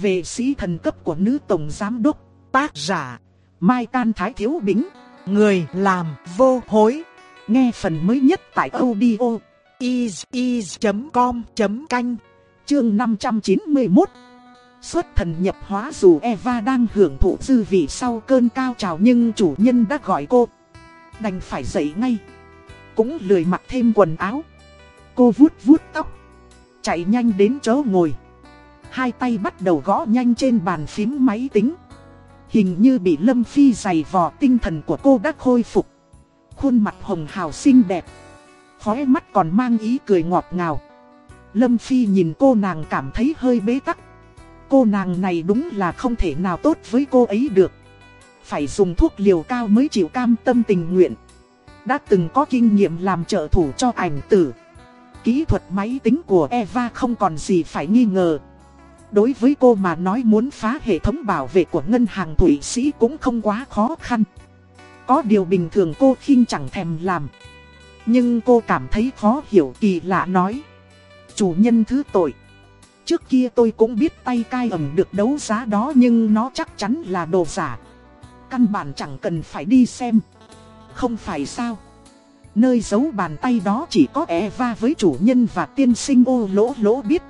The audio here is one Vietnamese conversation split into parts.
về sĩ thần cấp của nữ tổng giám đốc, tác giả, Mai Can Thái Thiếu Bính, người làm vô hối. Nghe phần mới nhất tại audio is.com.canh, chương 591. Xuất thần nhập hóa dù Eva đang hưởng thụ dư vị sau cơn cao trào nhưng chủ nhân đã gọi cô. Đành phải dậy ngay. Cũng lười mặc thêm quần áo. Cô vuốt vuốt tóc. Chạy nhanh đến chỗ ngồi. Hai tay bắt đầu gõ nhanh trên bàn phím máy tính. Hình như bị Lâm Phi giày vò, tinh thần của cô đã khôi phục. Khuôn mặt hồng hào xinh đẹp. Khóe mắt còn mang ý cười ngọt ngào. Lâm Phi nhìn cô nàng cảm thấy hơi bế tắc. Cô nàng này đúng là không thể nào tốt với cô ấy được. Phải dùng thuốc liều cao mới chịu cam tâm tình nguyện. Đã từng có kinh nghiệm làm trợ thủ cho ảnh tử. Kỹ thuật máy tính của Eva không còn gì phải nghi ngờ. Đối với cô mà nói muốn phá hệ thống bảo vệ của ngân hàng Thụy Sĩ cũng không quá khó khăn. Có điều bình thường cô khinh chẳng thèm làm. Nhưng cô cảm thấy khó hiểu kỳ lạ nói. Chủ nhân thứ tội. Trước kia tôi cũng biết tay cai ẩm được đấu giá đó nhưng nó chắc chắn là đồ giả. Căn bản chẳng cần phải đi xem. Không phải sao. Nơi giấu bàn tay đó chỉ có Eva với chủ nhân và tiên sinh ô lỗ lỗ biết.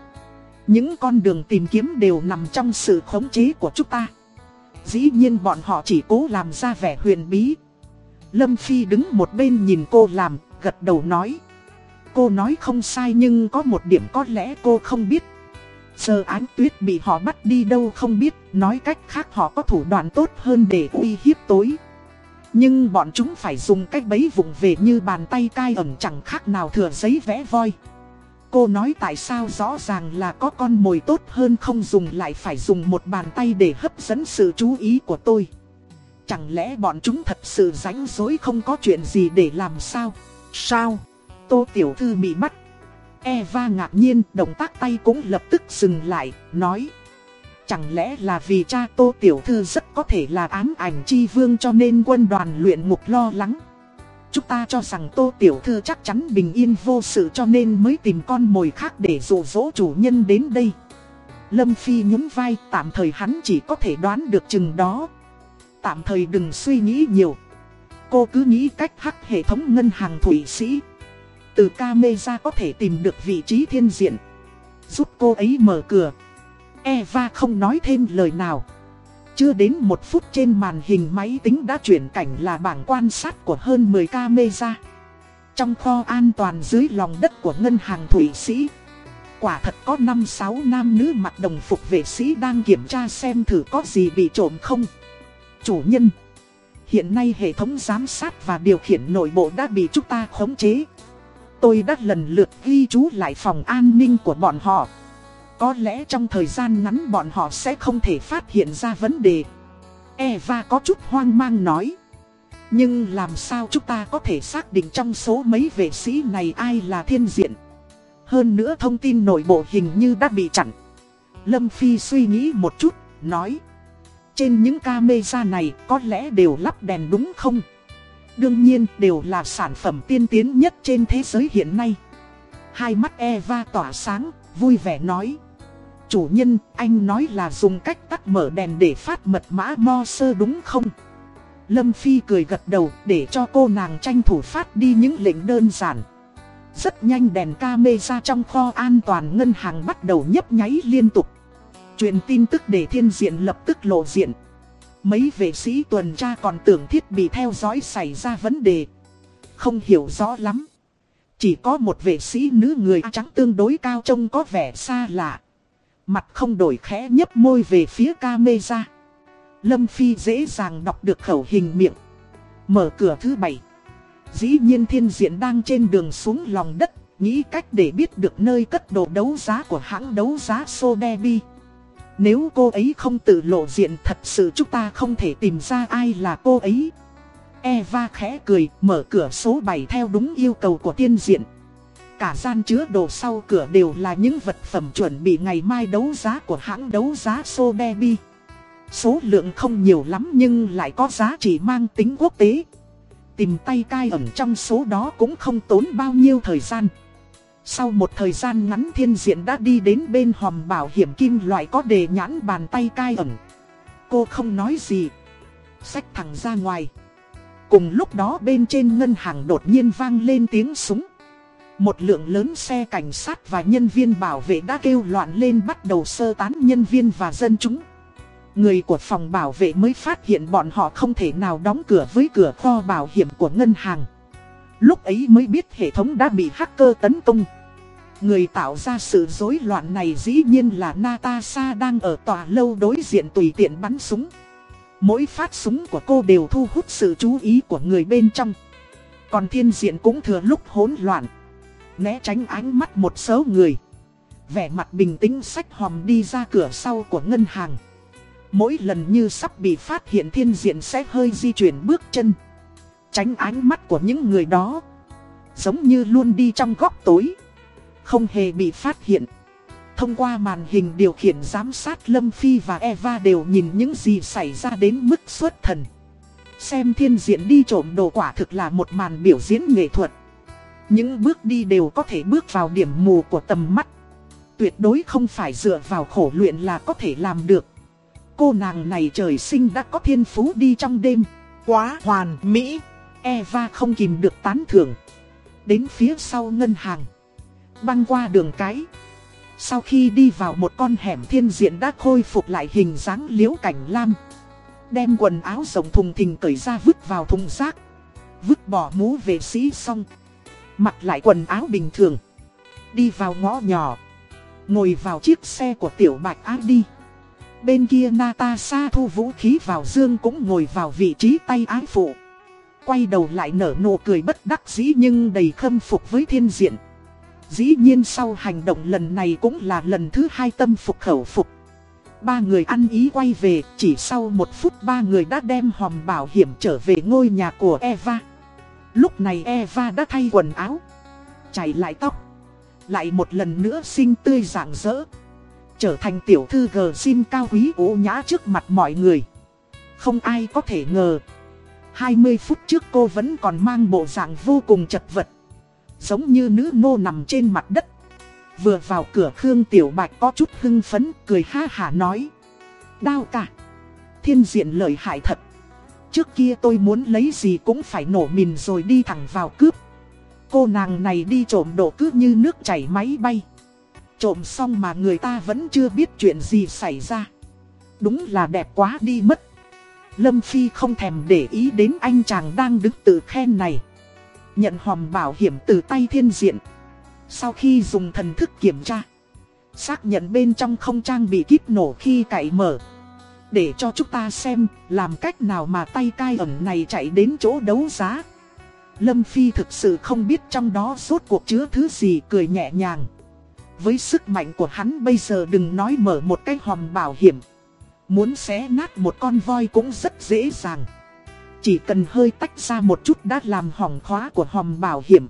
Những con đường tìm kiếm đều nằm trong sự khống chế của chúng ta. Dĩ nhiên bọn họ chỉ cố làm ra vẻ huyền bí. Lâm Phi đứng một bên nhìn cô làm, gật đầu nói. Cô nói không sai nhưng có một điểm có lẽ cô không biết. Giờ ánh tuyết bị họ bắt đi đâu không biết, nói cách khác họ có thủ đoạn tốt hơn để uy hiếp tối. Nhưng bọn chúng phải dùng cách bấy vụng về như bàn tay cai ẩn chẳng khác nào thừa giấy vẽ voi. Cô nói tại sao rõ ràng là có con mồi tốt hơn không dùng lại phải dùng một bàn tay để hấp dẫn sự chú ý của tôi. Chẳng lẽ bọn chúng thật sự rảnh rối không có chuyện gì để làm sao? Sao? Tô Tiểu Thư bị bắt. Eva ngạc nhiên, động tác tay cũng lập tức dừng lại, nói. Chẳng lẽ là vì cha Tô Tiểu Thư rất có thể là ám ảnh chi vương cho nên quân đoàn luyện ngục lo lắng. Chúng ta cho rằng Tô Tiểu Thư chắc chắn bình yên vô sự cho nên mới tìm con mồi khác để dụ dỗ chủ nhân đến đây. Lâm Phi nhún vai, tạm thời hắn chỉ có thể đoán được chừng đó. Tạm thời đừng suy nghĩ nhiều. Cô cứ nghĩ cách hắc hệ thống ngân hàng Thụy Sĩ. Từ camera có thể tìm được vị trí thiên diện. Giúp cô ấy mở cửa. Eva không nói thêm lời nào. Chưa đến một phút trên màn hình máy tính đã chuyển cảnh là bảng quan sát của hơn 10 camera. Trong kho an toàn dưới lòng đất của ngân hàng Thụy Sĩ. Quả thật có 5-6 nam nữ mặc đồng phục vệ sĩ đang kiểm tra xem thử có gì bị trộm không. Chủ nhân. Hiện nay hệ thống giám sát và điều khiển nội bộ đã bị chúng ta khống chế. Tôi đã lần lượt ghi chú lại phòng an ninh của bọn họ. Có lẽ trong thời gian ngắn bọn họ sẽ không thể phát hiện ra vấn đề. Eva có chút hoang mang nói. Nhưng làm sao chúng ta có thể xác định trong số mấy vệ sĩ này ai là thiên diện? Hơn nữa thông tin nội bộ hình như đã bị chặn. Lâm Phi suy nghĩ một chút, nói. Trên những camera này có lẽ đều lắp đèn đúng không? Đương nhiên đều là sản phẩm tiên tiến nhất trên thế giới hiện nay. Hai mắt Eva tỏa sáng, vui vẻ nói. Chủ nhân, anh nói là dùng cách tắt mở đèn để phát mật mã mo sơ đúng không? Lâm Phi cười gật đầu để cho cô nàng tranh thủ phát đi những lệnh đơn giản. Rất nhanh đèn camera trong kho an toàn ngân hàng bắt đầu nhấp nháy liên tục. Truyền tin tức để thiên diện lập tức lộ diện. Mấy vệ sĩ tuần tra còn tưởng thiết bị theo dõi xảy ra vấn đề. Không hiểu rõ lắm. Chỉ có một vệ sĩ nữ người trắng tương đối cao trông có vẻ xa lạ. Mặt không đổi khẽ nhấp môi về phía camera. Lâm Phi dễ dàng đọc được khẩu hình miệng. Mở cửa thứ bảy. Dĩ nhiên thiên diện đang trên đường xuống lòng đất, nghĩ cách để biết được nơi cất đồ đấu giá của hãng đấu giá Sotheby's. Nếu cô ấy không tự lộ diện thật sự chúng ta không thể tìm ra ai là cô ấy. Eva khẽ cười, mở cửa số 7 theo đúng yêu cầu của tiên diện. Cả gian chứa đồ sau cửa đều là những vật phẩm chuẩn bị ngày mai đấu giá của hãng đấu giá Sotheby's. Số lượng không nhiều lắm nhưng lại có giá trị mang tính quốc tế. Tìm tay cai ẩn trong số đó cũng không tốn bao nhiêu thời gian. Sau một thời gian ngắn thiên diện đã đi đến bên hòm bảo hiểm kim loại có đề nhãn bàn tay cai ẩn. Cô không nói gì. Xách thẳng ra ngoài. Cùng lúc đó bên trên ngân hàng đột nhiên vang lên tiếng súng. Một lượng lớn xe cảnh sát và nhân viên bảo vệ đã kêu loạn lên bắt đầu sơ tán nhân viên và dân chúng. Người của phòng bảo vệ mới phát hiện bọn họ không thể nào đóng cửa với cửa kho bảo hiểm của ngân hàng. Lúc ấy mới biết hệ thống đã bị hacker tấn công. Người tạo ra sự rối loạn này dĩ nhiên là Natasha đang ở tòa lâu đối diện tùy tiện bắn súng. Mỗi phát súng của cô đều thu hút sự chú ý của người bên trong. Còn thiên diện cũng thừa lúc hỗn loạn. Né tránh ánh mắt một số người. Vẻ mặt bình tĩnh sách hòm đi ra cửa sau của ngân hàng. Mỗi lần như sắp bị phát hiện thiên diện sẽ hơi di chuyển bước chân. Tránh ánh mắt của những người đó. Giống như luôn đi trong góc tối. Không hề bị phát hiện. Thông qua màn hình điều khiển giám sát Lâm Phi và Eva đều nhìn những gì xảy ra đến mức xuất thần. Xem thiên diện đi trộm đồ quả thực là một màn biểu diễn nghệ thuật. Những bước đi đều có thể bước vào điểm mù của tầm mắt. Tuyệt đối không phải dựa vào khổ luyện là có thể làm được. Cô nàng này trời sinh đã có thiên phú đi trong đêm. Quá hoàn mỹ. Eva không kìm được tán thưởng. Đến phía sau ngân hàng. Băng qua đường cái. Sau khi đi vào một con hẻm thiên diện đã khôi phục lại hình dáng liễu cảnh lam. Đem quần áo rộng thùng thình cởi ra vứt vào thùng rác. Vứt bỏ mũ vệ sĩ xong. Mặc lại quần áo bình thường. Đi vào ngõ nhỏ. Ngồi vào chiếc xe của tiểu bạch ác đi. Bên kia Natasha thu vũ khí vào dương cũng ngồi vào vị trí tay ái phụ. Quay đầu lại nở nụ cười bất đắc dĩ nhưng đầy khâm phục với thiên diện. Dĩ nhiên sau hành động lần này cũng là lần thứ hai tâm phục khẩu phục. Ba người ăn ý quay về, chỉ sau một phút ba người đã đem hòm bảo hiểm trở về ngôi nhà của Eva. Lúc này Eva đã thay quần áo, chảy lại tóc, lại một lần nữa xinh tươi rạng rỡ. Trở thành tiểu thư gờ xin cao quý ố nhã trước mặt mọi người. Không ai có thể ngờ. 20 phút trước cô vẫn còn mang bộ dạng vô cùng chật vật. Giống như nữ nô nằm trên mặt đất Vừa vào cửa Khương Tiểu Bạch có chút hưng phấn cười ha hả nói Đau cả Thiên diện lợi hại thật Trước kia tôi muốn lấy gì cũng phải nổ mìn rồi đi thẳng vào cướp. Cô nàng này đi trộm đồ cứ như nước chảy máy bay. Trộm xong mà người ta vẫn chưa biết chuyện gì xảy ra. Đúng là đẹp quá đi mất. Lâm Phi không thèm để ý đến anh chàng đang đứng tự khen này. Nhận hòm bảo hiểm từ tay thiên diện. Sau khi dùng thần thức kiểm tra, Xác nhận bên trong không trang bị kíp nổ khi cậy mở. Để cho chúng ta xem, làm cách nào mà tay cai ẩn này chạy đến chỗ đấu giá Lâm Phi thực sự không biết trong đó suốt cuộc chứa thứ gì, cười nhẹ nhàng Với sức mạnh của hắn bây giờ đừng nói mở một cái hòm bảo hiểm Muốn xé nát một con voi cũng rất dễ dàng chỉ cần hơi tách ra một chút đã làm hỏng khóa của hòm bảo hiểm.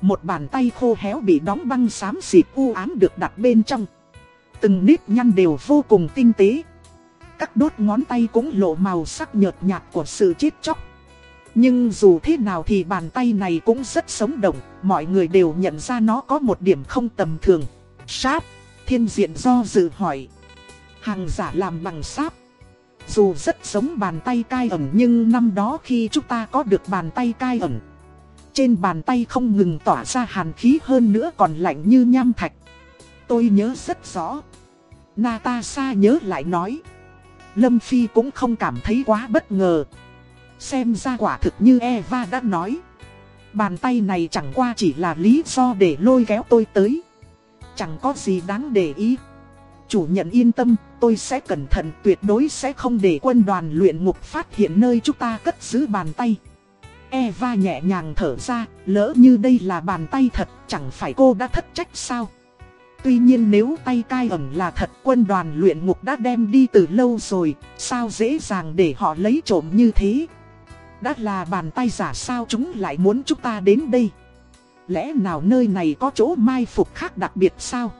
Một bàn tay khô héo bị đóng băng xám xịt u ám được đặt bên trong. Từng nếp nhăn đều vô cùng tinh tế. Các đốt ngón tay cũng lộ màu sắc nhợt nhạt của sự chết chóc. Nhưng dù thế nào thì bàn tay này cũng rất sống động, mọi người đều nhận ra nó có một điểm không tầm thường. Sáp, thiên diện do dự hỏi. Hàng giả làm bằng sáp. Dù rất giống bàn tay cai ẩn nhưng năm đó khi chúng ta có được bàn tay cai ẩn Trên bàn tay không ngừng tỏa ra hàn khí hơn nữa còn lạnh như nham thạch Tôi nhớ rất rõ Natasha nhớ lại nói Lâm Phi cũng không cảm thấy quá bất ngờ Xem ra quả thực như Eva đã nói Bàn tay này chẳng qua chỉ là lý do để lôi kéo tôi tới Chẳng có gì đáng để ý Chủ nhận yên tâm, tôi sẽ cẩn thận tuyệt đối sẽ không để quân đoàn luyện ngục phát hiện nơi chúng ta cất giữ bàn tay. Eva nhẹ nhàng thở ra, lỡ như đây là bàn tay thật, chẳng phải cô đã thất trách sao? Tuy nhiên nếu tay cai ẩn là thật quân đoàn luyện ngục đã đem đi từ lâu rồi, sao dễ dàng để họ lấy trộm như thế? Đã là bàn tay giả sao chúng lại muốn chúng ta đến đây? Lẽ nào nơi này có chỗ mai phục khác đặc biệt sao?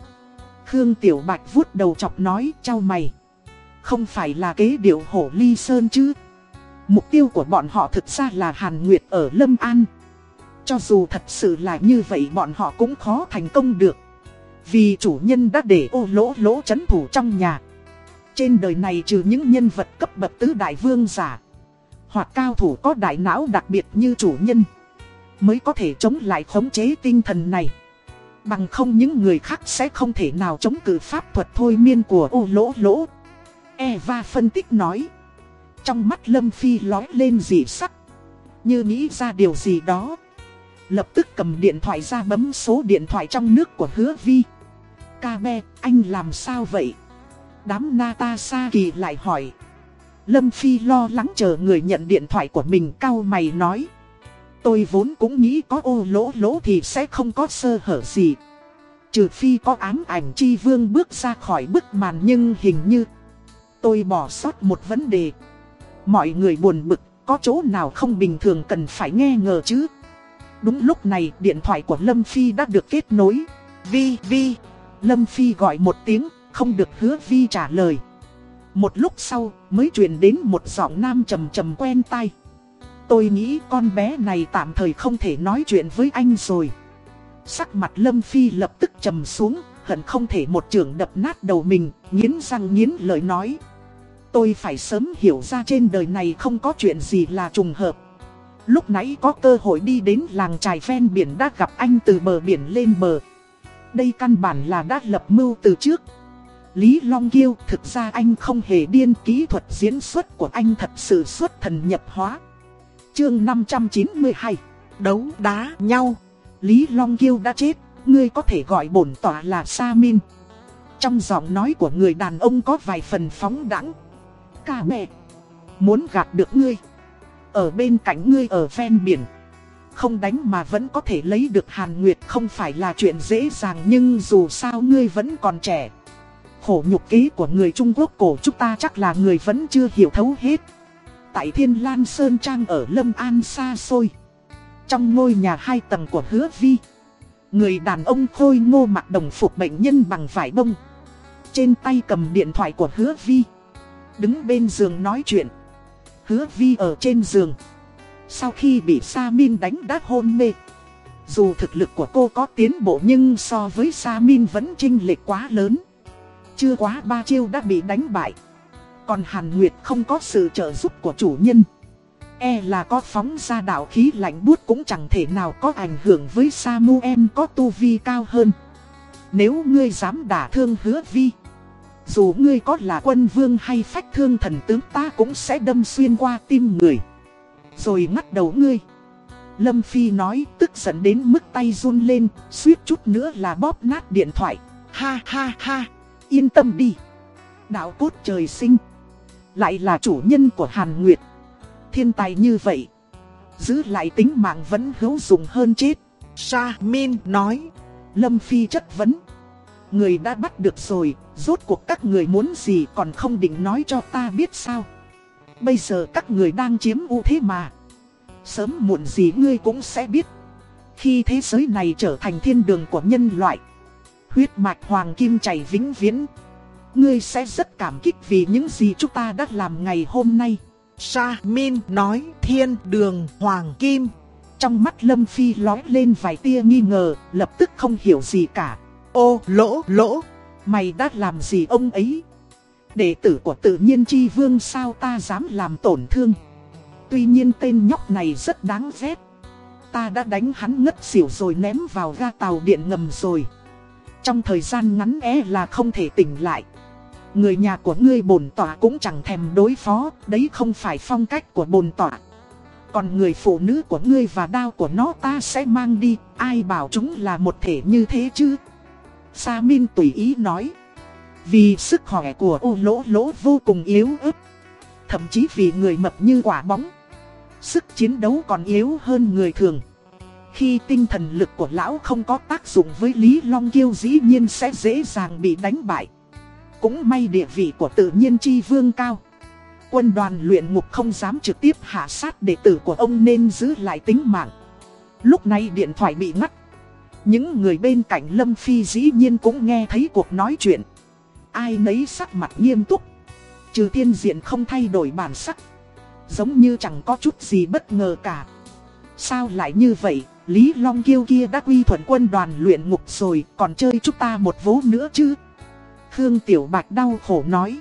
Khương Tiểu Bạch vuốt đầu chọc nói trao mày. Không phải là kế điệu hổ ly sơn chứ. Mục tiêu của bọn họ thực ra là Hàn Nguyệt ở Lâm An. Cho dù thật sự là như vậy bọn họ cũng khó thành công được. Vì chủ nhân đã để ô lỗ lỗ chấn thủ trong nhà. Trên đời này trừ những nhân vật cấp bậc tứ đại vương giả, Hoặc cao thủ có đại não đặc biệt như chủ nhân, Mới có thể chống lại khống chế tinh thần này. Bằng không những người khác sẽ không thể nào chống cự pháp thuật thôi miên của ô lỗ lỗ. Eva phân tích nói, Trong mắt Lâm Phi lói lên dị sắc. Như nghĩ ra điều gì đó, Lập tức cầm điện thoại ra bấm số điện thoại trong nước của hứa vi. Ca anh làm sao vậy? Đám Natasha kỳ lại hỏi. Lâm Phi lo lắng chờ người nhận điện thoại của mình cao mày nói. Tôi vốn cũng nghĩ có ô lỗ lỗ thì sẽ không có sơ hở gì. Trừ phi có ám ảnh chi vương bước ra khỏi bức màn nhưng hình như tôi bỏ sót một vấn đề. Mọi người buồn bực, có chỗ nào không bình thường cần phải nghe ngờ chứ. Đúng lúc này điện thoại của Lâm Phi đã được kết nối. Vi, Vi, Lâm Phi gọi một tiếng, không được hứa vi trả lời. Một lúc sau mới truyền đến một giọng nam trầm trầm quen tai. Tôi nghĩ con bé này tạm thời không thể nói chuyện với anh rồi. Sắc mặt Lâm Phi lập tức trầm xuống, hận không thể một trường đập nát đầu mình, nghiến răng nghiến lời nói. Tôi phải sớm hiểu ra trên đời này không có chuyện gì là trùng hợp. Lúc nãy có cơ hội đi đến làng trài ven biển đã gặp anh từ bờ biển lên bờ. Đây căn bản là đã lập mưu từ trước. Lý Long Kiêu thực ra anh không hề điên kỹ thuật diễn xuất của anh thật sự xuất thần nhập hóa. Chương 592 Đấu đá nhau Lý Long Kiêu đã chết, ngươi có thể gọi bổn tỏa là Sa Min. Trong giọng nói của người đàn ông có vài phần phóng đẳng. Cả mẹ, muốn gạt được ngươi. Ở bên cạnh ngươi ở ven biển. Không đánh mà vẫn có thể lấy được Hàn Nguyệt không phải là chuyện dễ dàng nhưng dù sao ngươi vẫn còn trẻ khổ nhục ký của người Trung Quốc cổ chúng ta chắc là người vẫn chưa hiểu thấu hết. Tại Thiên Lan Sơn Trang ở Lâm An xa xôi. Trong ngôi nhà hai tầng của hứa vi. Người đàn ông khôi ngô mặc đồng phục bệnh nhân bằng vải bông. Trên tay cầm điện thoại của hứa vi. Đứng bên giường nói chuyện. Hứa vi ở trên giường. Sau khi bị Sa Min đánh đã hôn mê. Dù thực lực của cô có tiến bộ nhưng so với Sa Min vẫn chênh lệch quá lớn. Chưa quá ba chiêu đã bị đánh bại Còn Hàn Nguyệt không có sự trợ giúp của chủ nhân E là có phóng ra đạo khí lạnh bút cũng chẳng thể nào có ảnh hưởng với Samuel có tu vi cao hơn Nếu ngươi dám đả thương hứa vi, Dù ngươi có là quân vương hay phách thương thần tướng ta cũng sẽ đâm xuyên qua tim người rồi ngắt đầu ngươi Lâm Phi nói tức giận đến mức tay run lên Suýt chút nữa là bóp nát điện thoại Ha ha ha Yên tâm đi. Đạo cốt trời sinh. Lại là chủ nhân của Hàn Nguyệt. Thiên tài như vậy. Giữ lại tính mạng vẫn hữu dụng hơn chết. Sa Min nói. Lâm Phi chất vấn. Người đã bắt được rồi, rốt cuộc các người muốn gì còn không định nói cho ta biết sao. Bây giờ các người đang chiếm ưu thế mà. Sớm muộn gì ngươi cũng sẽ biết. Khi thế giới này trở thành thiên đường của nhân loại huyết mạch hoàng kim chảy vĩnh viễn. Ngươi sẽ rất cảm kích vì những gì chúng ta đã làm ngày hôm nay. Sa Min nói thiên đường hoàng kim. Trong mắt Lâm Phi lói lên vài tia nghi ngờ, lập tức không hiểu gì cả. Ô lỗ lỗ, mày đã làm gì ông ấy? Đệ tử của tự nhiên chi vương sao ta dám làm tổn thương? Tuy nhiên tên nhóc này rất đáng ghét. Ta đã đánh hắn ngất xỉu rồi ném vào ga tàu điện ngầm rồi. Trong thời gian ngắn é là không thể tỉnh lại Người nhà của ngươi bồn tỏa cũng chẳng thèm đối phó, Đấy không phải phong cách của bồn tỏa Còn người phụ nữ của ngươi và đao của nó ta sẽ mang đi, Ai bảo chúng là một thể như thế chứ Sa Min tùy ý nói vì sức khỏe của ô lỗ lỗ vô cùng yếu ớt Thậm chí vì người mập như quả bóng Sức chiến đấu còn yếu hơn người thường khi tinh thần lực của lão không có tác dụng với Lý Long Kiêu dĩ nhiên sẽ dễ dàng bị đánh bại. Cũng may địa vị của tự nhiên chi vương cao. Quân đoàn luyện ngục không dám trực tiếp hạ sát đệ tử của ông nên giữ lại tính mạng. Lúc này điện thoại bị ngắt. Những người bên cạnh Lâm Phi dĩ nhiên cũng nghe thấy cuộc nói chuyện. Ai nấy sắc mặt nghiêm túc. Trừ tiên diện không thay đổi bản sắc. Giống như chẳng có chút gì bất ngờ cả. Sao lại như vậy, Lý Long Kiêu kia đã quy thuận quân đoàn luyện ngục rồi, còn chơi chúng ta một vố nữa chứ. Khương Tiểu Bạch đau khổ nói.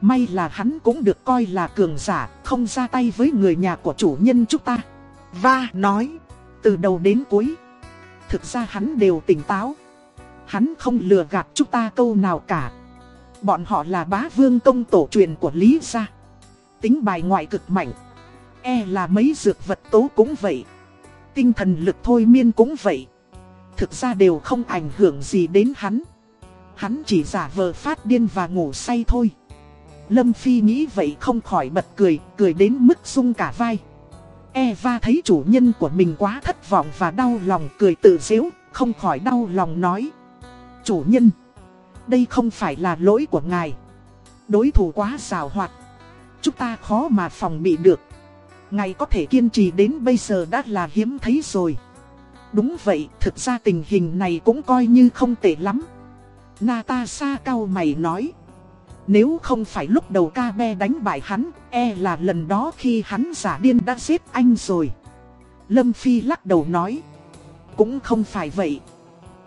May là hắn cũng được coi là cường giả, không ra tay với người nhà của chủ nhân chúng ta. Và nói, từ đầu đến cuối, thực ra hắn đều tỉnh táo. Hắn không lừa gạt chúng ta câu nào cả. Bọn họ là bá vương công tổ truyền của Lý gia. Tính bài ngoại cực mạnh. E là mấy dược vật tố cũng vậy. Tinh thần lực thôi miên cũng vậy. Thực ra đều không ảnh hưởng gì đến hắn. Hắn chỉ giả vờ phát điên và ngủ say thôi. Lâm Phi nghĩ vậy không khỏi bật cười, cười đến mức sung cả vai. Eva thấy chủ nhân của mình quá thất vọng và đau lòng cười tự dễu, không khỏi đau lòng nói. Chủ nhân, đây không phải là lỗi của ngài. Đối thủ quá xào hoạt. Chúng ta khó mà phòng bị được. Ngài có thể kiên trì đến bây giờ đã là hiếm thấy rồi. Đúng vậy, thực ra tình hình này cũng coi như không tệ lắm. Natasha cao mày nói. Nếu không phải lúc đầu ca be đánh bại hắn, e là lần đó khi hắn giả điên đã giết anh rồi. Lâm Phi lắc đầu nói. Cũng không phải vậy.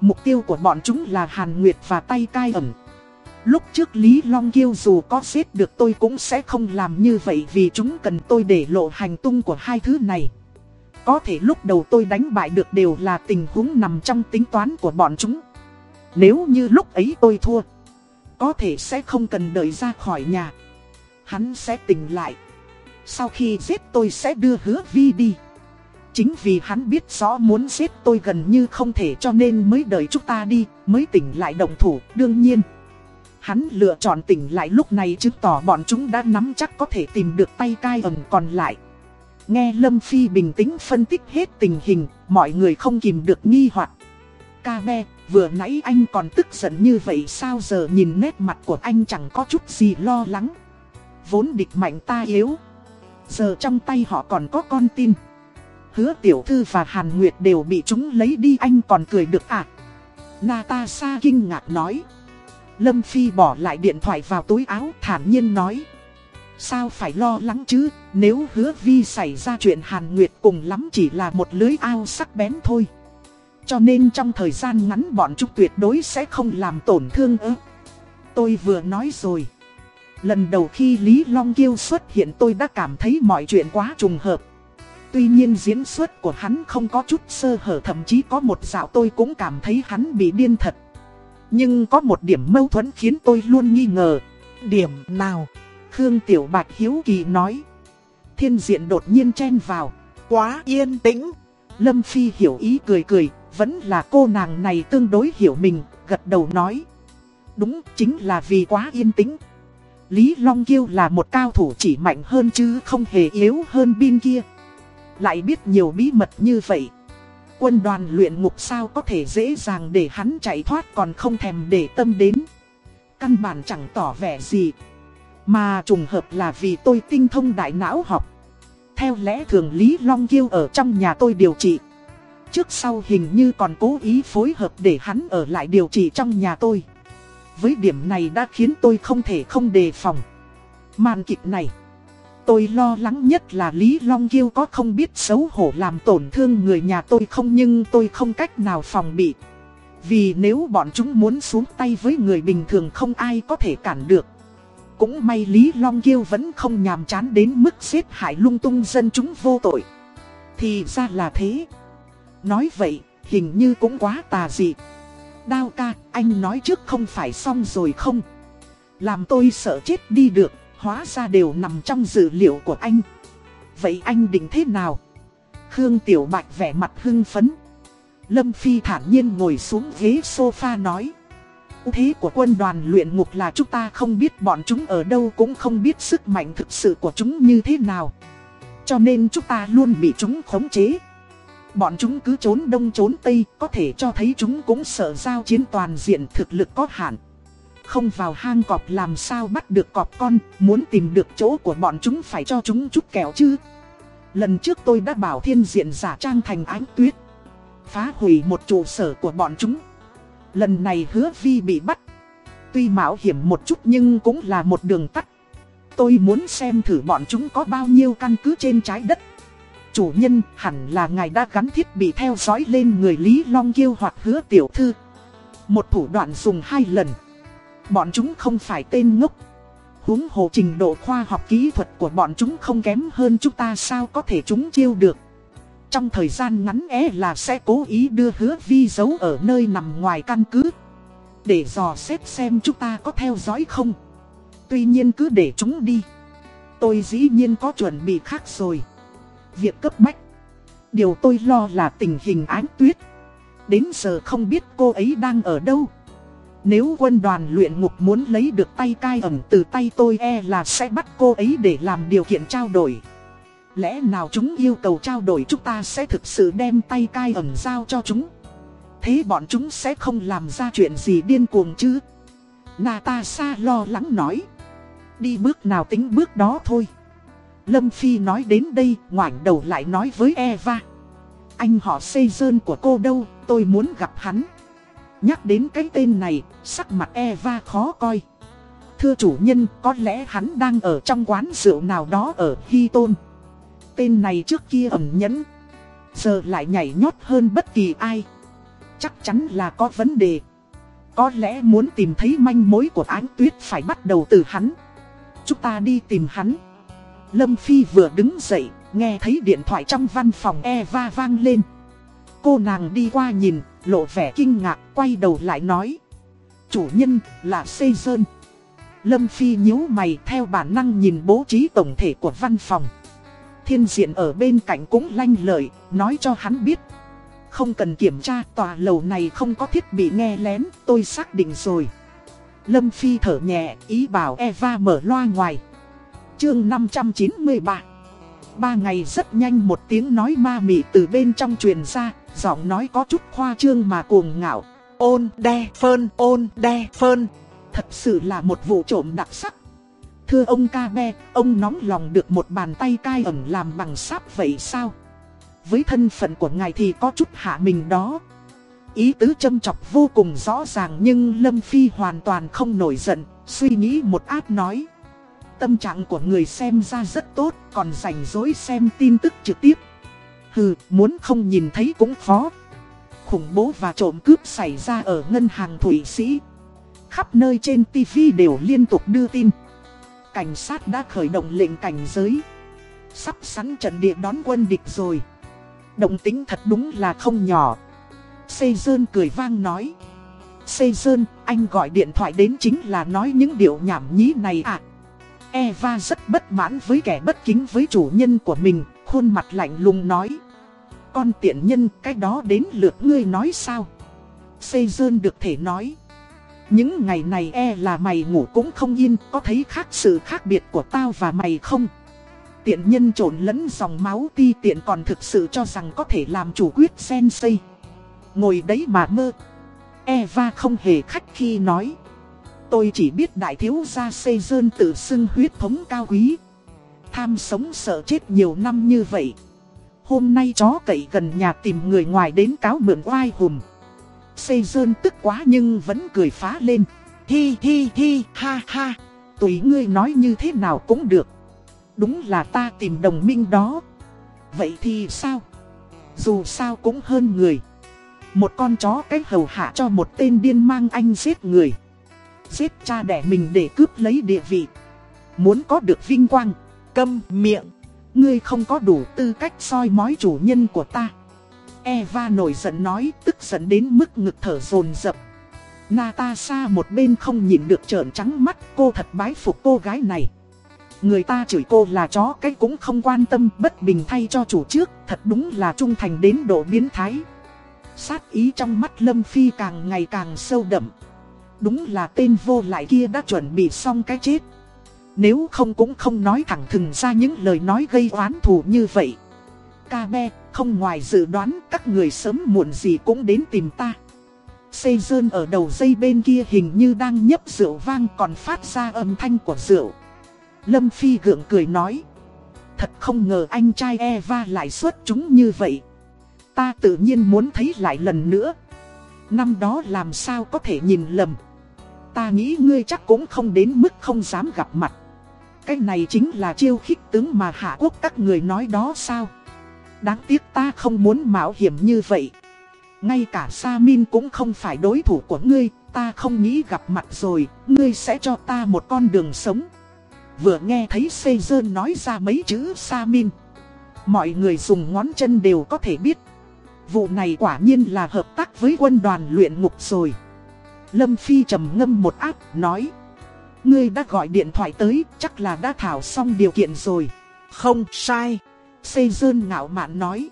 Mục tiêu của bọn chúng là Hàn Nguyệt và tay cai ẩn. Lúc trước Lý Long Kiêu dù có giết được tôi cũng sẽ không làm như vậy vì chúng cần tôi để lộ hành tung của hai thứ này. Có thể lúc đầu tôi đánh bại được đều là tình huống nằm trong tính toán của bọn chúng. Nếu như lúc ấy tôi thua, có thể sẽ không cần đợi ra khỏi nhà. Hắn sẽ tỉnh lại. Sau khi giết tôi sẽ đưa hứa vi đi. Chính vì hắn biết rõ muốn giết tôi gần như không thể cho nên mới đợi chúng ta đi, mới tỉnh lại động thủ, đương nhiên. Hắn lựa chọn tỉnh lại lúc này chứng tỏ bọn chúng đã nắm chắc có thể tìm được tay cai ẩn còn lại. Nghe Lâm Phi bình tĩnh phân tích hết tình hình, mọi người không kìm được nghi hoặc. Ca be, vừa nãy anh còn tức giận như vậy sao giờ nhìn nét mặt của anh chẳng có chút gì lo lắng. Vốn địch mạnh ta yếu. Giờ trong tay họ còn có con tin. Hứa tiểu thư và Hàn Nguyệt đều bị chúng lấy đi anh còn cười được à? Natasha kinh ngạc nói. Lâm Phi bỏ lại điện thoại vào túi áo thản nhiên nói. Sao phải lo lắng chứ, nếu hứa vi xảy ra chuyện Hàn Nguyệt cùng lắm chỉ là một lưới ao sắc bén thôi. Cho nên trong thời gian ngắn bọn chúng tuyệt đối sẽ không làm tổn thương ớ Tôi vừa nói rồi. Lần đầu khi Lý Long Kiêu xuất hiện tôi đã cảm thấy mọi chuyện quá trùng hợp. Tuy nhiên diễn xuất của hắn không có chút sơ hở, thậm chí có một dạo tôi cũng cảm thấy hắn bị điên thật. Nhưng có một điểm mâu thuẫn khiến tôi luôn nghi ngờ. Điểm nào? Khương Tiểu Bạch Hiếu Kỳ nói. Thiên diện đột nhiên chen vào. Quá yên tĩnh. Lâm Phi hiểu ý cười cười. Vẫn là cô nàng này tương đối hiểu mình. Gật đầu nói. Đúng, chính là vì quá yên tĩnh. Lý Long Kiêu là một cao thủ chỉ mạnh hơn chứ không hề yếu hơn bên kia. Lại biết nhiều bí mật như vậy. Quân đoàn luyện ngục sao có thể dễ dàng để hắn chạy thoát còn không thèm để tâm đến. Căn bản chẳng tỏ vẻ gì. Mà trùng hợp là vì tôi tinh thông đại não học. Theo lẽ thường Lý Long Kiêu ở trong nhà tôi điều trị. Trước sau hình như còn cố ý phối hợp để hắn ở lại điều trị trong nhà tôi. Với điểm này đã khiến tôi không thể không đề phòng. Màn kịch này. Tôi lo lắng nhất là Lý Long Kiêu có không biết xấu hổ làm tổn thương người nhà tôi không nhưng tôi không cách nào phòng bị. Vì nếu bọn chúng muốn xuống tay với người bình thường không ai có thể cản được. Cũng may Lý Long Kiêu vẫn không nhàm chán đến mức giết hại lung tung dân chúng vô tội. Thì ra là thế. Nói vậy, hình như cũng quá tà dị. Đao ca, anh nói trước không phải xong rồi không? Làm tôi sợ chết đi được, hóa ra đều nằm trong dữ liệu của anh. Vậy anh định thế nào? Khương Tiểu Bạch vẻ mặt hưng phấn. Lâm Phi thản nhiên ngồi xuống ghế sofa nói. Thế của quân đoàn luyện ngục là chúng ta không biết bọn chúng ở đâu cũng không biết sức mạnh thực sự của chúng như thế nào. Cho nên chúng ta luôn bị chúng khống chế. Bọn chúng cứ trốn đông trốn tây, có thể cho thấy chúng cũng sợ giao chiến toàn diện thực lực có hạn. Không vào hang cọp làm sao bắt được cọp con, muốn tìm được chỗ của bọn chúng phải cho chúng chút kẹo chứ. Lần trước tôi đã bảo thiên diện giả trang thành ánh tuyết. Phá hủy một trụ sở của bọn chúng. Lần này hứa vi bị bắt. Tuy mạo hiểm một chút nhưng cũng là một đường tắt. Tôi muốn xem thử bọn chúng có bao nhiêu căn cứ trên trái đất. Chủ nhân hẳn là ngài đã gắn thiết bị theo dõi lên người Lý Long Kiêu hoặc hứa tiểu thư. Một thủ đoạn dùng hai lần. Bọn chúng không phải tên ngốc. huống hồ trình độ khoa học kỹ thuật của bọn chúng không kém hơn chúng ta sao có thể chúng chiêu được. Trong thời gian ngắn é là sẽ cố ý đưa hứa vi giấu ở nơi nằm ngoài căn cứ. Để dò xét xem chúng ta có theo dõi không. Tuy nhiên cứ để chúng đi. Tôi dĩ nhiên có chuẩn bị khác rồi. Việc cấp bách. Điều tôi lo là tình hình ánh tuyết. Đến giờ không biết cô ấy đang ở đâu. Nếu quân đoàn luyện ngục muốn lấy được tay cai ẩm từ tay tôi e là sẽ bắt cô ấy để làm điều kiện trao đổi. Lẽ nào chúng yêu cầu trao đổi chúng ta sẽ thực sự đem tay cai ẩm giao cho chúng. Thế bọn chúng sẽ không làm ra chuyện gì điên cuồng chứ. Natasha lo lắng nói. Đi bước nào tính bước đó thôi. Lâm Phi nói đến đây, ngoảnh đầu lại nói với Eva. Anh họ xây dơn của cô đâu, tôi muốn gặp hắn. Nhắc đến cái tên này, sắc mặt Eva khó coi. Thưa chủ nhân, có lẽ hắn đang ở trong quán rượu nào đó ở Hy Tôn. Tên này trước kia ẩm nhẫn, giờ lại nhảy nhót hơn bất kỳ ai. Chắc chắn là có vấn đề. Có lẽ muốn tìm thấy manh mối của ánh tuyết phải bắt đầu từ hắn. Chúng ta đi tìm hắn. Lâm Phi vừa đứng dậy, nghe thấy điện thoại trong văn phòng Eva vang lên. Cô nàng đi qua nhìn, lộ vẻ kinh ngạc, quay đầu lại nói. Chủ nhân là Xây Sơn. Lâm Phi nhíu mày theo bản năng nhìn bố trí tổng thể của văn phòng. Thiên diện ở bên cạnh cũng lanh lợi, nói cho hắn biết. Không cần kiểm tra tòa lầu này không có thiết bị nghe lén, tôi xác định rồi. Lâm Phi thở nhẹ, ý bảo Eva mở loa ngoài. Chương 593 Ba ngày rất nhanh một tiếng nói ma mị từ bên trong truyền ra, giọng nói có chút khoa trương mà cuồng ngạo. Ôn đe phơn, ôn đe phơn. Thật sự là một vụ trộm đặc sắc. Thưa ông ca be, ông nóng lòng được một bàn tay cai ẩn làm bằng sáp vậy sao? Với thân phận của ngài thì có chút hạ mình đó. Ý tứ châm chọc vô cùng rõ ràng nhưng Lâm Phi hoàn toàn không nổi giận, suy nghĩ một át nói. Tâm trạng của người xem ra rất tốt, còn rảnh rỗi xem tin tức trực tiếp. Hừ, muốn không nhìn thấy cũng khó. Khủng bố và trộm cướp xảy ra ở ngân hàng Thụy Sĩ. Khắp nơi trên TV đều liên tục đưa tin. Cảnh sát đã khởi động lệnh cảnh giới. Sắp sẵn trận địa đón quân địch rồi. Động tính thật đúng là không nhỏ. Xây Dơn cười vang nói. Xây Dơn, anh gọi điện thoại đến chính là nói những điều nhảm nhí này à. Eva rất bất mãn với kẻ bất kính với chủ nhân của mình, khuôn mặt lạnh lùng nói. Con tiện nhân, cái đó đến lượt ngươi nói sao? Xây Dơn được thể nói. Những ngày này e là mày ngủ cũng không yên, có thấy khác sự khác biệt của tao và mày không? Tiện nhân trộn lẫn dòng máu ti tiện còn thực sự cho rằng có thể làm chủ quyết sen xây Ngồi đấy mà mơ. Eva không hề khách khi nói. Tôi chỉ biết đại thiếu gia xây dơn tự xưng huyết thống cao quý. Tham sống sợ chết nhiều năm như vậy. Hôm nay chó cậy gần nhà tìm người ngoài đến cáo mượn oai hùm. Xây dơn tức quá nhưng vẫn cười phá lên. Hi hi hi ha ha. Tùy ngươi nói như thế nào cũng được. Đúng là ta tìm đồng minh đó. Vậy thì sao? Dù sao cũng hơn người. Một con chó cách hầu hạ cho một tên điên mang anh giết người. Giết cha đẻ mình để cướp lấy địa vị. Muốn có được vinh quang, câm miệng. Ngươi không có đủ tư cách soi mói chủ nhân của ta. Eva nổi giận nói, tức giận đến mức ngực thở dồn dập. Natasha một bên không nhìn được trợn trắng mắt, cô thật bái phục cô gái này. Người ta chửi cô là chó cái cũng không quan tâm bất bình thay cho chủ trước, thật đúng là trung thành đến độ biến thái. Sát ý trong mắt Lâm Phi càng ngày càng sâu đậm. Đúng là tên vô lại kia đã chuẩn bị xong cái chết. Nếu không cũng không nói thẳng thừng ra những lời nói gây oán thù như vậy. Ca be, không ngoài dự đoán các người sớm muộn gì cũng đến tìm ta. Xây dơn ở đầu dây bên kia hình như đang nhấp rượu vang còn phát ra âm thanh của rượu. Lâm Phi gượng cười nói. Thật không ngờ anh trai Eva lại xuất chúng như vậy. Ta tự nhiên muốn thấy lại lần nữa. Năm đó làm sao có thể nhìn lầm. Ta nghĩ ngươi chắc cũng không đến mức không dám gặp mặt. Cái này chính là chiêu khích tướng mà Hạ Quốc các người nói đó sao. Đáng tiếc ta không muốn mạo hiểm như vậy. Ngay cả Sa Min cũng không phải đối thủ của ngươi, ta không nghĩ gặp mặt rồi, ngươi sẽ cho ta một con đường sống. Vừa nghe thấy Sê Dơn nói ra mấy chữ Sa Min. Mọi người dùng ngón chân đều có thể biết. Vụ này quả nhiên là hợp tác với quân đoàn luyện ngục rồi. Lâm Phi trầm ngâm một áp, nói. Ngươi đã gọi điện thoại tới, chắc là đã thảo xong điều kiện rồi. Không, sai. Sê Dơn ngạo mạn nói.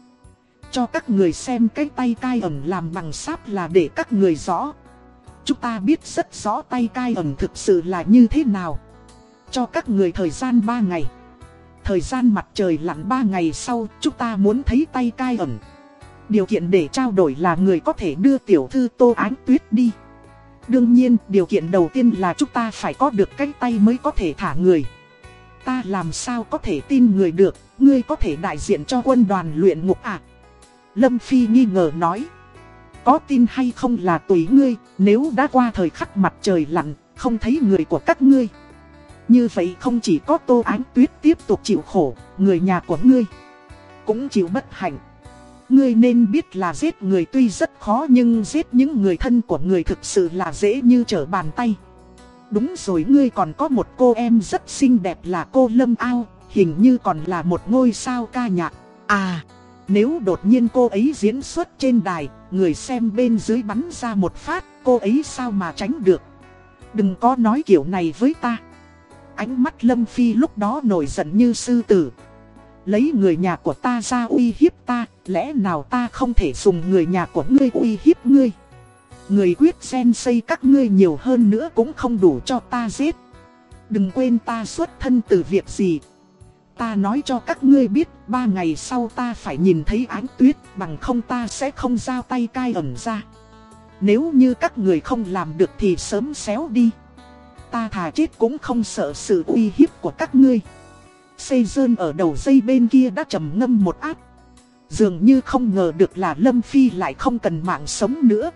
Cho các người xem cái tay cai ẩn làm bằng sáp là để các người rõ. Chúng ta biết rất rõ tay cai ẩn thực sự là như thế nào. Cho các người thời gian 3 ngày. Thời gian mặt trời lặn 3 ngày sau, chúng ta muốn thấy tay cai ẩn. Điều kiện để trao đổi là người có thể đưa tiểu thư Tô Ánh Tuyết đi. Đương nhiên, điều kiện đầu tiên là chúng ta phải có được cánh tay mới có thể thả người. Ta làm sao có thể tin người được, ngươi có thể đại diện cho quân đoàn luyện ngục à? Lâm Phi nghi ngờ nói. Có tin hay không là tùy ngươi, nếu đã qua thời khắc mặt trời lặn, không thấy người của các ngươi. Như vậy không chỉ có Tô Ánh Tuyết tiếp tục chịu khổ, người nhà của ngươi cũng chịu bất hạnh. Ngươi nên biết là giết người tuy rất khó nhưng giết những người thân của người thực sự là dễ như trở bàn tay. Đúng rồi ngươi còn có một cô em rất xinh đẹp là cô Lâm Ao, hình như còn là một ngôi sao ca nhạc. À, nếu đột nhiên cô ấy diễn xuất trên đài, người xem bên dưới bắn ra một phát, cô ấy sao mà tránh được. Đừng có nói kiểu này với ta. Ánh mắt Lâm Phi lúc đó nổi giận như sư tử. Lấy người nhà của ta ra uy hiếp ta, lẽ nào ta không thể dùng người nhà của ngươi uy hiếp ngươi. Người quyết sen xây các ngươi nhiều hơn nữa cũng không đủ cho ta giết. Đừng quên ta xuất thân từ việc gì. Ta nói cho các ngươi biết, ba ngày sau ta phải nhìn thấy ánh tuyết, bằng không ta sẽ không giao tay cai ẩn ra. Nếu như các người không làm được thì sớm xéo đi. Ta thà chết cũng không sợ sự uy hiếp của các ngươi. Xây dơn ở đầu dây bên kia đã trầm ngâm một áp. Dường như không ngờ được là Lâm Phi lại không cần mạng sống nữa.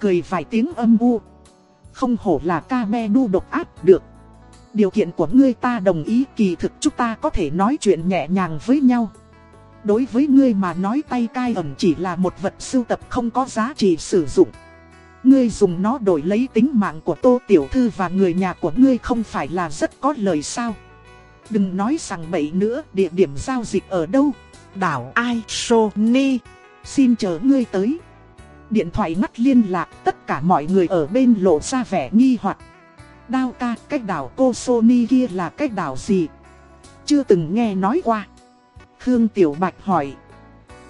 Cười vài tiếng âm u. Không hổ là ca me đu độc áp được. Điều kiện của ngươi ta đồng ý kỳ thực chúng ta có thể nói chuyện nhẹ nhàng với nhau. Đối với ngươi mà nói tay cai ẩn chỉ là một vật sưu tập không có giá trị sử dụng. Ngươi dùng nó đổi lấy tính mạng của Tô Tiểu Thư và người nhà của ngươi không phải là rất có lời sao. Đừng nói rằng bậy nữa, địa điểm giao dịch ở đâu? Đảo Ai Sony Xin chờ ngươi tới. Điện thoại ngắt liên lạc, tất cả mọi người ở bên lộ ra vẻ nghi hoặc. Đao ca, cách đảo cô Sony kia là cách đảo gì? Chưa từng nghe nói qua. Khương Tiểu Bạch hỏi.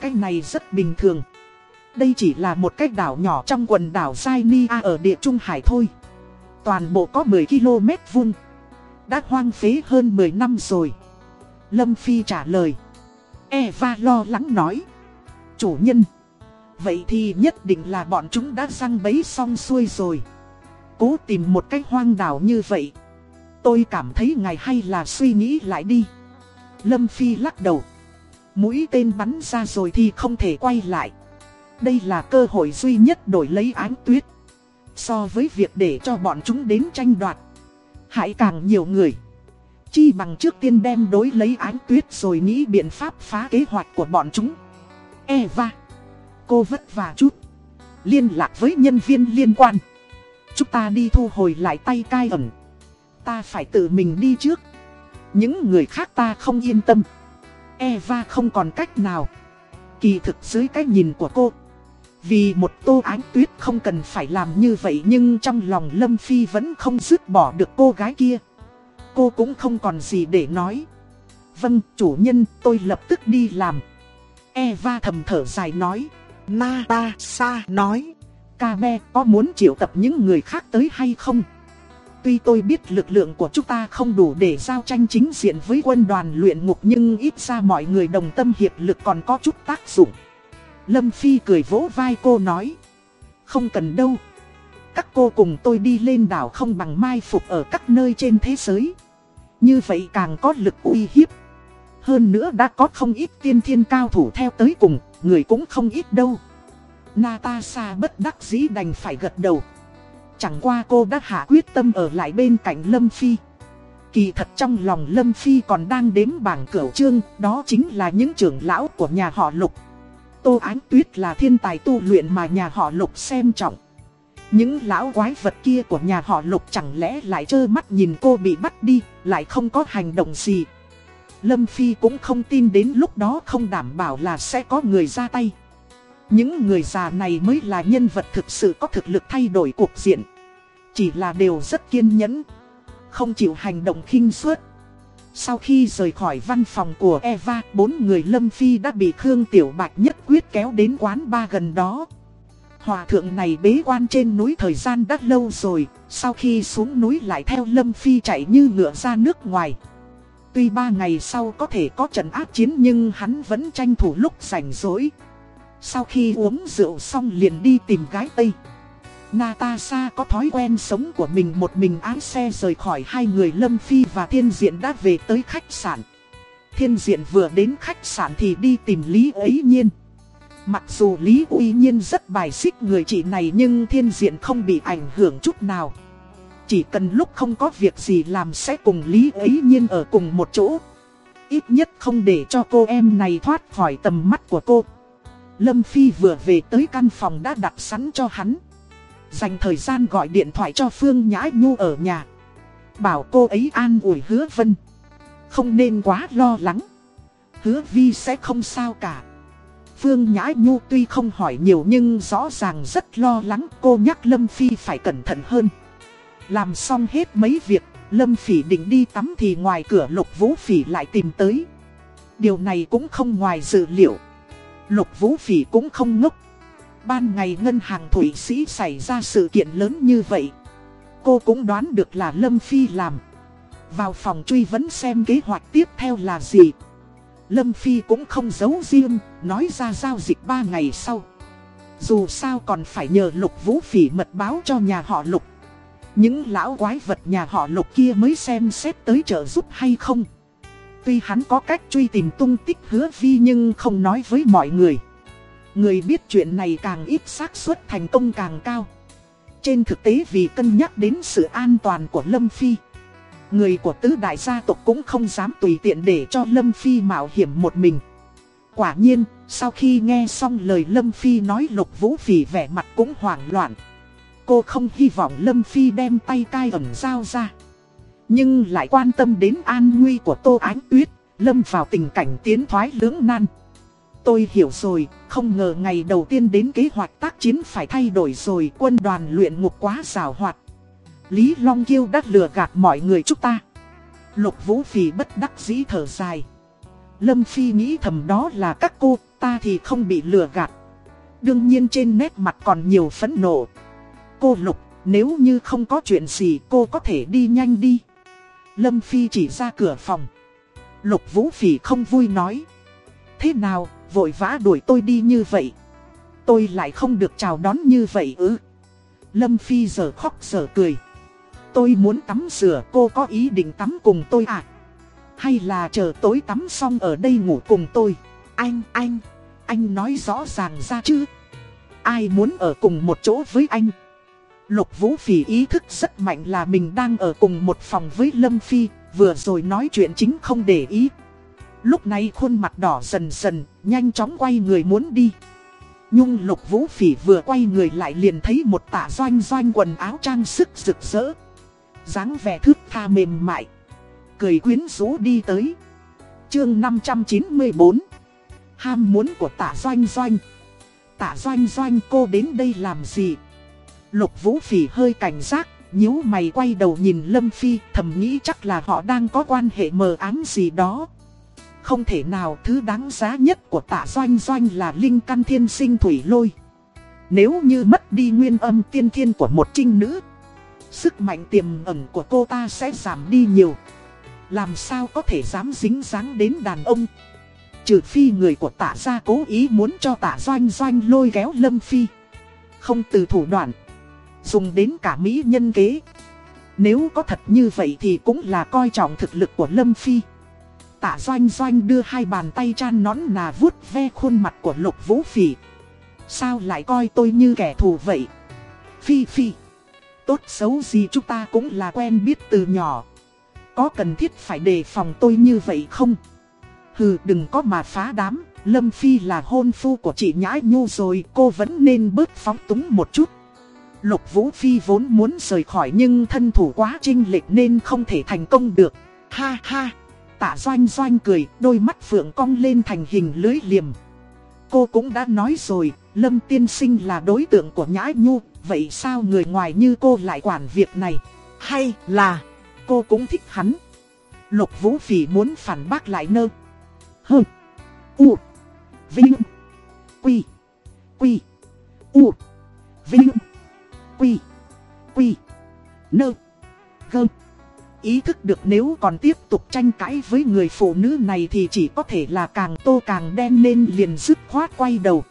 Cách này rất bình thường. Đây chỉ là một cách đảo nhỏ trong quần đảo Sainia ở địa Trung Hải thôi. Toàn bộ có 10 km vuông. Đã hoang phế hơn 10 năm rồi. Lâm Phi trả lời. Eva lo lắng nói. Chủ nhân. Vậy thì nhất định là bọn chúng đã răng bấy xong xuôi rồi. Cố tìm một cách hoang đảo như vậy. Tôi cảm thấy ngài hay là suy nghĩ lại đi. Lâm Phi lắc đầu. Mũi tên bắn ra rồi thì không thể quay lại. Đây là cơ hội duy nhất đổi lấy ánh tuyết. So với việc để cho bọn chúng đến tranh đoạt. Hãy càng nhiều người. Chi bằng trước tiên đem đối lấy ánh tuyết rồi nghĩ biện pháp phá kế hoạch của bọn chúng. Eva. Cô vất vả chút. Liên lạc với nhân viên liên quan. Chúng ta đi thu hồi lại tay cai ẩn. Ta phải tự mình đi trước. Những người khác ta không yên tâm. Eva không còn cách nào. Kỳ thực dưới cái nhìn của cô. Vì một tô ánh tuyết không cần phải làm như vậy nhưng trong lòng Lâm Phi vẫn không dứt bỏ được cô gái kia. Cô cũng không còn gì để nói. Vâng, chủ nhân, tôi lập tức đi làm. Eva thầm thở dài nói. Natasha nói. Kabe có muốn triệu tập những người khác tới hay không? Tuy tôi biết lực lượng của chúng ta không đủ để giao tranh chính diện với quân đoàn luyện ngục nhưng ít ra mọi người đồng tâm hiệp lực còn có chút tác dụng. Lâm Phi cười vỗ vai cô nói. Không cần đâu. Các cô cùng tôi đi lên đảo không bằng mai phục ở các nơi trên thế giới. Như vậy càng có lực uy hiếp. Hơn nữa đã có không ít tiên thiên cao thủ theo tới cùng, người cũng không ít đâu. Natasha bất đắc dĩ đành phải gật đầu. Chẳng qua cô đã hạ quyết tâm ở lại bên cạnh Lâm Phi. Kỳ thật trong lòng Lâm Phi còn đang đếm bảng cửu trương, đó chính là những trưởng lão của nhà họ Lục. Tô Ánh Tuyết là thiên tài tu luyện mà nhà họ Lục xem trọng. Những lão quái vật kia của nhà họ Lục chẳng lẽ lại trơ mắt nhìn cô bị bắt đi, lại không có hành động gì. Lâm Phi cũng không tin đến lúc đó không đảm bảo là sẽ có người ra tay. Những người già này mới là nhân vật thực sự có thực lực thay đổi cuộc diện. Chỉ là đều rất kiên nhẫn, không chịu hành động khinh suất. Sau khi rời khỏi văn phòng của Eva, bốn người Lâm Phi đã bị Khương Tiểu Bạch nhất quyết kéo đến quán ba gần đó. Hòa thượng này bế quan trên núi thời gian đã lâu rồi, sau khi xuống núi lại theo Lâm Phi chạy như ngựa ra nước ngoài. Tuy ba ngày sau có thể có trận áp chiến nhưng hắn vẫn tranh thủ lúc rảnh rỗi. Sau khi uống rượu xong liền đi tìm gái Tây. Natasha có thói quen sống của mình một mình ái xe rời khỏi hai người Lâm Phi và Thiên Diện đã về tới khách sạn. Thiên Diện vừa đến khách sạn thì đi tìm Lý ấy nhiên. Mặc dù Lý uy nhiên rất bài xích người chị này nhưng Thiên Diện không bị ảnh hưởng chút nào. Chỉ cần lúc không có việc gì làm sẽ cùng Lý ấy nhiên ở cùng một chỗ. Ít nhất không để cho cô em này thoát khỏi tầm mắt của cô. Lâm Phi vừa về tới căn phòng đã đặt sẵn cho hắn. Dành thời gian gọi điện thoại cho Phương Nhã Nhu ở nhà. Bảo cô ấy an ủi hứa vân. Không nên quá lo lắng. Hứa vi sẽ không sao cả. Phương Nhã Nhu tuy không hỏi nhiều nhưng rõ ràng rất lo lắng cô nhắc Lâm Phi phải cẩn thận hơn. Làm xong hết mấy việc, Lâm Phỉ định đi tắm thì ngoài cửa Lục Vũ Phỉ lại tìm tới. Điều này cũng không ngoài dự liệu. Lục Vũ Phỉ cũng không ngốc. Ban ngày ngân hàng Thủy Sĩ xảy ra sự kiện lớn như vậy. Cô cũng đoán được là Lâm Phi làm. Vào phòng truy vấn xem kế hoạch tiếp theo là gì. Lâm Phi cũng không giấu riêng, nói ra giao dịch 3 ngày sau. Dù sao còn phải nhờ Lục Vũ Phỉ mật báo cho nhà họ Lục. Những lão quái vật nhà họ Lục kia mới xem xét tới trợ giúp hay không. Tuy hắn có cách truy tìm tung tích hứa vi nhưng không nói với mọi người. Người biết chuyện này càng ít xác suất thành công càng cao. Trên thực tế vì cân nhắc đến sự an toàn của Lâm Phi. Người của tứ đại gia tộc cũng không dám tùy tiện để cho Lâm Phi mạo hiểm một mình. Quả nhiên, sau khi nghe xong lời Lâm Phi nói Lục Vũ Phỉ vẻ mặt cũng hoảng loạn. Cô không hy vọng Lâm Phi đem tay cai ẩn dao ra. Nhưng lại quan tâm đến an nguy của Tô Ánh Tuyết, Lâm vào tình cảnh tiến thoái lưỡng nan. Tôi hiểu rồi, không ngờ ngày đầu tiên đến kế hoạch tác chiến phải thay đổi rồi quân đoàn luyện ngục quá rào hoạt. Lý Long Kiêu đã lừa gạt mọi người chúng ta. Lục Vũ Phì bất đắc dĩ thở dài. Lâm Phi nghĩ thầm đó là các cô, ta thì không bị lừa gạt. Đương nhiên trên nét mặt còn nhiều phẫn nộ. Cô Lục, nếu như không có chuyện gì cô có thể đi nhanh đi. Lâm Phi chỉ ra cửa phòng. Lục Vũ Phỉ không vui nói. Thế nào, vội vã đuổi tôi đi như vậy. Tôi lại không được chào đón như vậy ư. Lâm Phi giờ khóc giờ cười. Tôi muốn tắm rửa cô có ý định tắm cùng tôi à? Hay là chờ tối tắm xong ở đây ngủ cùng tôi? Anh, anh, anh nói rõ ràng ra chứ. Ai muốn ở cùng một chỗ với anh? Lục Vũ Phỉ ý thức rất mạnh là mình đang ở cùng một phòng với Lâm Phi, vừa rồi nói chuyện chính không để ý. Lúc này khuôn mặt đỏ dần dần, nhanh chóng quay người muốn đi. Nhung Lục Vũ Phỉ vừa quay người lại liền thấy một tạ doanh doanh quần áo trang sức rực rỡ. dáng vẻ thước tha mềm mại. Cười quyến rũ đi tới. Chương 594 Ham muốn của tạ doanh doanh Tạ doanh doanh cô đến đây làm gì? Lục Vũ Phỉ hơi cảnh giác, nhíu mày quay đầu nhìn Lâm Phi, thầm nghĩ chắc là họ đang có quan hệ mờ ám gì đó. Không thể nào thứ đáng giá nhất của tạ doanh doanh là linh căn thiên sinh thủy lôi. Nếu như mất đi nguyên âm tiên thiên của một trinh nữ, sức mạnh tiềm ẩn của cô ta sẽ giảm đi nhiều. Làm sao có thể dám dính dáng đến đàn ông? Trừ phi người của tạ gia cố ý muốn cho tạ doanh doanh lôi kéo Lâm Phi. Không từ thủ đoạn dùng đến cả mỹ nhân kế. Nếu có thật như vậy thì cũng là coi trọng thực lực của Lâm Phi. Tạ Doanh Doanh đưa hai bàn tay chan nón nà vuốt ve khuôn mặt của Lục Vũ Phỉ. Sao lại coi tôi như kẻ thù vậy? Phi Phi, tốt xấu gì chúng ta cũng là quen biết từ nhỏ. Có cần thiết phải đề phòng tôi như vậy không? Hừ đừng có mà phá đám, Lâm Phi là hôn phu của chị nhãi Nhu rồi, cô vẫn nên bớt phóng túng một chút. Lục Vũ Phi vốn muốn rời khỏi nhưng thân thủ quá trinh lệch nên không thể thành công được. Ha ha, tạ doanh doanh cười, đôi mắt phượng cong lên thành hình lưới liềm. Cô cũng đã nói rồi, Lâm Tiên Sinh là đối tượng của Nhã Nhu, vậy sao người ngoài như cô lại quản việc này? Hay là cô cũng thích hắn? Lục Vũ Phỉ muốn phản bác lại nơ. Hừ. U. Vinh. Quy. Quy. U. Vinh. Quy. Quy. Nơ. Gơm. Ý thức được nếu còn tiếp tục tranh cãi với người phụ nữ này thì chỉ có thể là càng tô càng đen nên liền dứt khoát quay đầu.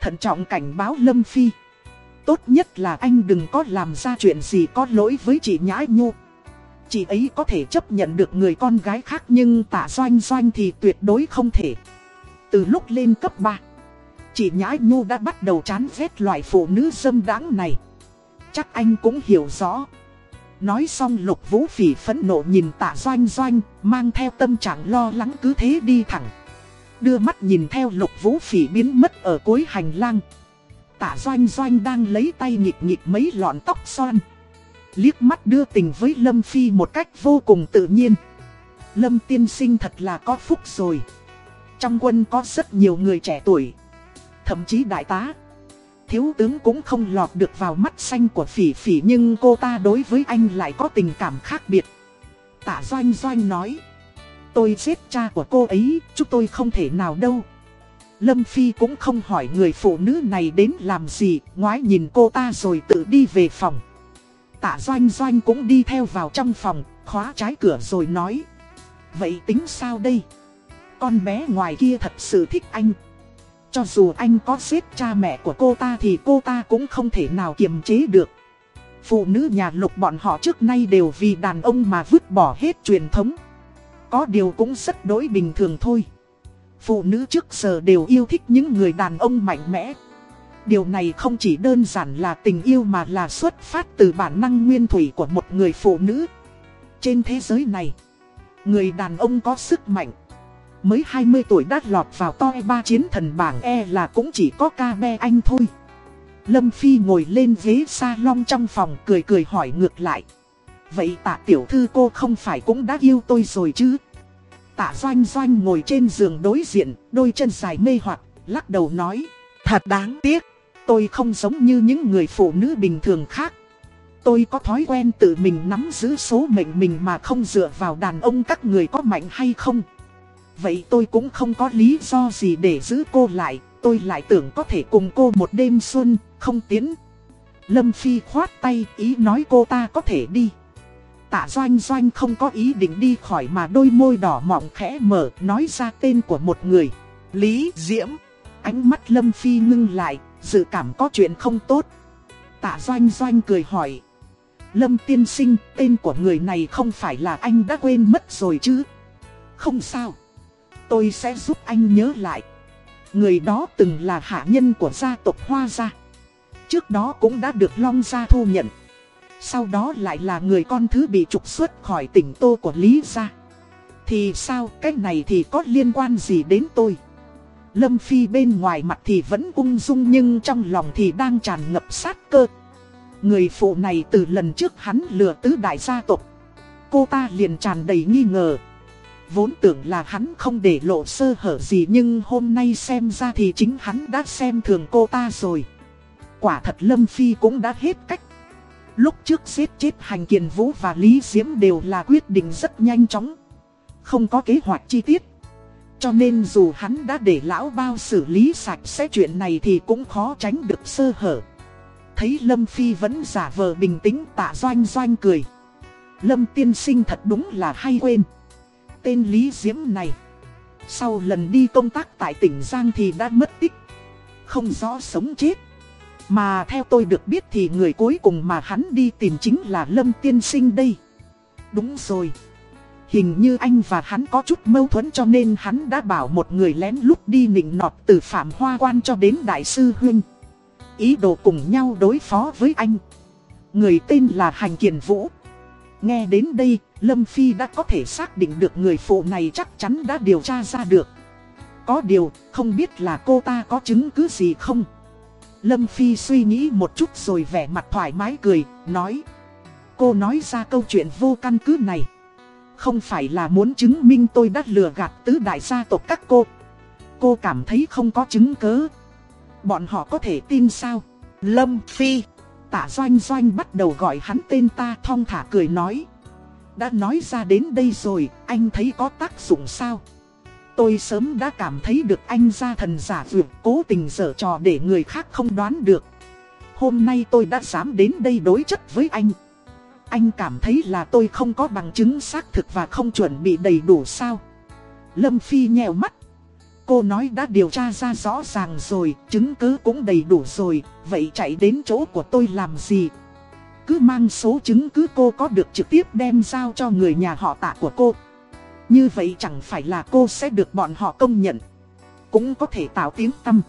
Thận trọng cảnh báo Lâm Phi. Tốt nhất là anh đừng có làm ra chuyện gì có lỗi với chị Nhã Nhu. Chị ấy có thể chấp nhận được người con gái khác nhưng tạ doanh doanh thì tuyệt đối không thể. Từ lúc lên cấp 3, chị Nhã Nhu đã bắt đầu chán ghét loại phụ nữ dâm đáng này. Chắc anh cũng hiểu rõ. Nói xong lục vũ phỉ phẫn nộ nhìn tạ doanh doanh, mang theo tâm trạng lo lắng cứ thế đi thẳng. Đưa mắt nhìn theo lục vũ phỉ biến mất ở cuối hành lang. Tạ doanh doanh đang lấy tay nhịp nhịp mấy lọn tóc xoan. Liếc mắt đưa tình với Lâm Phi một cách vô cùng tự nhiên. Lâm tiên sinh thật là có phúc rồi. Trong quân có rất nhiều người trẻ tuổi. Thậm chí đại tá. Thiếu tướng cũng không lọt được vào mắt xanh của phỉ phỉ nhưng cô ta đối với anh lại có tình cảm khác biệt. Tạ Doanh Doanh nói. Tôi giết cha của cô ấy, chúng tôi không thể nào đâu. Lâm Phi cũng không hỏi người phụ nữ này đến làm gì, ngoái nhìn cô ta rồi tự đi về phòng. Tạ Doanh Doanh cũng đi theo vào trong phòng, khóa trái cửa rồi nói. Vậy tính sao đây? Con bé ngoài kia thật sự thích anh. Cho dù anh có giết cha mẹ của cô ta thì cô ta cũng không thể nào kiềm chế được. Phụ nữ nhà lục bọn họ trước nay đều vì đàn ông mà vứt bỏ hết truyền thống. Có điều cũng rất đối bình thường thôi. Phụ nữ trước giờ đều yêu thích những người đàn ông mạnh mẽ. Điều này không chỉ đơn giản là tình yêu mà là xuất phát từ bản năng nguyên thủy của một người phụ nữ. Trên thế giới này, người đàn ông có sức mạnh. Mới 20 tuổi đã lọt vào toi ba chiến thần bảng E là cũng chỉ có ca me anh thôi. Lâm Phi ngồi lên ghế salon trong phòng cười cười hỏi ngược lại. Vậy tạ tiểu thư cô không phải cũng đã yêu tôi rồi chứ? Tạ doanh doanh ngồi trên giường đối diện, đôi chân dài mê hoặc, lắc đầu nói. Thật đáng tiếc, tôi không giống như những người phụ nữ bình thường khác. Tôi có thói quen tự mình nắm giữ số mệnh mình mà không dựa vào đàn ông các người có mạnh hay không. Vậy tôi cũng không có lý do gì để giữ cô lại, tôi lại tưởng có thể cùng cô một đêm xuân, không tiến. Lâm Phi khoát tay, ý nói cô ta có thể đi. Tạ Doanh Doanh không có ý định đi khỏi mà đôi môi đỏ mọng khẽ mở, nói ra tên của một người. Lý Diễm. Ánh mắt Lâm Phi ngưng lại, dự cảm có chuyện không tốt. Tạ Doanh Doanh cười hỏi. Lâm tiên sinh, tên của người này không phải là anh đã quên mất rồi chứ? Không sao. Tôi sẽ giúp anh nhớ lại. Người đó từng là hạ nhân của gia tộc Hoa Gia. Trước đó cũng đã được Long Gia thu nhận. Sau đó lại là người con thứ bị trục xuất khỏi tỉnh Tô của Lý Gia. Thì sao, cái này thì có liên quan gì đến tôi? Lâm Phi bên ngoài mặt thì vẫn ung dung nhưng trong lòng thì đang tràn ngập sát cơ. Người phụ này từ lần trước hắn lừa tứ đại gia tộc. Cô ta liền tràn đầy nghi ngờ. Vốn tưởng là hắn không để lộ sơ hở gì nhưng hôm nay xem ra thì chính hắn đã xem thường cô ta rồi. Quả thật Lâm Phi cũng đã hết cách. Lúc trước giết chết Hành Kiền Vũ và Lý Diễm đều là quyết định rất nhanh chóng. Không có kế hoạch chi tiết. Cho nên dù hắn đã để lão bao xử lý sạch sẽ chuyện này thì cũng khó tránh được sơ hở. Thấy Lâm Phi vẫn giả vờ bình tĩnh, tạ doanh doanh cười. Lâm tiên sinh thật đúng là hay quên. Tên Lý Diễm này. Sau lần đi công tác tại tỉnh Giang thì đã mất tích. Không rõ sống chết. Mà theo tôi được biết thì người cuối cùng mà hắn đi tìm chính là Lâm Tiên Sinh đây. Đúng rồi. Hình như anh và hắn có chút mâu thuẫn cho nên hắn đã bảo một người lén lút đi nịnh nọt từ Phạm Hoa Quan cho đến Đại sư Huynh. Ý đồ cùng nhau đối phó với anh. Người tên là Hành Kiền Vũ. Nghe đến đây, Lâm Phi đã có thể xác định được người phụ này chắc chắn đã điều tra ra được. Có điều, không biết là cô ta có chứng cứ gì không? Lâm Phi suy nghĩ một chút rồi vẻ mặt thoải mái cười, nói. Cô nói ra câu chuyện vô căn cứ này. Không phải là muốn chứng minh tôi đã lừa gạt tứ đại gia tộc các cô. Cô cảm thấy không có chứng cứ. Bọn họ có thể tin sao? Lâm Phi. Tạ Doanh Doanh bắt đầu gọi hắn tên ta thong thả cười nói. Đã nói ra đến đây rồi, anh thấy có tác dụng sao? Tôi sớm đã cảm thấy được anh ra thần giả vượt cố tình dở trò để người khác không đoán được. Hôm nay tôi đã dám đến đây đối chất với anh. Anh cảm thấy là tôi không có bằng chứng xác thực và không chuẩn bị đầy đủ sao? Lâm Phi nhèo mắt. Cô nói đã điều tra ra rõ ràng rồi, chứng cứ cũng đầy đủ rồi, vậy chạy đến chỗ của tôi làm gì? Cứ mang số chứng cứ cô có được trực tiếp đem giao cho người nhà họ tạ của cô. Như vậy chẳng phải là cô sẽ được bọn họ công nhận. Cũng có thể tạo tiếng tâm.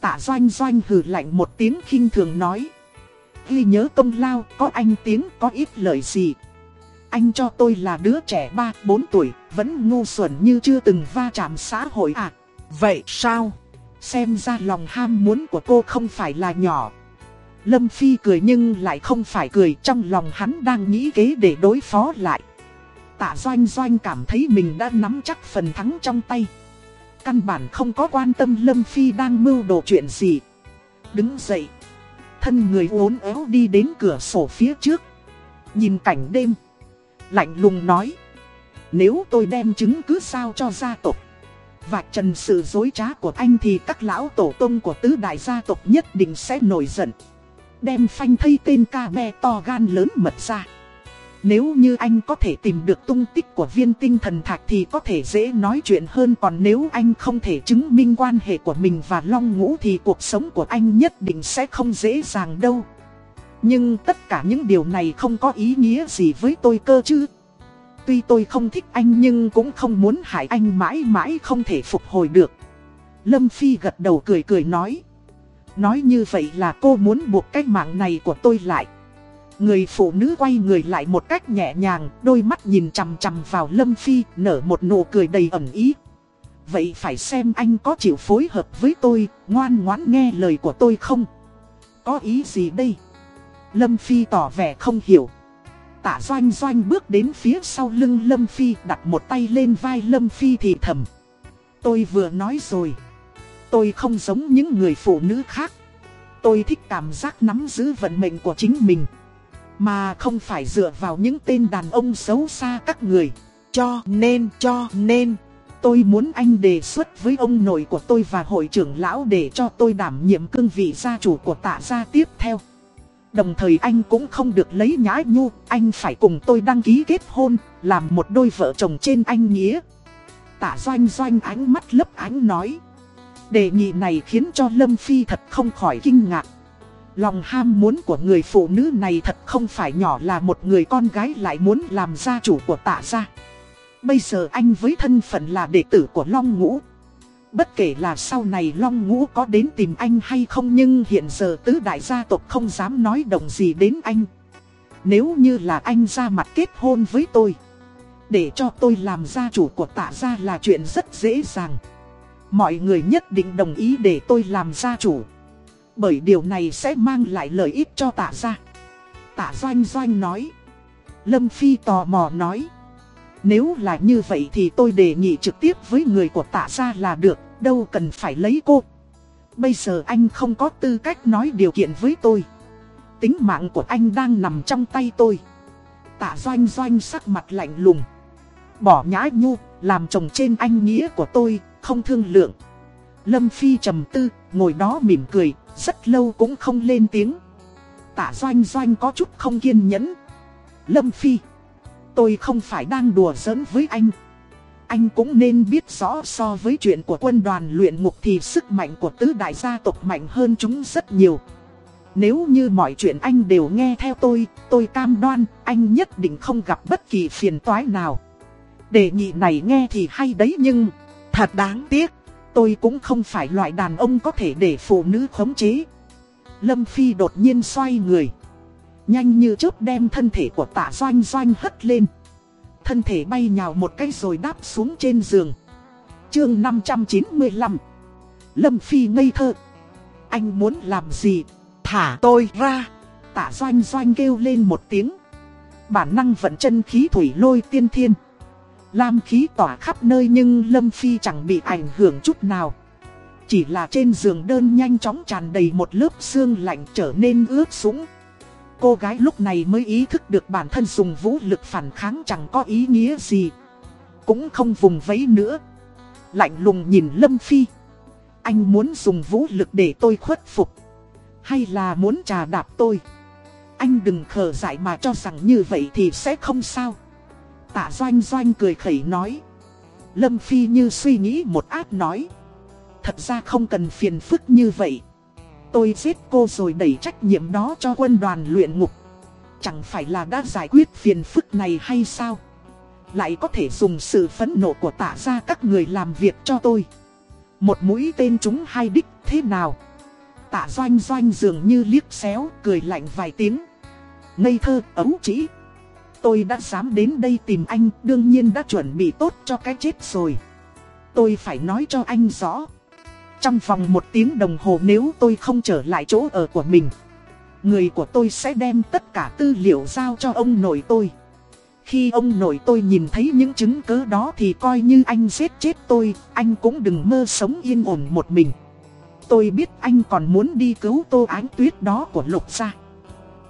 Tạ doanh doanh hừ lạnh một tiếng khinh thường nói. Ghi nhớ công lao, có anh tiếng, có ít lời gì. Anh cho tôi là đứa trẻ 3-4 tuổi, vẫn ngu xuẩn như chưa từng va chạm xã hội à. Vậy sao? Xem ra lòng ham muốn của cô không phải là nhỏ. Lâm Phi cười nhưng lại không phải cười, trong lòng hắn đang nghĩ kế để đối phó lại. Tạ Doanh Doanh cảm thấy mình đã nắm chắc phần thắng trong tay. Căn bản không có quan tâm Lâm Phi đang mưu đồ chuyện gì. Đứng dậy. Thân người uốn éo đi đến cửa sổ phía trước. Nhìn cảnh đêm. Lạnh lùng nói. Nếu tôi đem chứng cứ sao cho gia tộc Vạch trần sự dối trá của anh thì các lão tổ tông của tứ đại gia tộc nhất định sẽ nổi giận. Đem phanh thây tên ca be to gan lớn mật ra. Nếu như anh có thể tìm được tung tích của viên tinh thần thạch thì có thể dễ nói chuyện hơn, Còn nếu anh không thể chứng minh quan hệ của mình và Long Ngũ thì cuộc sống của anh nhất định sẽ không dễ dàng đâu Nhưng tất cả những điều này không có ý nghĩa gì với tôi cơ chứ Tuy tôi không thích anh nhưng cũng không muốn hại anh mãi mãi không thể phục hồi được. Lâm Phi gật đầu cười cười nói. Nói như vậy là cô muốn buộc cái mạng này của tôi lại. Người phụ nữ quay người lại một cách nhẹ nhàng, đôi mắt nhìn chằm chằm vào Lâm Phi, nở một nụ cười đầy ẩn ý. Vậy phải xem anh có chịu phối hợp với tôi, ngoan ngoãn nghe lời của tôi không? Có ý gì đây? Lâm Phi tỏ vẻ không hiểu. Tạ doanh doanh bước đến phía sau lưng Lâm Phi đặt một tay lên vai Lâm Phi thì thầm. Tôi vừa nói rồi. Tôi không giống những người phụ nữ khác. Tôi thích cảm giác nắm giữ vận mệnh của chính mình. Mà không phải dựa vào những tên đàn ông xấu xa các người. Cho nên, cho nên. Tôi muốn anh đề xuất với ông nội của tôi và hội trưởng lão để cho tôi đảm nhiệm cương vị gia chủ của tạ gia tiếp theo. Đồng thời anh cũng không được lấy nhã nhu, anh phải cùng tôi đăng ký kết hôn, làm một đôi vợ chồng trên anh nghĩa. tạ doanh doanh ánh mắt lấp ánh nói. Đề nghị này khiến cho Lâm Phi thật không khỏi kinh ngạc. Lòng ham muốn của người phụ nữ này thật không phải nhỏ là một người con gái lại muốn làm gia chủ của tạ gia. Bây giờ anh với thân phận là đệ tử của Long Ngũ. Bất kể là sau này Long Ngũ có đến tìm anh hay không nhưng hiện giờ tứ đại gia tộc không dám nói đồng gì đến anh. Nếu như là anh ra mặt kết hôn với tôi, để cho tôi làm gia chủ của tạ gia là chuyện rất dễ dàng. Mọi người nhất định đồng ý để tôi làm gia chủ. Bởi điều này sẽ mang lại lợi ích cho tạ gia. Tạ Doanh Doanh nói. Lâm Phi tò mò nói. Nếu là như vậy thì tôi đề nghị trực tiếp với người của tạ gia là được, đâu cần phải lấy cô. Bây giờ anh không có tư cách nói điều kiện với tôi. Tính mạng của anh đang nằm trong tay tôi. Tạ doanh doanh sắc mặt lạnh lùng. Bỏ nhã nhu, làm chồng trên anh nghĩa của tôi, không thương lượng. Lâm Phi trầm tư, ngồi đó mỉm cười, rất lâu cũng không lên tiếng. Tạ doanh doanh có chút không kiên nhẫn. Lâm Phi tôi không phải đang đùa giỡn với anh. Anh cũng nên biết rõ so với chuyện của quân đoàn luyện ngục thì sức mạnh của tứ đại gia tộc mạnh hơn chúng rất nhiều. Nếu như mọi chuyện anh đều nghe theo tôi, tôi cam đoan anh nhất định không gặp bất kỳ phiền toái nào. Đề nghị này nghe thì hay đấy nhưng, thật đáng tiếc, tôi cũng không phải loại đàn ông có thể để phụ nữ khống chế. Lâm Phi đột nhiên xoay người Nhanh như chớp đem thân thể của tạ doanh doanh hất lên. Thân thể bay nhào một cái rồi đáp xuống trên giường. Chương 595 Lâm Phi ngây thơ. Anh muốn làm gì? Thả tôi ra! Tạ doanh doanh kêu lên một tiếng. Bản năng vận chân khí thủy lôi tiên thiên. Lam khí tỏa khắp nơi nhưng Lâm Phi chẳng bị ảnh hưởng chút nào. Chỉ là trên giường đơn nhanh chóng tràn đầy một lớp xương lạnh trở nên ướt sũng. Cô gái lúc này mới ý thức được bản thân dùng vũ lực phản kháng chẳng có ý nghĩa gì. Cũng không vùng vẫy nữa. Lạnh lùng nhìn Lâm Phi. Anh muốn dùng vũ lực để tôi khuất phục? Hay là muốn trà đạp tôi? Anh đừng khờ dại mà cho rằng như vậy thì sẽ không sao. Tạ doanh doanh cười khẩy nói. Lâm Phi như suy nghĩ một át nói. Thật ra không cần phiền phức như vậy. Tôi giết cô rồi đẩy trách nhiệm đó cho quân đoàn luyện ngục. Chẳng phải là đã giải quyết phiền phức này hay sao? Lại có thể dùng sự phẫn nộ của tạ ra các người làm việc cho tôi. Một mũi tên chúng hai đích thế nào? Tạ doanh doanh dường như liếc xéo, cười lạnh vài tiếng. Ngây thơ, ấu chỉ Tôi đã dám đến đây tìm anh, Đương nhiên đã chuẩn bị tốt cho cái chết rồi. Tôi phải nói cho anh rõ. Trong vòng một tiếng đồng hồ nếu tôi không trở lại chỗ ở của mình, Người của tôi sẽ đem tất cả tư liệu giao cho ông nội tôi. Khi ông nội tôi nhìn thấy những chứng cứ đó thì coi như anh giết chết tôi, Anh cũng đừng mơ sống yên ổn một mình. Tôi biết anh còn muốn đi cứu tô ánh tuyết đó của lục gia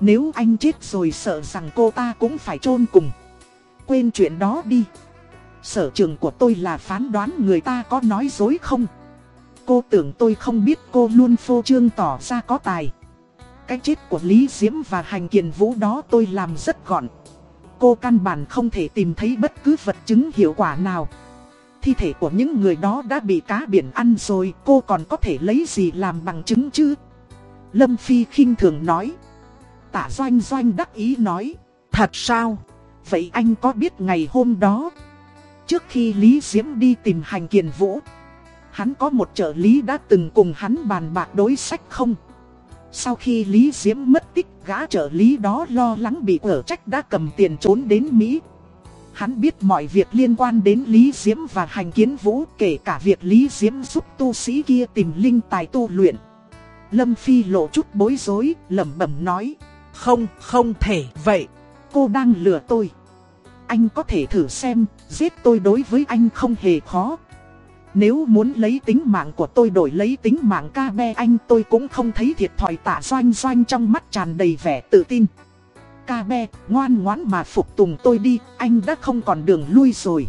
nếu anh chết rồi sợ rằng cô ta cũng phải chôn cùng. Quên chuyện đó đi. Sở trường của tôi là phán đoán người ta có nói dối không? Cô tưởng tôi không biết cô luôn phô trương tỏ ra có tài. Cái chết của Lý Diễm và hành kiền vũ đó tôi làm rất gọn. Cô căn bản không thể tìm thấy bất cứ vật chứng hiệu quả nào. Thi thể của những người đó đã bị cá biển ăn rồi, Cô còn có thể lấy gì làm bằng chứng chứ? Lâm Phi khinh thường nói. Tạ Doanh Doanh đắc ý nói. Thật sao? Vậy anh có biết ngày hôm đó? Trước khi Lý Diễm đi tìm hành kiền vũ, hắn có một trợ lý đã từng cùng hắn bàn bạc đối sách không? Sau khi Lý Diễm mất tích, gã trợ lý đó lo lắng bị ở trách đã cầm tiền trốn đến Mỹ. Hắn biết mọi việc liên quan đến Lý Diễm và hành kiến vũ kể cả việc Lý Diễm giúp tu sĩ kia tìm linh tài tu luyện. Lâm Phi lộ chút bối rối, lẩm bẩm nói. Không, không thể vậy. Cô đang lừa tôi. Anh có thể thử xem, giết tôi đối với anh không hề khó. Nếu muốn lấy tính mạng của tôi đổi lấy tính mạng ca be anh tôi cũng không thấy thiệt thòi tả doanh doanh trong mắt tràn đầy vẻ tự tin. Ca be, ngoan ngoãn mà phục tùng tôi đi, anh đã không còn đường lui rồi.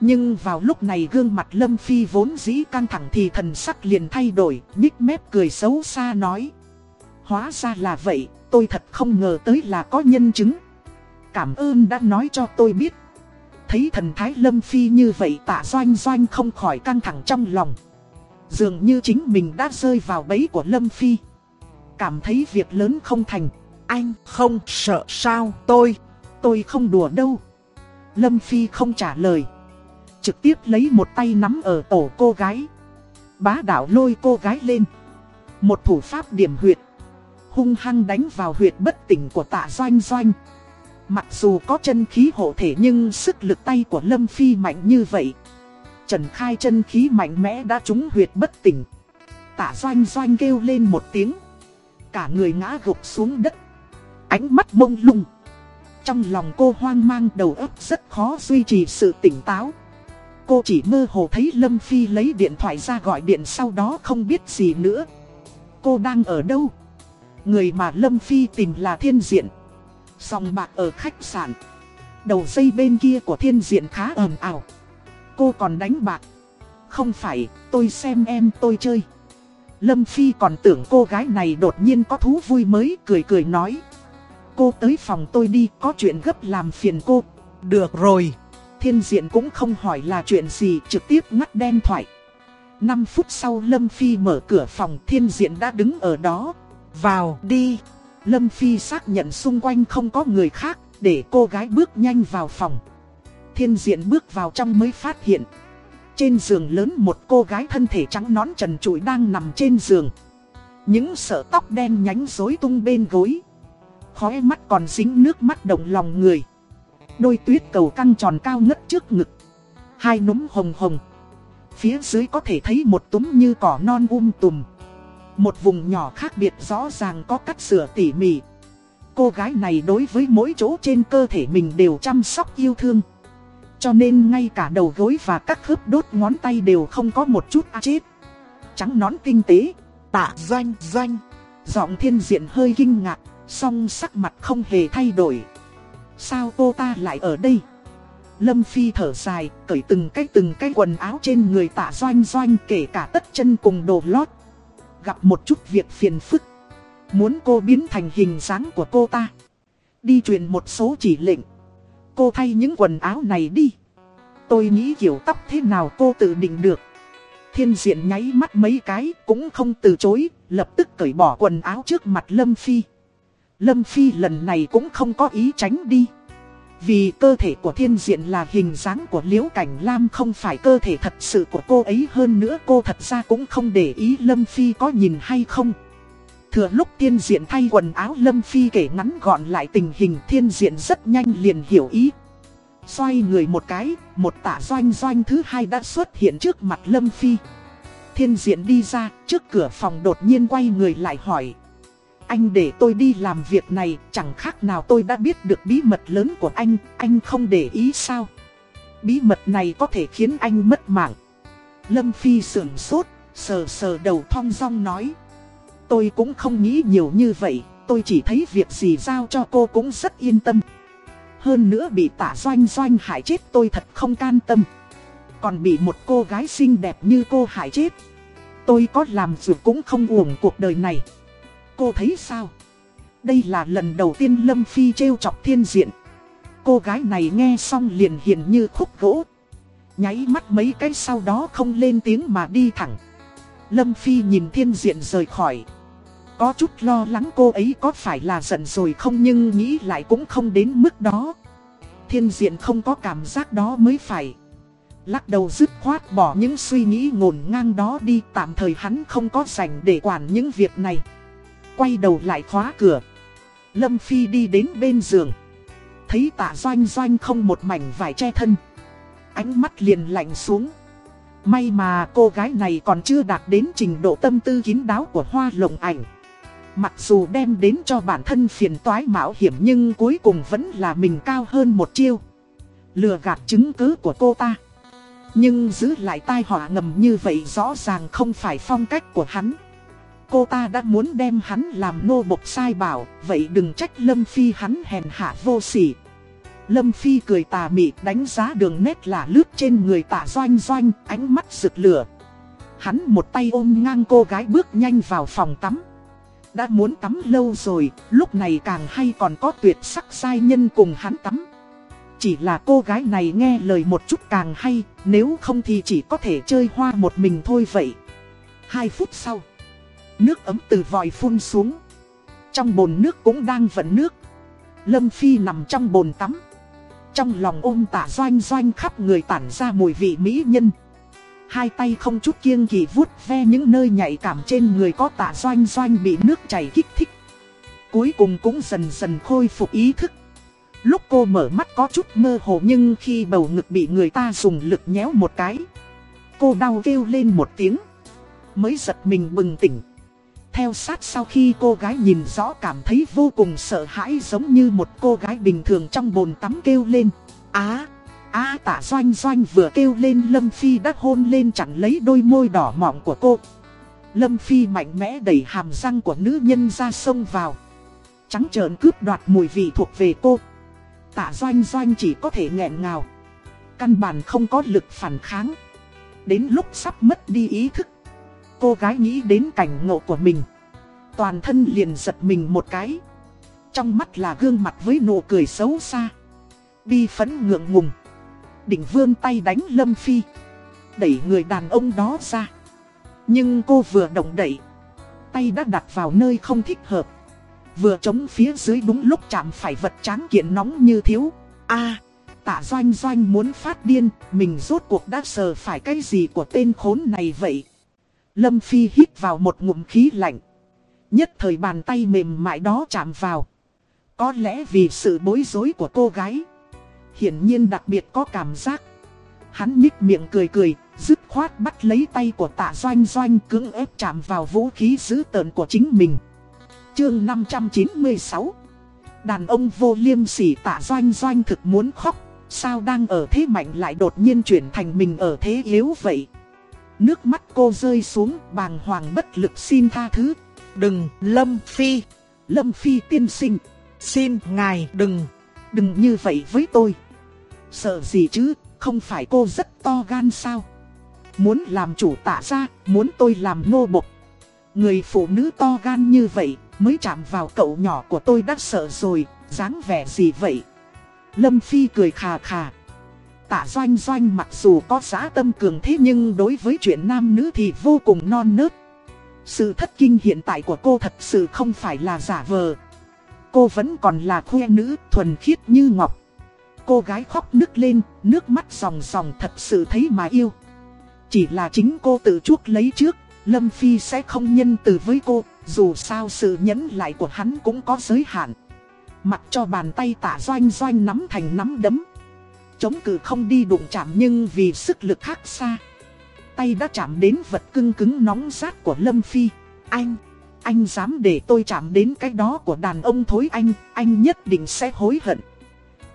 Nhưng vào lúc này gương mặt Lâm Phi vốn dĩ căng thẳng thì thần sắc liền thay đổi, nhích mép cười xấu xa nói. Hóa ra là vậy, tôi thật không ngờ tới là có nhân chứng. Cảm ơn đã nói cho tôi biết. Thấy thần thái lâm phi như vậy tạ doanh doanh không khỏi căng thẳng trong lòng. Dường như chính mình đã rơi vào bẫy của lâm phi. Cảm thấy việc lớn không thành. Anh không sợ sao tôi, tôi không đùa đâu. Lâm Phi không trả lời. Trực tiếp lấy một tay nắm ở tổ cô gái. Bá đạo lôi cô gái lên. Một thủ pháp điểm huyệt hung hăng đánh vào huyệt bất tỉnh của tạ doanh doanh. Mặc dù có chân khí hộ thể nhưng sức lực tay của Lâm Phi mạnh như vậy. Trần khai chân khí mạnh mẽ đã trúng huyệt bất tỉnh. Tạ doanh doanh kêu lên một tiếng. Cả người ngã gục xuống đất. Ánh mắt mông lung. Trong lòng cô hoang mang đầu óc rất khó duy trì sự tỉnh táo. Cô chỉ mơ hồ thấy Lâm Phi lấy điện thoại ra gọi điện sau đó không biết gì nữa. Cô đang ở đâu? Người mà Lâm Phi tìm là thiên diện. Sòng bạc ở khách sạn. Đầu dây bên kia của thiên diện khá ầm ảo Cô còn đánh bạc. Không phải, tôi xem em tôi chơi. Lâm Phi còn tưởng cô gái này đột nhiên có thú vui mới cười cười nói. Cô tới phòng tôi đi có chuyện gấp làm phiền cô. Được rồi. Thiên diện cũng không hỏi là chuyện gì trực tiếp ngắt đen thoại. 5 phút sau Lâm Phi mở cửa phòng thiên diện đã đứng ở đó vào đi. Lâm Phi xác nhận xung quanh không có người khác, để cô gái bước nhanh vào phòng. Thiên diện bước vào trong mới phát hiện. Trên giường lớn một cô gái thân thể trắng nón trần trụi đang nằm trên giường. Những sợi tóc đen nhánh rối tung bên gối. Khóe mắt còn dính nước mắt động lòng người. Đôi tuyết cầu căng tròn cao ngất trước ngực. Hai núm hồng hồng. Phía dưới có thể thấy một túm như cỏ non um tùm. Một vùng nhỏ khác biệt rõ ràng có cắt sửa tỉ mỉ. Cô gái này đối với mỗi chỗ trên cơ thể mình đều chăm sóc yêu thương. Cho nên ngay cả đầu gối và các khớp đốt ngón tay đều không có một chút á chết. Trắng nón tinh tế, tạ doanh doanh. Giọng thiên diện hơi kinh ngạc, song sắc mặt không hề thay đổi. Sao cô ta lại ở đây? Lâm Phi thở dài, cởi từng cái từng cái quần áo trên người tạ doanh doanh kể cả tất chân cùng đồ lót. Gặp một chút việc phiền phức. Muốn cô biến thành hình dáng của cô ta. Đi truyền một số chỉ lệnh. Cô thay những quần áo này đi. Tôi nghĩ kiểu tóc thế nào cô tự định được. Thiên diện nháy mắt mấy cái cũng không từ chối, lập tức cởi bỏ quần áo trước mặt Lâm Phi. Lâm Phi lần này cũng không có ý tránh đi. Vì cơ thể của thiên diện là hình dáng của Liễu Cảnh Lam không phải cơ thể thật sự của cô ấy hơn nữa cô thật ra cũng không để ý Lâm Phi có nhìn hay không. Thừa lúc thiên diện thay quần áo Lâm Phi kể ngắn gọn lại tình hình thiên diện rất nhanh liền hiểu ý. Xoay người một cái, một tả doanh doanh thứ hai đã xuất hiện trước mặt Lâm Phi. Thiên diện đi ra, trước cửa phòng đột nhiên quay người lại hỏi. Anh để tôi đi làm việc này, chẳng khác nào tôi đã biết được bí mật lớn của anh, anh không để ý sao? Bí mật này có thể khiến anh mất mạng. Lâm Phi sườn sốt, sờ sờ đầu thong dong nói. Tôi cũng không nghĩ nhiều như vậy, tôi chỉ thấy việc gì giao cho cô cũng rất yên tâm. Hơn nữa bị tả doanh doanh hại chết tôi thật không can tâm. Còn bị một cô gái xinh đẹp như cô hại chết. Tôi có làm dù cũng không uổng cuộc đời này. Cô thấy sao? Đây là lần đầu tiên Lâm Phi trêu chọc thiên diện. Cô gái này nghe xong liền hiền như khúc gỗ. Nháy mắt mấy cái sau đó không lên tiếng mà đi thẳng. Lâm Phi nhìn thiên diện rời khỏi. Có chút lo lắng cô ấy có phải là giận rồi không nhưng nghĩ lại cũng không đến mức đó. Thiên diện không có cảm giác đó mới phải. Lắc đầu dứt khoát bỏ những suy nghĩ ngổn ngang đó đi, tạm thời hắn không có rảnh để quản những việc này. Quay đầu lại khóa cửa. Lâm Phi đi đến bên giường. Thấy tạ doanh doanh không một mảnh vải che thân. Ánh mắt liền lạnh xuống. May mà cô gái này còn chưa đạt đến trình độ tâm tư kín đáo của hoa lồng ảnh. Mặc dù đem đến cho bản thân phiền toái mạo hiểm nhưng cuối cùng vẫn là mình cao hơn một chiêu. Lừa gạt chứng cứ của cô ta. Nhưng giữ lại tai họa ngầm như vậy rõ ràng không phải phong cách của hắn. Cô ta đã muốn đem hắn làm nô bộc sai bảo, vậy đừng trách Lâm Phi hắn hèn hạ vô sỉ. Lâm Phi cười tà mị đánh giá đường nét là lướt trên người tạ doanh doanh, ánh mắt rực lửa. Hắn một tay ôm ngang cô gái bước nhanh vào phòng tắm. Đã muốn tắm lâu rồi, lúc này càng hay còn có tuyệt sắc sai nhân cùng hắn tắm. Chỉ là cô gái này nghe lời một chút càng hay, nếu không thì chỉ có thể chơi hoa một mình thôi vậy. Hai phút sau, nước ấm từ vòi phun xuống. Trong bồn nước cũng đang vận nước. Lâm Phi nằm trong bồn tắm. Trong lòng ôm tả doanh doanh khắp người tản ra mùi vị mỹ nhân. Hai tay không chút kiêng kỳ vuốt ve những nơi nhạy cảm trên người có tạ doanh doanh bị nước chảy kích thích. Cuối cùng cũng dần dần khôi phục ý thức. Lúc cô mở mắt có chút mơ hồ nhưng khi bầu ngực bị người ta dùng lực nhéo một cái. Cô đau kêu lên một tiếng. Mới giật mình bừng tỉnh. Theo sát sau khi cô gái nhìn rõ cảm thấy vô cùng sợ hãi giống như một cô gái bình thường trong bồn tắm kêu lên. Á! á tả doanh doanh vừa kêu lên Lâm Phi đã hôn lên chặn lấy đôi môi đỏ mọng của cô. Lâm Phi mạnh mẽ đẩy hàm răng của nữ nhân ra sông vào. Trắng trợn cướp đoạt mùi vị thuộc về cô. Tả doanh doanh chỉ có thể nghẹn ngào. Căn bản không có lực phản kháng. Đến lúc sắp mất đi ý thức. Cô gái nghĩ đến cảnh ngộ của mình. Toàn thân liền giật mình một cái. Trong mắt là gương mặt với nụ cười xấu xa. Bi phấn ngượng ngùng. Định vươn tay đánh Lâm Phi Đẩy người đàn ông đó ra Nhưng cô vừa động đẩy Tay đã đặt vào nơi không thích hợp Vừa chống phía dưới đúng lúc chạm phải vật tráng kiện nóng như thiếu a, tạ doanh doanh muốn phát điên, Mình rốt cuộc đã sờ phải cái gì của tên khốn này vậy Lâm Phi hít vào một ngụm khí lạnh. Nhất thời bàn tay mềm mại đó chạm vào. Có lẽ vì sự bối rối của cô gái. Hiển nhiên đặc biệt có cảm giác. Hắn nhích miệng cười cười, Dứt khoát bắt lấy tay của tạ doanh doanh cứng ép chạm vào vũ khí dữ tợn của chính mình. Chương 596 Đàn ông vô liêm sỉ tạ doanh doanh thực muốn khóc. Sao đang ở thế mạnh lại đột nhiên chuyển thành mình ở thế yếu vậy? Nước mắt cô rơi xuống bàng hoàng bất lực xin tha thứ. Đừng, Lâm Phi. Lâm Phi tiên sinh Xin ngài đừng Đừng như vậy với tôi. Sợ gì chứ Không phải cô rất to gan sao? Muốn làm chủ tạ ra Muốn tôi làm nô bộc. Người phụ nữ to gan như vậy Mới chạm vào cậu nhỏ của tôi đã sợ rồi dáng vẻ gì vậy? Lâm Phi cười khà khà. Tạ doanh doanh mặc dù có giá tâm cường thế nhưng đối với chuyện nam nữ thì vô cùng non nớt. Sự thất kinh hiện tại của cô thật sự không phải là giả vờ. Cô vẫn còn là khuê nữ thuần khiết như ngọc. Cô gái khóc nức lên, nước mắt ròng ròng thật sự thấy mà yêu. Chỉ là chính cô tự chuốc lấy trước, Lâm Phi sẽ không nhân từ với cô Dù sao sự nhẫn lại của hắn cũng có giới hạn. Mặc cho bàn tay tạ doanh doanh nắm thành nắm đấm. Chống cự không đi đụng chạm nhưng vì sức lực khác xa. Tay đã chạm đến vật cưng cứng nóng rát của Lâm Phi. Anh, anh dám để tôi chạm đến cái đó của đàn ông thối anh Anh nhất định sẽ hối hận.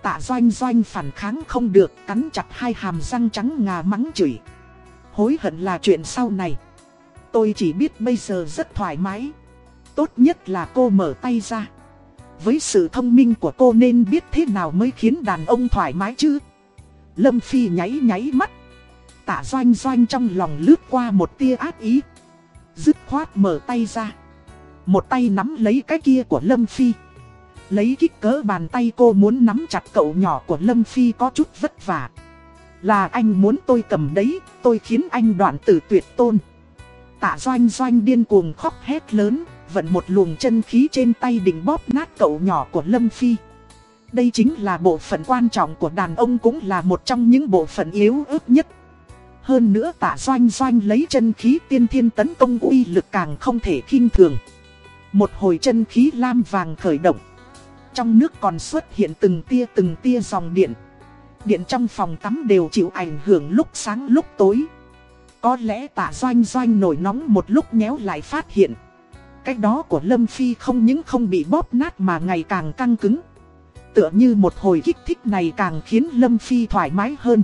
Tạ doanh doanh phản kháng không được Cắn chặt hai hàm răng trắng ngà mắng chửi. Hối hận là chuyện sau này. Tôi chỉ biết bây giờ rất thoải mái. Tốt nhất là cô mở tay ra. Với sự thông minh của cô nên biết thế nào mới khiến đàn ông thoải mái chứ? Lâm Phi nháy nháy mắt. Tạ doanh doanh trong lòng lướt qua một tia ác ý. Dứt khoát mở tay ra. Một tay nắm lấy cái kia của Lâm Phi. Lấy kích cỡ bàn tay cô muốn nắm chặt cậu nhỏ của Lâm Phi có chút vất vả. Là anh muốn tôi cầm đấy, Tôi khiến anh đoạn tử tuyệt tôn. Tạ doanh doanh điên cuồng khóc hét lớn, Vận một luồng chân khí trên tay định bóp nát cậu nhỏ của Lâm Phi. Đây chính là bộ phận quan trọng của đàn ông cũng là một trong những bộ phận yếu ớt nhất. Hơn nữa Tả doanh doanh lấy chân khí tiên thiên tấn công uy lực càng không thể khinh thường. Một hồi chân khí lam vàng khởi động. Trong nước còn xuất hiện từng tia từng tia dòng điện. Điện trong phòng tắm đều chịu ảnh hưởng lúc sáng lúc tối. Có lẽ Tả doanh doanh nổi nóng một lúc nhéo lại phát hiện. Cách đó của Lâm Phi không những không bị bóp nát mà ngày càng căng cứng. Tựa như một hồi kích thích này càng khiến Lâm Phi thoải mái hơn.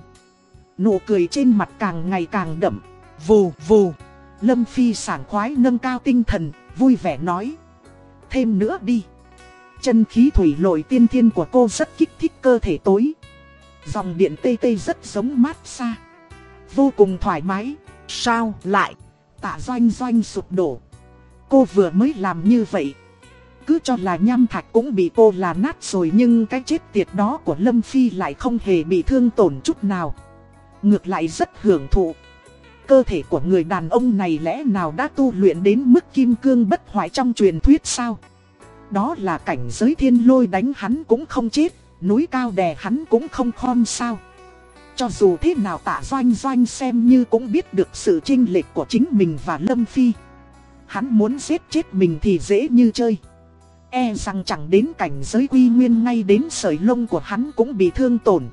Nụ cười trên mặt càng ngày càng đậm. Vù vù. Lâm Phi sảng khoái nâng cao tinh thần, vui vẻ nói. Thêm nữa đi. Chân khí thủy lội tiên thiên của cô rất kích thích cơ thể tối. Dòng điện tê tê rất giống mát xa. Vô cùng thoải mái. Sao lại? Tạ doanh doanh sụp đổ. Cô vừa mới làm như vậy. Cứ cho là nham thạch cũng bị cô là nát rồi nhưng cái chết tiệt đó của Lâm Phi lại không hề bị thương tổn chút nào. Ngược lại rất hưởng thụ. Cơ thể của người đàn ông này lẽ nào đã tu luyện đến mức kim cương bất hoại trong truyền thuyết sao? Đó là cảnh giới thiên lôi đánh hắn cũng không chết, núi cao đè hắn cũng không khom sao. Cho dù thế nào tạ doanh doanh xem như cũng biết được sự chênh lệch của chính mình và Lâm Phi. Hắn muốn giết chết mình thì dễ như chơi. E rằng chẳng đến cảnh giới quy nguyên ngay đến sợi lông của hắn cũng bị thương tổn.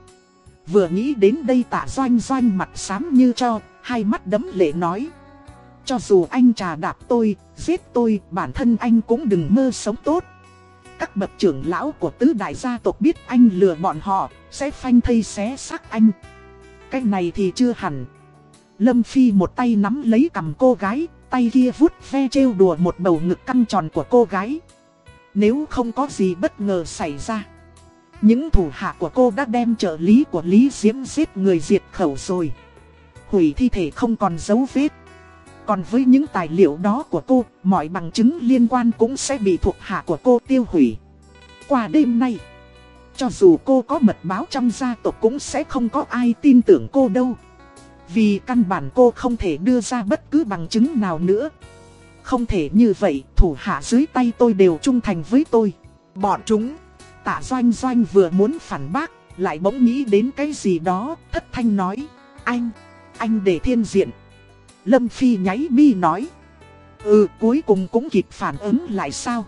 Vừa nghĩ đến đây tạ doanh doanh mặt xám như cho, hai mắt đấm lệ nói. Cho dù anh trà đạp tôi, giết tôi, bản thân anh cũng đừng mơ sống tốt. Các bậc trưởng lão của tứ đại gia tộc biết anh lừa bọn họ, sẽ phanh thây xé xác anh cái này thì chưa hẳn. Lâm Phi một tay nắm lấy cầm cô gái, tay kia vuốt ve trêu đùa một bầu ngực căng tròn của cô gái. Nếu không có gì bất ngờ xảy ra. Những thủ hạ của cô đã đem trợ lý của Lý Diễm giết người diệt khẩu rồi. Hủy thi thể không còn dấu vết. Còn với những tài liệu đó của cô, mọi bằng chứng liên quan cũng sẽ bị thuộc hạ của cô tiêu hủy. Qua đêm nay... Cho dù cô có mật báo trong gia tộc cũng sẽ không có ai tin tưởng cô đâu. Vì căn bản cô không thể đưa ra bất cứ bằng chứng nào nữa. Không thể như vậy, thủ hạ dưới tay tôi đều trung thành với tôi. Bọn chúng, tạ doanh doanh vừa muốn phản bác, lại bỗng nghĩ đến cái gì đó, thất thanh nói. Anh, anh để thiên diện. Lâm Phi nháy mi nói. Ừ, cuối cùng cũng kịp phản ứng lại sao?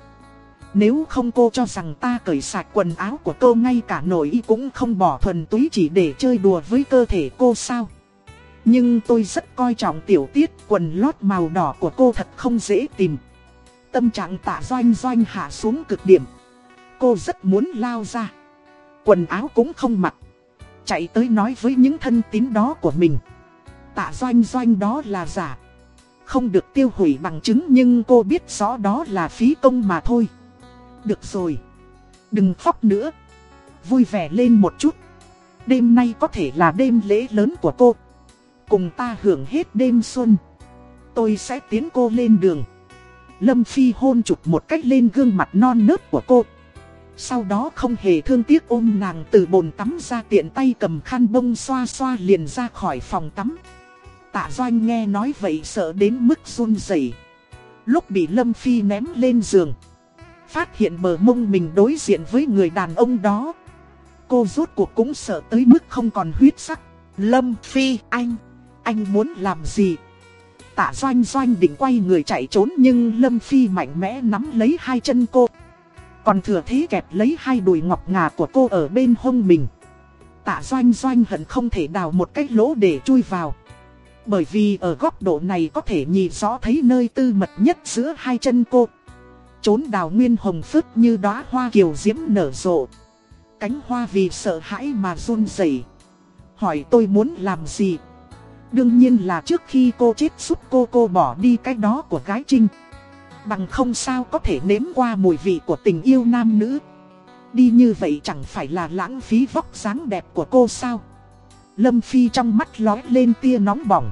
Nếu không cô cho rằng ta cởi sạch quần áo của cô ngay cả nội y cũng không bỏ thuần túy chỉ để chơi đùa với cơ thể cô sao nhưng tôi rất coi trọng tiểu tiết, quần lót màu đỏ của cô thật không dễ tìm. Tâm trạng tạ doanh doanh hạ xuống cực điểm. Cô rất muốn lao ra. Quần áo cũng không mặc. Chạy tới nói với những thân tín đó của mình. Tạ doanh doanh đó là giả. Không được tiêu hủy bằng chứng nhưng cô biết rõ đó là phí công mà thôi. Được rồi. Đừng khóc nữa. Vui vẻ lên một chút. Đêm nay có thể là đêm lễ lớn của cô. Cùng ta hưởng hết đêm xuân Tôi sẽ tiến cô lên đường Lâm Phi hôn chụp một cách lên gương mặt non nớt của cô sau đó không hề thương tiếc ôm nàng từ bồn tắm ra tiện tay cầm khăn bông xoa xoa liền ra khỏi phòng tắm. Tạ Doanh nghe nói vậy sợ đến mức run rẩy. Lúc bị Lâm Phi ném lên giường. Phát hiện bờ mông mình đối diện với người đàn ông đó. Cô rốt cuộc cũng sợ tới mức không còn huyết sắc. Lâm Phi, anh, anh muốn làm gì? Tạ Doanh Doanh định quay người chạy trốn nhưng Lâm Phi mạnh mẽ nắm lấy hai chân cô. Còn thừa thế kẹp lấy hai đùi ngọc ngà của cô ở bên hông mình. Tạ doanh doanh hận không thể đào một cái lỗ để chui vào. Bởi vì ở góc độ này có thể nhìn rõ thấy nơi tư mật nhất giữa hai chân cô. Trốn đào nguyên hồng phức như đóa hoa kiều diễm nở rộ. Cánh hoa vì sợ hãi mà run rẩy. Hỏi tôi muốn làm gì? Đương nhiên là trước khi cô chết giúp cô cô bỏ đi cái đó của gái Trinh. Bằng không sao có thể nếm qua mùi vị của tình yêu nam nữ. Đi như vậy chẳng phải là lãng phí vóc dáng đẹp của cô sao? Lâm Phi trong mắt lói lên tia nóng bỏng.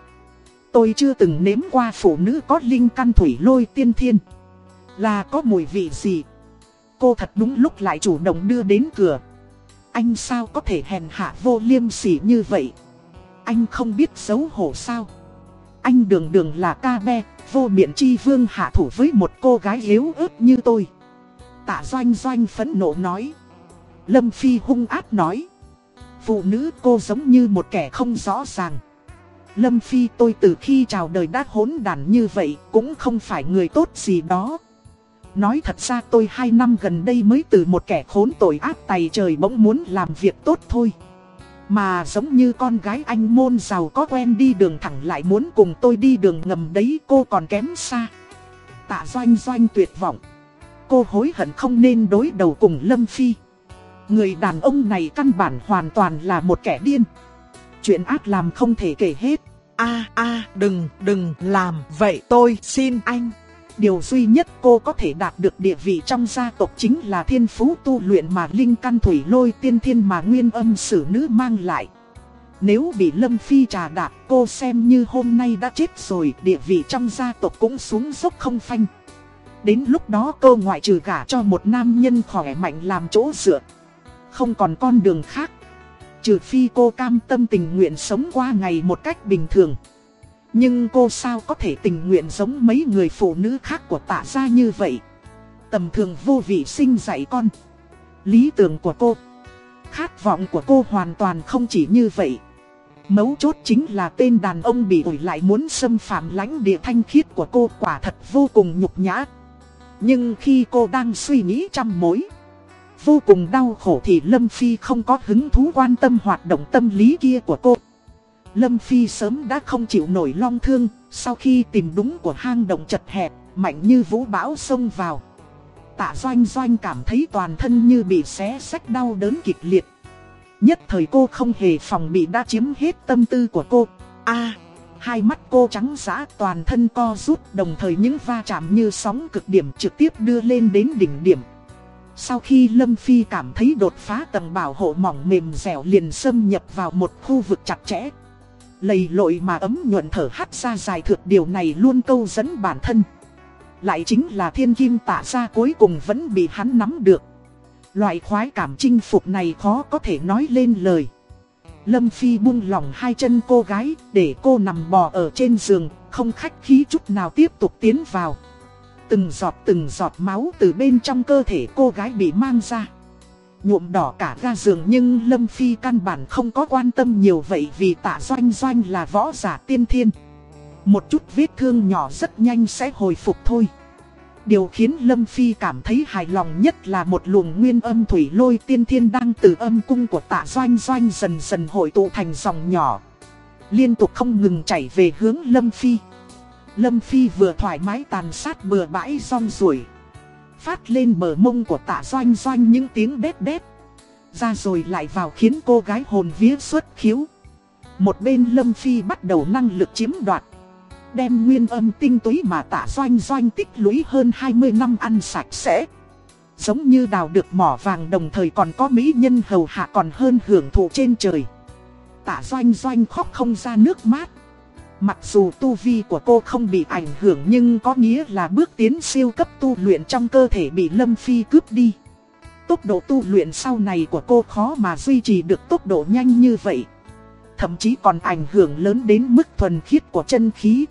Tôi chưa từng nếm qua phụ nữ có linh căn thủy lôi tiên thiên. Là có mùi vị gì? Cô thật đúng lúc lại chủ động đưa đến cửa. Anh sao có thể hèn hạ vô liêm sỉ như vậy? Anh không biết xấu hổ sao Anh đường đường là ca be, vô miện chi vương hạ thủ với một cô gái yếu ớt như tôi. Tạ doanh doanh phẫn nộ nói. Lâm Phi hung ác nói. Phụ nữ cô giống như một kẻ không rõ ràng. Lâm Phi tôi từ khi chào đời đã hốn đàn như vậy cũng không phải người tốt gì đó. Nói thật ra tôi hai năm gần đây mới từ một kẻ khốn tội ác tày trời bỗng muốn làm việc tốt thôi. Mà giống như con gái anh môn giàu có quen đi đường thẳng lại muốn cùng tôi đi đường ngầm đấy cô còn kém xa. Tạ doanh doanh tuyệt vọng. Cô hối hận không nên đối đầu cùng Lâm Phi. Người đàn ông này căn bản hoàn toàn là một kẻ điên. Chuyện ác làm không thể kể hết. a a đừng, đừng làm vậy tôi xin anh. Điều duy nhất cô có thể đạt được địa vị trong gia tộc chính là thiên phú tu luyện mà Linh Căn Thủy Lôi tiên thiên mà nguyên âm sử nữ mang lại. Nếu bị Lâm Phi trà đạp, cô xem như hôm nay đã chết rồi, địa vị trong gia tộc cũng xuống dốc không phanh. Đến lúc đó cô ngoại trừ gả cho một nam nhân khỏe mạnh làm chỗ dựa. Không còn con đường khác. Trừ phi cô cam tâm tình nguyện sống qua ngày một cách bình thường. Nhưng cô sao có thể tình nguyện giống mấy người phụ nữ khác của tạ gia như vậy? Tầm thường vô vị sinh dạy con. Lý tưởng của cô, Khát vọng của cô hoàn toàn không chỉ như vậy. Mấu chốt chính là tên đàn ông bị ủi lại muốn xâm phạm lãnh địa thanh khiết của cô quả thật vô cùng nhục nhã. Nhưng khi cô đang suy nghĩ trăm mối, Vô cùng đau khổ thì Lâm Phi không có hứng thú quan tâm hoạt động tâm lý kia của cô. Lâm Phi sớm đã không chịu nổi long thương, sau khi tìm đúng của hang động chật hẹp, mạnh như vũ bão xông vào. Tạ Doanh Doanh cảm thấy toàn thân như bị xé sách đau đớn kịch liệt. Nhất thời cô không hề phòng bị đã chiếm hết tâm tư của cô. a hai mắt cô trắng giã toàn thân co rút đồng thời những va chạm như sóng cực điểm trực tiếp đưa lên đến đỉnh điểm. Sau khi Lâm Phi cảm thấy đột phá tầng bảo hộ mỏng mềm dẻo liền xâm nhập vào một khu vực chặt chẽ Lầy lội mà ấm nhuận thở hắt ra dài thượt điều này luôn câu dẫn bản thân. Lại chính là thiên kim tạ ra cuối cùng vẫn bị hắn nắm được. Loại khoái cảm chinh phục này khó có thể nói lên lời. Lâm Phi buông lỏng hai chân cô gái để cô nằm bò ở trên giường, Không khách khí chút nào tiếp tục tiến vào. Từng giọt từng giọt máu từ bên trong cơ thể cô gái bị mang ra nhuộm đỏ cả ga giường nhưng Lâm Phi căn bản không có quan tâm nhiều vậy vì tạ doanh doanh là võ giả tiên thiên. Một chút vết thương nhỏ rất nhanh sẽ hồi phục thôi. Điều khiến Lâm Phi cảm thấy hài lòng nhất là một luồng nguyên âm thủy lôi tiên thiên đang từ âm cung của tạ doanh doanh dần dần hội tụ thành dòng nhỏ. Liên tục không ngừng chảy về hướng Lâm Phi. Lâm Phi vừa thoải mái tàn sát bừa bãi rong rủi Phát lên bờ mông của tạ doanh doanh những tiếng đét đét. Ra rồi lại vào khiến cô gái hồn vía xuất khiếu. Một bên Lâm Phi bắt đầu năng lực chiếm đoạt. Đem nguyên âm tinh túy mà tạ doanh doanh tích lũy hơn 20 năm ăn sạch sẽ. Giống như đào được mỏ vàng đồng thời còn có mỹ nhân hầu hạ còn hơn hưởng thụ trên trời. Tạ doanh doanh khóc không ra nước mát. Mặc dù tu vi của cô không bị ảnh hưởng nhưng có nghĩa là bước tiến siêu cấp tu luyện trong cơ thể bị Lâm Phi cướp đi. Tốc độ tu luyện sau này của cô khó mà duy trì được tốc độ nhanh như vậy. Thậm chí còn ảnh hưởng lớn đến mức thuần khiết của chân khí.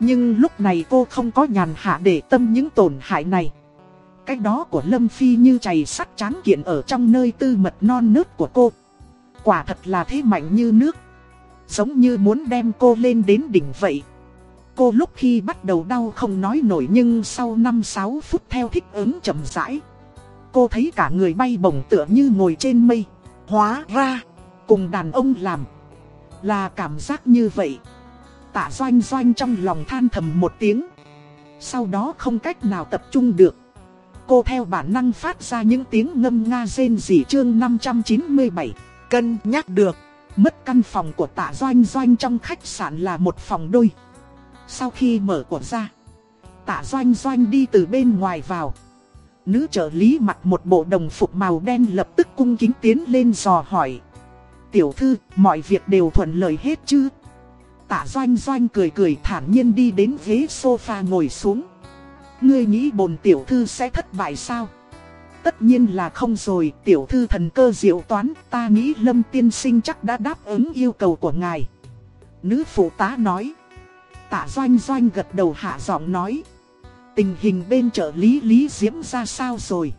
Nhưng lúc này cô không có nhàn hạ để tâm những tổn hại này. Cách đó của Lâm Phi như chày sắt tráng kiện ở trong nơi tư mật non nớt của cô. Quả thật là thế mạnh như nước. Giống như muốn đem cô lên đến đỉnh vậy. Cô lúc khi bắt đầu đau không nói nổi nhưng sau 5-6 phút theo thích ứng chậm rãi. Cô thấy cả người bay bổng tựa như ngồi trên mây. Hóa ra, cùng đàn ông làm. Là cảm giác như vậy. Tạ doanh doanh trong lòng than thầm một tiếng. Sau đó không cách nào tập trung được. Cô theo bản năng phát ra những tiếng ngâm nga rên rỉ chương 597. Cân nhắc được. Mất căn phòng của tạ doanh doanh trong khách sạn là một phòng đôi. Sau khi mở cửa ra, tạ doanh doanh đi từ bên ngoài vào. Nữ trợ lý mặc một bộ đồng phục màu đen lập tức cung kính tiến lên dò hỏi. Tiểu thư, mọi việc đều thuận lợi hết chứ? Tạ doanh doanh cười cười thản nhiên đi đến ghế sofa ngồi xuống. Ngươi nghĩ bồn tiểu thư sẽ thất bại sao? Tất nhiên là không rồi, tiểu thư thần cơ diệu toán, ta nghĩ Lâm tiên sinh chắc đã đáp ứng yêu cầu của ngài. Nữ phụ tá nói. Tạ doanh doanh gật đầu hạ giọng nói. Tình hình bên trợ lý Lý Diễm ra sao rồi?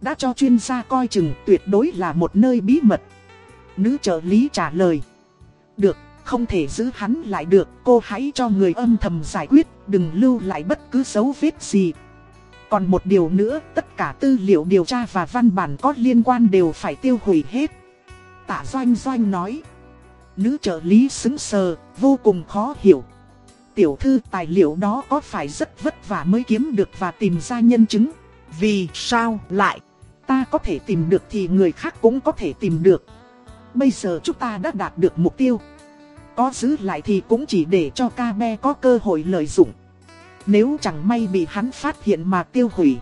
Đã cho chuyên gia coi chừng tuyệt đối là một nơi bí mật. Nữ trợ lý trả lời. Được, không thể giữ hắn lại được, cô hãy cho người âm thầm giải quyết, đừng lưu lại bất cứ dấu vết gì. Còn một điều nữa, tất cả tư liệu điều tra và văn bản có liên quan đều phải tiêu hủy hết. Tạ Doanh Doanh nói. Nữ trợ lý xứng sờ, vô cùng khó hiểu. Tiểu thư tài liệu đó có phải rất vất vả mới kiếm được và tìm ra nhân chứng. Vì sao lại? Ta có thể tìm được thì người khác cũng có thể tìm được. Bây giờ chúng ta đã đạt được mục tiêu. Có giữ lại thì cũng chỉ để cho ca be có cơ hội lợi dụng. Nếu chẳng may bị hắn phát hiện mà tiêu hủy,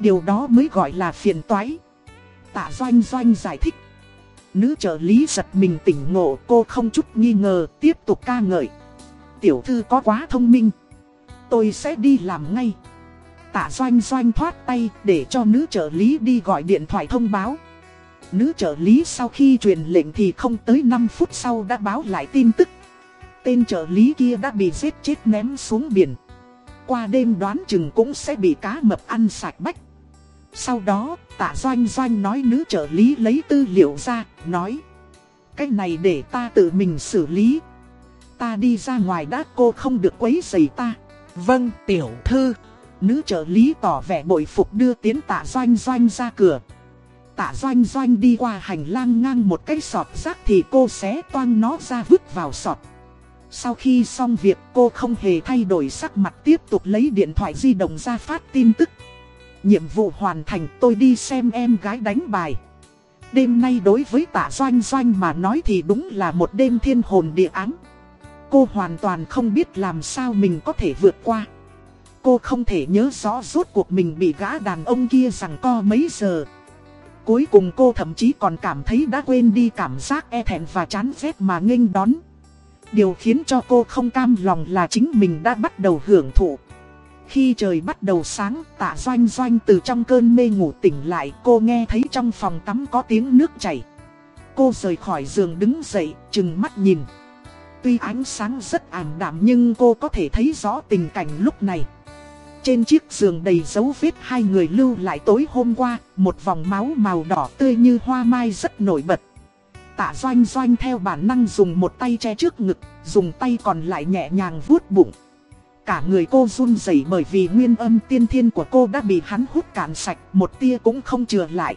Điều đó mới gọi là phiền toái. Tạ Doanh Doanh giải thích. Nữ trợ lý giật mình tỉnh ngộ, cô không chút nghi ngờ, tiếp tục ca ngợi. Tiểu thư có quá thông minh. Tôi sẽ đi làm ngay. Tạ Doanh Doanh thoát tay, để cho nữ trợ lý đi gọi điện thoại thông báo. Nữ trợ lý sau khi truyền lệnh thì không tới 5 phút sau đã báo lại tin tức. Tên trợ lý kia đã bị giết chết ném xuống biển qua đêm đoán chừng cũng sẽ bị cá mập ăn sạch bách. Sau đó, tạ doanh doanh nói nữ trợ lý lấy tư liệu ra, nói. Cái này để ta tự mình xử lý. Ta đi ra ngoài đã cô không được quấy rầy ta. Vâng, tiểu thư. Nữ trợ lý tỏ vẻ bội phục đưa tiến tạ doanh doanh ra cửa. Tạ doanh doanh đi qua hành lang ngang một cái sọt rác thì cô xé toang nó ra vứt vào sọt. Sau khi xong việc, cô không hề thay đổi sắc mặt tiếp tục lấy điện thoại di động ra phát tin tức. Nhiệm vụ hoàn thành, tôi đi xem em gái đánh bài. Đêm nay đối với tạ doanh doanh mà nói thì đúng là một đêm thiên hồn địa áng Cô hoàn toàn không biết làm sao mình có thể vượt qua. Cô không thể nhớ rõ rốt cuộc mình bị gã đàn ông kia rằng co mấy giờ. Cuối cùng cô thậm chí còn cảm thấy đã quên đi cảm giác e thẹn và chán ghét mà nghênh đón. Điều khiến cho cô không cam lòng là chính mình đã bắt đầu hưởng thụ. Khi trời bắt đầu sáng, tạ doanh doanh từ trong cơn mê ngủ tỉnh lại, cô nghe thấy trong phòng tắm có tiếng nước chảy. Cô rời khỏi giường đứng dậy, chừng mắt nhìn. Tuy ánh sáng rất ảm đạm nhưng cô có thể thấy rõ tình cảnh lúc này. Trên chiếc giường đầy dấu vết hai người lưu lại tối hôm qua, một vòng máu màu đỏ tươi như hoa mai rất nổi bật tạ doanh doanh theo bản năng dùng một tay che trước ngực, dùng tay còn lại nhẹ nhàng vuốt bụng. Cả người cô run rẩy bởi vì nguyên âm tiên thiên của cô đã bị hắn hút cạn sạch, một tia cũng không chừa lại.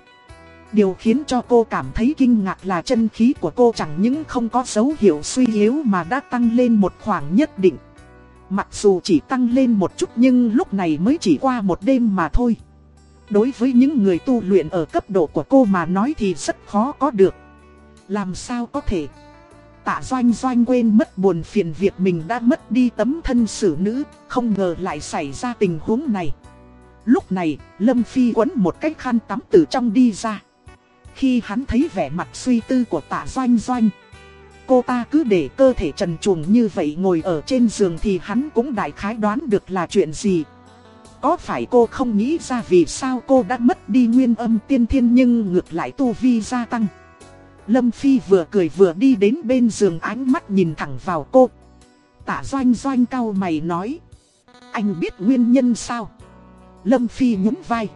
Điều khiến cho cô cảm thấy kinh ngạc là chân khí của cô chẳng những không có dấu hiệu suy yếu mà đã tăng lên một khoảng nhất định. Mặc dù chỉ tăng lên một chút nhưng lúc này mới chỉ qua một đêm mà thôi. Đối với những người tu luyện ở cấp độ của cô mà nói thì rất khó có được. Làm sao có thể? Tạ doanh doanh quên mất buồn phiền việc mình đã mất đi tấm thân xử nữ, không ngờ lại xảy ra tình huống này. Lúc này, Lâm Phi quấn một cái khăn tắm từ trong đi ra. Khi hắn thấy vẻ mặt suy tư của tạ doanh doanh, cô ta cứ để cơ thể trần truồng như vậy ngồi ở trên giường thì hắn cũng đại khái đoán được là chuyện gì. Có phải cô không nghĩ ra vì sao cô đã mất đi nguyên âm tiên thiên nhưng ngược lại tu vi gia tăng. Lâm Phi vừa cười vừa đi đến bên giường ánh mắt nhìn thẳng vào cô. Tả doanh doanh cao mày nói. Anh biết nguyên nhân sao? Lâm Phi nhún vai.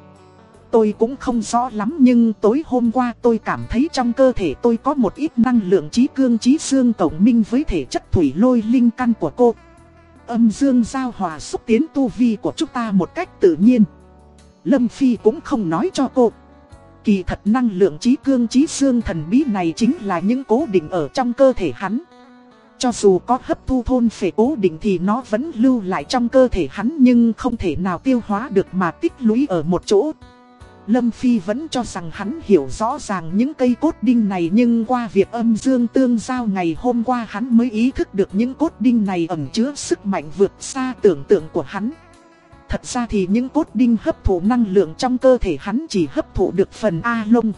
Tôi cũng không rõ lắm nhưng tối hôm qua tôi cảm thấy trong cơ thể tôi có một ít năng lượng trí cương trí xương cộng minh với thể chất thủy lôi linh căn của cô. Âm dương giao hòa xúc tiến tu vi của chúng ta một cách tự nhiên. Lâm Phi cũng không nói cho cô. Kỳ thật năng lượng trí cương trí xương thần bí này chính là những cố định ở trong cơ thể hắn. Cho dù có hấp thu thôn phệ cố định thì nó vẫn lưu lại trong cơ thể hắn nhưng không thể nào tiêu hóa được mà tích lũy ở một chỗ. Lâm Phi vẫn cho rằng hắn hiểu rõ ràng những cây cốt đinh này nhưng qua việc âm dương tương giao ngày hôm qua hắn mới ý thức được những cốt đinh này ẩn chứa sức mạnh vượt xa tưởng tượng của hắn. Thật ra thì những cốt đinh hấp thụ năng lượng trong cơ thể hắn chỉ hấp thụ được phần A lông.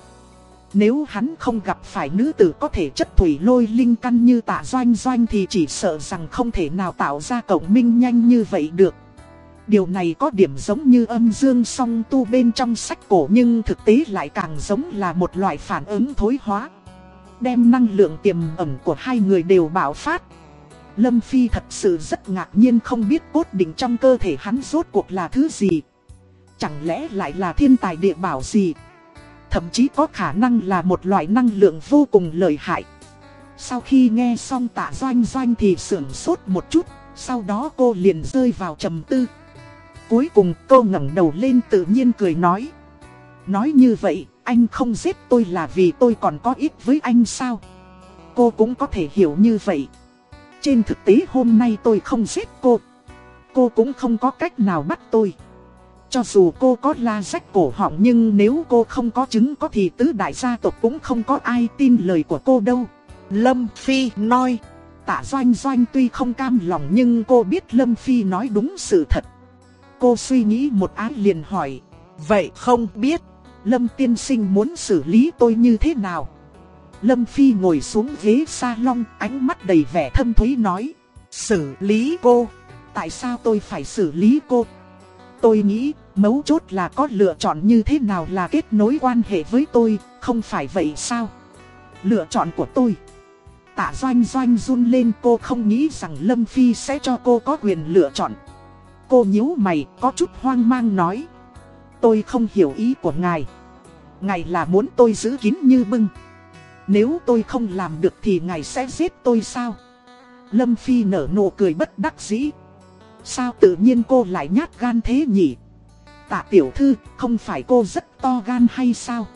Nếu hắn không gặp phải nữ tử có thể chất thủy lôi linh căn như tạ doanh doanh thì chỉ sợ rằng không thể nào tạo ra cộng minh nhanh như vậy được. Điều này có điểm giống như âm dương song tu bên trong sách cổ nhưng thực tế lại càng giống là một loại phản ứng thối hóa. Đem năng lượng tiềm ẩn của hai người đều bạo phát. Lâm Phi thật sự rất ngạc nhiên không biết cốt định trong cơ thể hắn rốt cuộc là thứ gì. Chẳng lẽ lại là thiên tài địa bảo gì? Thậm chí có khả năng là một loại năng lượng vô cùng lợi hại. Sau khi nghe xong tạ doanh doanh thì sưởng sốt một chút, sau đó cô liền rơi vào trầm tư. Cuối cùng cô ngẩng đầu lên tự nhiên cười nói. Nói như vậy, anh không giết tôi là vì tôi còn có ít với anh sao? Cô cũng có thể hiểu như vậy. Trên thực tế hôm nay tôi không giết cô. Cô cũng không có cách nào bắt tôi. Cho dù cô có la rách cổ họng nhưng nếu cô không có chứng có thì tứ đại gia tộc cũng không có ai tin lời của cô đâu. Lâm Phi nói. Tạ Doanh Doanh tuy không cam lòng nhưng cô biết Lâm Phi nói đúng sự thật. Cô suy nghĩ một án liền hỏi. Vậy không biết, Lâm tiên sinh muốn xử lý tôi như thế nào? Lâm Phi ngồi xuống ghế salon, ánh mắt đầy vẻ thâm thúy nói. Xử lý cô. Tại sao tôi phải xử lý cô? Tôi nghĩ, mấu chốt là có lựa chọn như thế nào là kết nối quan hệ với tôi, không phải vậy sao? Lựa chọn của tôi. Tạ doanh doanh run lên cô không nghĩ rằng Lâm Phi sẽ cho cô có quyền lựa chọn. Cô nhíu mày, có chút hoang mang nói. Tôi không hiểu ý của ngài. Ngài là muốn tôi giữ kín như bưng. Nếu tôi không làm được thì ngài sẽ giết tôi sao? Lâm Phi nở nụ cười bất đắc dĩ. Sao tự nhiên cô lại nhát gan thế nhỉ? Tạ tiểu thư, không phải cô rất to gan hay sao?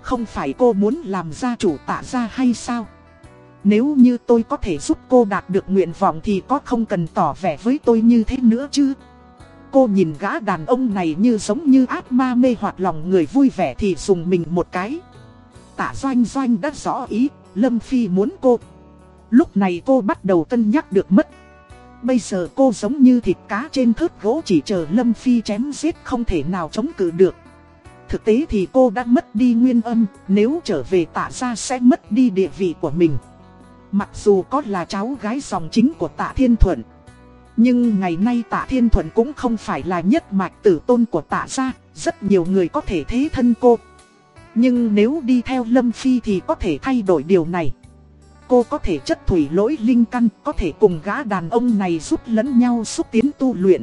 Không phải cô muốn làm gia chủ tạ gia hay sao? Nếu như tôi có thể giúp cô đạt được nguyện vọng thì có không cần tỏ vẻ với tôi như thế nữa chứ? Cô nhìn gã đàn ông này như giống như ác ma mê hoặc lòng người vui vẻ thì dùng mình một cái. Tạ Doanh Doanh đã rõ ý, Lâm Phi muốn cô. Lúc này cô bắt đầu cân nhắc được mất. Bây giờ cô giống như thịt cá trên thớt gỗ chỉ chờ Lâm Phi chém giết không thể nào chống cự được. Thực tế thì cô đã mất đi nguyên âm, nếu trở về tạ ra sẽ mất đi địa vị của mình. Mặc dù có là cháu gái dòng chính của tạ Thiên Thuận. Nhưng ngày nay tạ Thiên Thuận cũng không phải là nhất mạch tử tôn của tạ gia, rất nhiều người có thể thế thân cô. Nhưng nếu đi theo Lâm Phi thì có thể thay đổi điều này. Cô có thể chất thủy lỗi linh căn, có thể cùng gã đàn ông này giúp lẫn nhau xúc tiến tu luyện.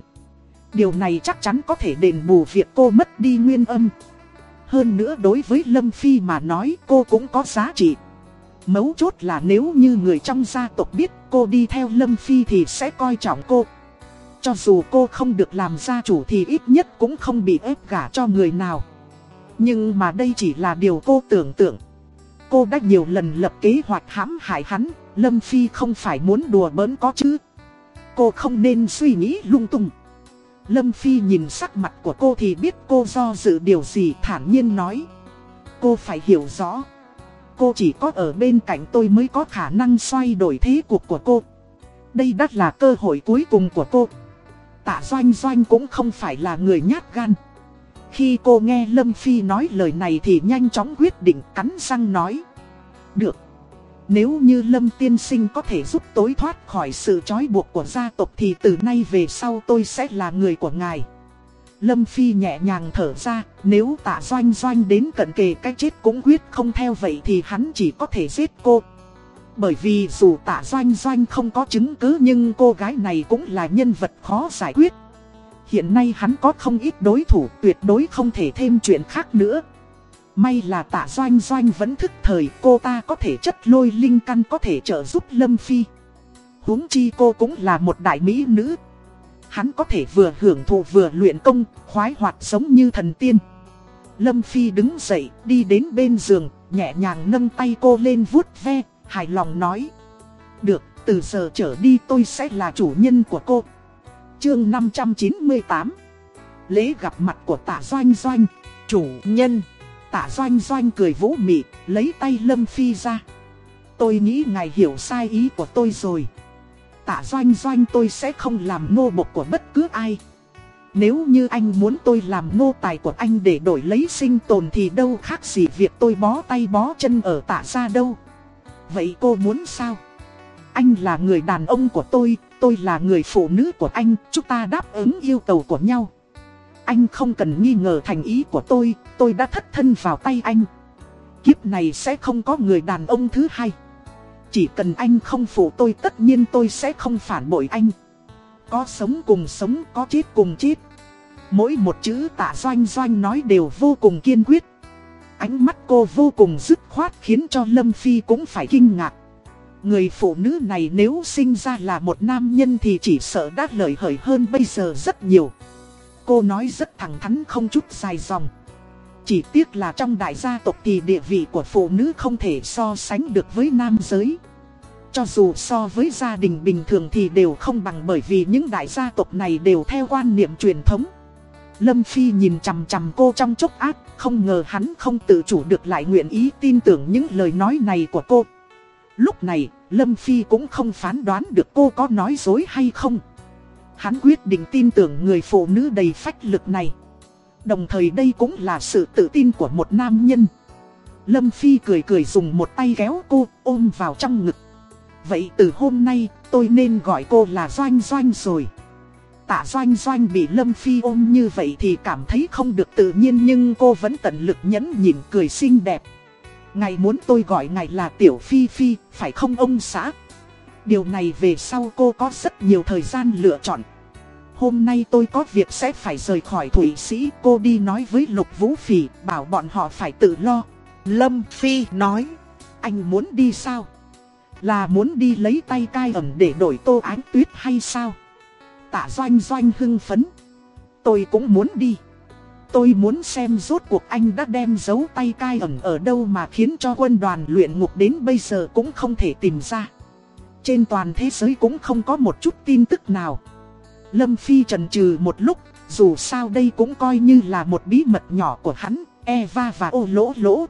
Điều này chắc chắn có thể đền bù việc cô mất đi nguyên âm. Hơn nữa đối với Lâm Phi mà nói cô cũng có giá trị. Mấu chốt là nếu như người trong gia tộc biết cô đi theo Lâm Phi thì sẽ coi trọng cô. Cho dù cô không được làm gia chủ thì ít nhất cũng không bị ép gả cho người nào. Nhưng mà đây chỉ là điều cô tưởng tượng. Cô đã nhiều lần lập kế hoạch hãm hại hắn, Lâm Phi không phải muốn đùa bỡn có chứ. Cô không nên suy nghĩ lung tung. Lâm Phi nhìn sắc mặt của cô thì biết cô do dự điều gì thản nhiên nói. Cô phải hiểu rõ. Cô chỉ có ở bên cạnh tôi mới có khả năng xoay đổi thế cuộc của cô. Đây đắt là cơ hội cuối cùng của cô. Tạ Doanh Doanh cũng không phải là người nhát gan. Khi cô nghe Lâm Phi nói lời này thì nhanh chóng quyết định cắn răng nói. Được. Nếu như Lâm Tiên Sinh có thể giúp tối thoát khỏi sự trói buộc của gia tộc thì từ nay về sau tôi sẽ là người của ngài. Lâm Phi nhẹ nhàng thở ra, nếu tạ doanh doanh đến cận kề cái chết cũng quyết không theo vậy thì hắn chỉ có thể giết cô. Bởi vì dù tạ doanh doanh không có chứng cứ nhưng cô gái này cũng là nhân vật khó giải quyết. Hiện nay hắn có không ít đối thủ tuyệt đối không thể thêm chuyện khác nữa. May là tạ doanh doanh vẫn thức thời cô ta có thể chất lôi linh căn có thể trợ giúp Lâm Phi. huống chi cô cũng là một đại mỹ nữ. Hắn có thể vừa hưởng thụ vừa luyện công, khoái hoạt giống như thần tiên. Lâm Phi đứng dậy, đi đến bên giường, nhẹ nhàng nâng tay cô lên vuốt ve, hài lòng nói. Được, từ giờ trở đi tôi sẽ là chủ nhân của cô. Chương 598 Lễ gặp mặt của tạ Doanh Doanh, chủ nhân. Tạ Doanh Doanh cười vũ mị, lấy tay Lâm Phi ra. Tôi nghĩ ngài hiểu sai ý của tôi rồi. Tạ Doanh Doanh tôi sẽ không làm nô bộc của bất cứ ai. Nếu như anh muốn tôi làm nô tài của anh để đổi lấy sinh tồn thì đâu khác gì việc tôi bó tay bó chân ở tạ ra đâu. Vậy cô muốn sao? Anh là người đàn ông của tôi, tôi là người phụ nữ của anh, chúng ta đáp ứng yêu cầu của nhau. Anh không cần nghi ngờ thành ý của tôi, tôi đã thất thân vào tay anh. Kiếp này sẽ không có người đàn ông thứ hai. Chỉ cần anh không phụ tôi tất nhiên tôi sẽ không phản bội anh. Có sống cùng sống, có chết cùng chết. Mỗi một chữ tạ doanh doanh nói đều vô cùng kiên quyết. Ánh mắt cô vô cùng dứt khoát khiến cho Lâm Phi cũng phải kinh ngạc. Người phụ nữ này nếu sinh ra là một nam nhân thì chỉ sợ đã lợi hời hơn bây giờ rất nhiều. Cô nói rất thẳng thắn không chút dài dòng. Chỉ tiếc là trong đại gia tộc thì địa vị của phụ nữ không thể so sánh được với nam giới. Cho dù so với gia đình bình thường thì đều không bằng bởi vì những đại gia tộc này đều theo quan niệm truyền thống. Lâm Phi nhìn chằm chằm cô trong chốc ác, không ngờ hắn không tự chủ được lại nguyện ý tin tưởng những lời nói này của cô. Lúc này, Lâm Phi cũng không phán đoán được cô có nói dối hay không. Hắn quyết định tin tưởng người phụ nữ đầy phách lực này. Đồng thời đây cũng là sự tự tin của một nam nhân. Lâm Phi cười cười dùng một tay kéo cô ôm vào trong ngực. Vậy từ hôm nay tôi nên gọi cô là Doanh Doanh rồi. Tạ Doanh Doanh bị Lâm Phi ôm như vậy thì cảm thấy không được tự nhiên nhưng cô vẫn tận lực nhẫn nhịn cười xinh đẹp. Ngài muốn tôi gọi ngài là Tiểu Phi Phi, phải không ông xã? Điều này về sau cô có rất nhiều thời gian lựa chọn. Hôm nay tôi có việc sẽ phải rời khỏi Thủy Sĩ, cô đi nói với Lục Vũ Phỉ, bảo bọn họ phải tự lo. Lâm Phi nói, anh muốn đi sao? Là muốn đi lấy tay cai ẩm để đổi tô ánh tuyết hay sao? Tạ doanh doanh hưng phấn. Tôi cũng muốn đi. Tôi muốn xem rốt cuộc anh đã đem dấu tay cai ẩn ở đâu mà khiến cho quân đoàn luyện ngục đến bây giờ cũng không thể tìm ra. Trên toàn thế giới cũng không có một chút tin tức nào. Lâm Phi trần trừ một lúc, dù sao đây cũng coi như là một bí mật nhỏ của hắn, Eva và ô lỗ lỗ.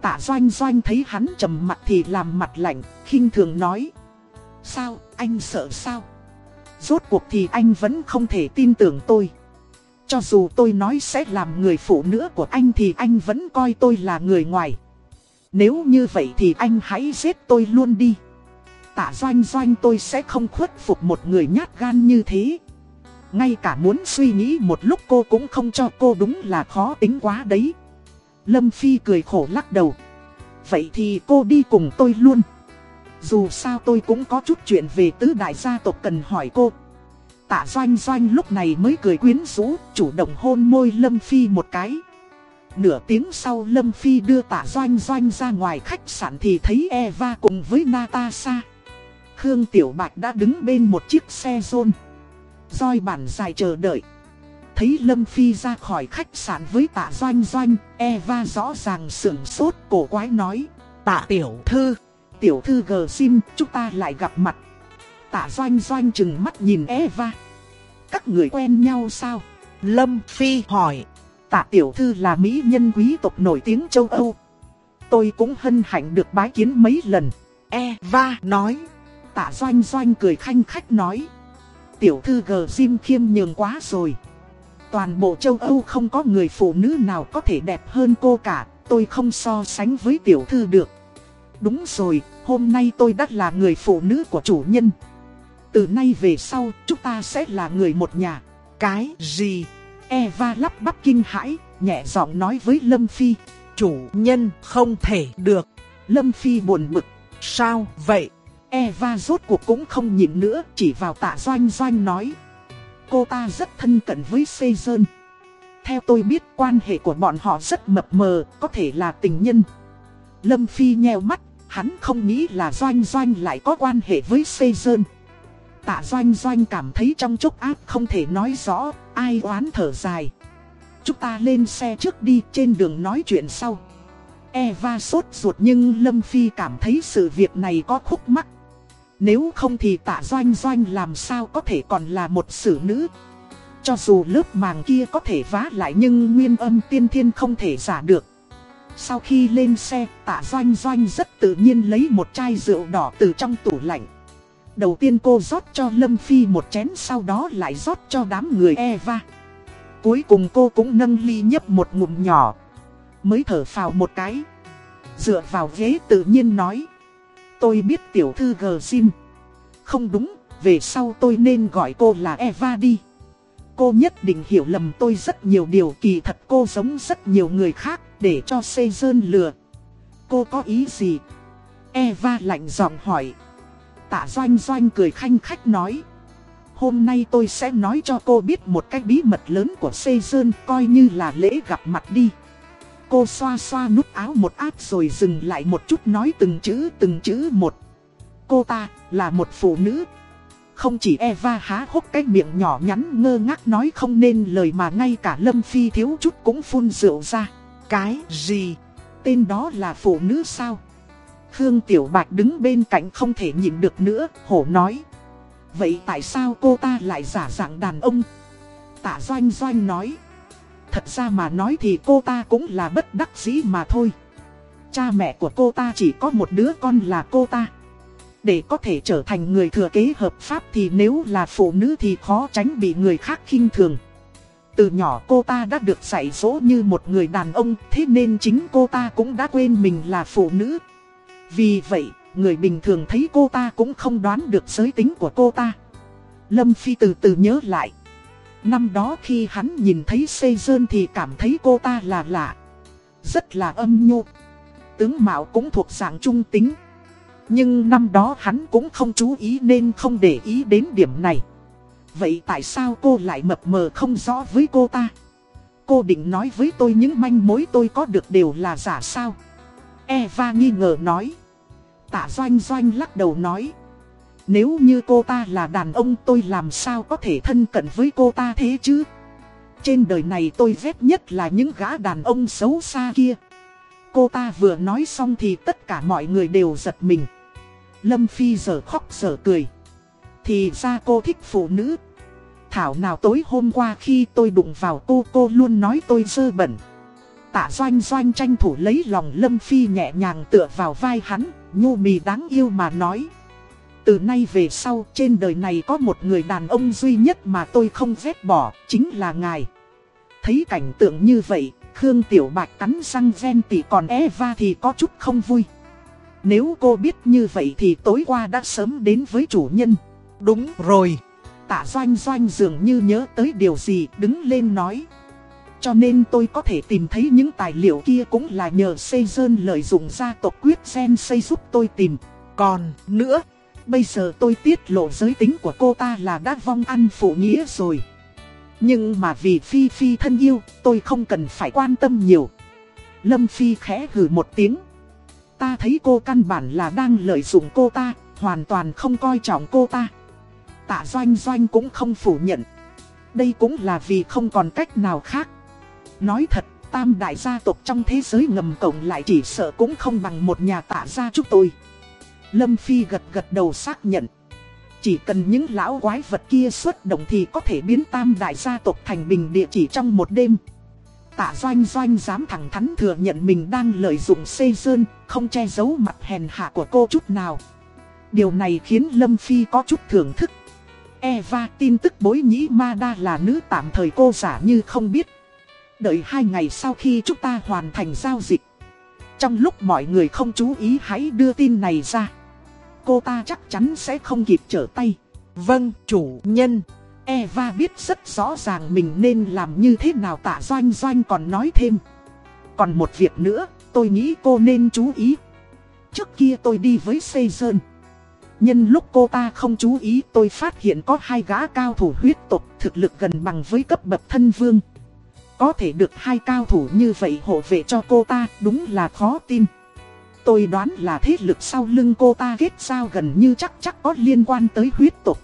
Tạ doanh doanh thấy hắn trầm mặt thì làm mặt lạnh, khinh thường nói. Sao, anh sợ sao? Rốt cuộc thì anh vẫn không thể tin tưởng tôi. Cho dù tôi nói sẽ làm người phụ nữ của anh thì anh vẫn coi tôi là người ngoài. Nếu như vậy thì anh hãy giết tôi luôn đi. Tạ doanh doanh tôi sẽ không khuất phục một người nhát gan như thế. Ngay cả muốn suy nghĩ một lúc cô cũng không cho cô đúng là khó tính quá đấy. Lâm Phi cười khổ lắc đầu. Vậy thì cô đi cùng tôi luôn. Dù sao tôi cũng có chút chuyện về tứ đại gia tộc cần hỏi cô. Tạ Doanh Doanh lúc này mới cười quyến rũ, chủ động hôn môi Lâm Phi một cái. Nửa tiếng sau Lâm Phi đưa tạ Doanh Doanh ra ngoài khách sạn thì thấy Eva cùng với Natasha. Khương Tiểu Bạch đã đứng bên một chiếc xe rôn. Doi bản dài chờ đợi. Thấy Lâm Phi ra khỏi khách sạn với tạ doanh doanh, Eva rõ ràng sưởng sốt cổ quái nói. Tạ tiểu thư, Tiểu thư gờ sim, chúng ta lại gặp mặt. Tạ doanh doanh chừng mắt nhìn Eva. Các người quen nhau sao? Lâm Phi hỏi. Tạ tiểu thư là mỹ nhân quý tộc nổi tiếng châu Âu. Tôi cũng hân hạnh được bái kiến mấy lần. Eva nói. Tạ doanh doanh cười khanh khách nói. Tiểu thư gờ sim khiêm nhường quá rồi. Toàn bộ châu Âu không có người phụ nữ nào có thể đẹp hơn cô cả. Tôi không so sánh với tiểu thư được. Đúng rồi, hôm nay tôi đã là người phụ nữ của chủ nhân. Từ nay về sau, chúng ta sẽ là người một nhà. Cái gì? Eva lắp bắp kinh hãi, nhẹ giọng nói với Lâm Phi. Chủ nhân không thể được. Lâm Phi buồn bực. Sao vậy? Eva rốt cuộc cũng không nhìn nữa, chỉ vào tạ doanh doanh nói. Cô ta rất thân cận với Sejơn. Theo tôi biết quan hệ của bọn họ rất mập mờ, có thể là tình nhân. Lâm Phi nheo mắt, hắn không nghĩ là doanh doanh lại có quan hệ với Sejơn. Tạ doanh doanh cảm thấy trong chốc áp không thể nói rõ, ai oán thở dài. Chúng ta lên xe trước đi, trên đường nói chuyện sau. Eva sốt ruột nhưng Lâm Phi cảm thấy sự việc này có khúc mắc. Nếu không thì tạ doanh doanh làm sao có thể còn là một xử nữ. Cho dù lớp màng kia có thể vá lại nhưng nguyên âm tiên thiên không thể giả được. Sau khi lên xe, tạ doanh doanh rất tự nhiên lấy một chai rượu đỏ từ trong tủ lạnh. Đầu tiên cô rót cho Lâm Phi một chén sau đó lại rót cho đám người Eva. Cuối cùng cô cũng nâng ly nhấp một ngụm nhỏ. Mới thở phào một cái. Dựa vào ghế tự nhiên nói. Tôi biết tiểu thư gờ sim. Không đúng, về sau tôi nên gọi cô là Eva đi. Cô nhất định hiểu lầm tôi rất nhiều điều kỳ thật cô giống rất nhiều người khác để cho xây dơn lừa. Cô có ý gì? Eva lạnh giọng hỏi. Tạ Doanh Doanh cười khanh khách nói. Hôm nay tôi sẽ nói cho cô biết một cái bí mật lớn của xây dơn coi như là lễ gặp mặt đi. Cô xoa xoa nút áo một áp rồi dừng lại một chút nói từng chữ từng chữ một. Cô ta là một phụ nữ. Không chỉ Eva há hốc cái miệng nhỏ nhắn ngơ ngác nói không nên lời mà ngay cả Lâm Phi thiếu chút cũng phun rượu ra. Cái gì? Tên đó là phụ nữ sao? Khương Tiểu Bạch đứng bên cạnh không thể nhìn được nữa, hổ nói. Vậy tại sao cô ta lại giả dạng đàn ông? Tạ Doanh Doanh nói. Thật ra mà nói thì cô ta cũng là bất đắc dĩ mà thôi. Cha mẹ của cô ta chỉ có một đứa con là cô ta. Để có thể trở thành người thừa kế hợp pháp thì nếu là phụ nữ thì khó tránh bị người khác khinh thường. Từ nhỏ cô ta đã được dạy dỗ như một người đàn ông, thế nên chính cô ta cũng đã quên mình là phụ nữ. Vì vậy, người bình thường thấy cô ta cũng không đoán được giới tính của cô ta. Lâm Phi từ từ nhớ lại. Năm đó khi hắn nhìn thấy Sê Dơn thì cảm thấy cô ta là lạ. Rất là âm nhu. Tướng Mạo cũng thuộc dạng trung tính. Nhưng năm đó hắn cũng không chú ý nên không để ý đến điểm này. Vậy tại sao cô lại mập mờ không rõ với cô ta? Cô định nói với tôi những manh mối tôi có được đều là giả sao? Eva nghi ngờ nói. Tạ Doanh Doanh lắc đầu nói. Nếu như cô ta là đàn ông tôi làm sao có thể thân cận với cô ta thế chứ? Trên đời này tôi ghét nhất là những gã đàn ông xấu xa kia. Cô ta vừa nói xong thì tất cả mọi người đều giật mình. Lâm Phi giờ khóc giờ cười. Thì ra cô thích phụ nữ. Thảo nào tối hôm qua khi tôi đụng vào cô cô luôn nói tôi dơ bẩn. Tạ doanh doanh tranh thủ lấy lòng Lâm Phi nhẹ nhàng tựa vào vai hắn, nhu mì đáng yêu mà nói. Từ nay về sau trên đời này có một người đàn ông duy nhất mà tôi không ghét bỏ, chính là ngài. Thấy cảnh tượng như vậy, Khương Tiểu Bạch cắn răng ven tỉ còn Eva thì có chút không vui. Nếu cô biết như vậy thì tối qua đã sớm đến với chủ nhân. Đúng rồi. Tạ Doanh Doanh dường như nhớ tới điều gì đứng lên nói. Cho nên tôi có thể tìm thấy những tài liệu kia cũng là nhờ xây dơn lợi dụng gia tộc quyết gen xây giúp tôi tìm. Còn nữa, bây giờ tôi tiết lộ giới tính của cô ta là đã vong ăn phụ nghĩa rồi. Nhưng mà vì Phi Phi thân yêu, tôi không cần phải quan tâm nhiều. Lâm Phi khẽ hừ một tiếng. Ta thấy cô căn bản là đang lợi dụng cô ta, hoàn toàn không coi trọng cô ta. Tạ Doanh Doanh cũng không phủ nhận. Đây cũng là vì không còn cách nào khác. Nói thật, tam đại gia tộc trong thế giới ngầm cộng lại chỉ sợ cũng không bằng một nhà tạ gia chúng tôi. Lâm Phi gật gật đầu xác nhận. Chỉ cần những lão quái vật kia xuất động thì có thể biến tam đại gia tộc thành bình địa chỉ trong một đêm. Tạ Doanh Doanh dám thẳng thắn thừa nhận mình đang lợi dụng xây sơn, không che giấu mặt hèn hạ của cô chút nào. Điều này khiến Lâm Phi có chút thưởng thức. Eva tin tức bối nhĩ ma đa là nữ tạm thời cô giả như không biết. Đợi hai ngày sau khi chúng ta hoàn thành giao dịch. Trong lúc mọi người không chú ý hãy đưa tin này ra. Cô ta chắc chắn sẽ không kịp trở tay. Vâng, chủ nhân. Eva biết rất rõ ràng mình nên làm như thế nào tạ doanh doanh còn nói thêm. Còn một việc nữa, tôi nghĩ cô nên chú ý. Trước kia tôi đi với Xây Sơn. Nhân lúc cô ta không chú ý tôi phát hiện có hai gã cao thủ huyết tộc thực lực gần bằng với cấp bậc thân vương. Có thể được hai cao thủ như vậy hộ vệ cho cô ta đúng là khó tin. Tôi đoán là thế lực sau lưng cô ta kết sao gần như chắc chắc có liên quan tới huyết tộc.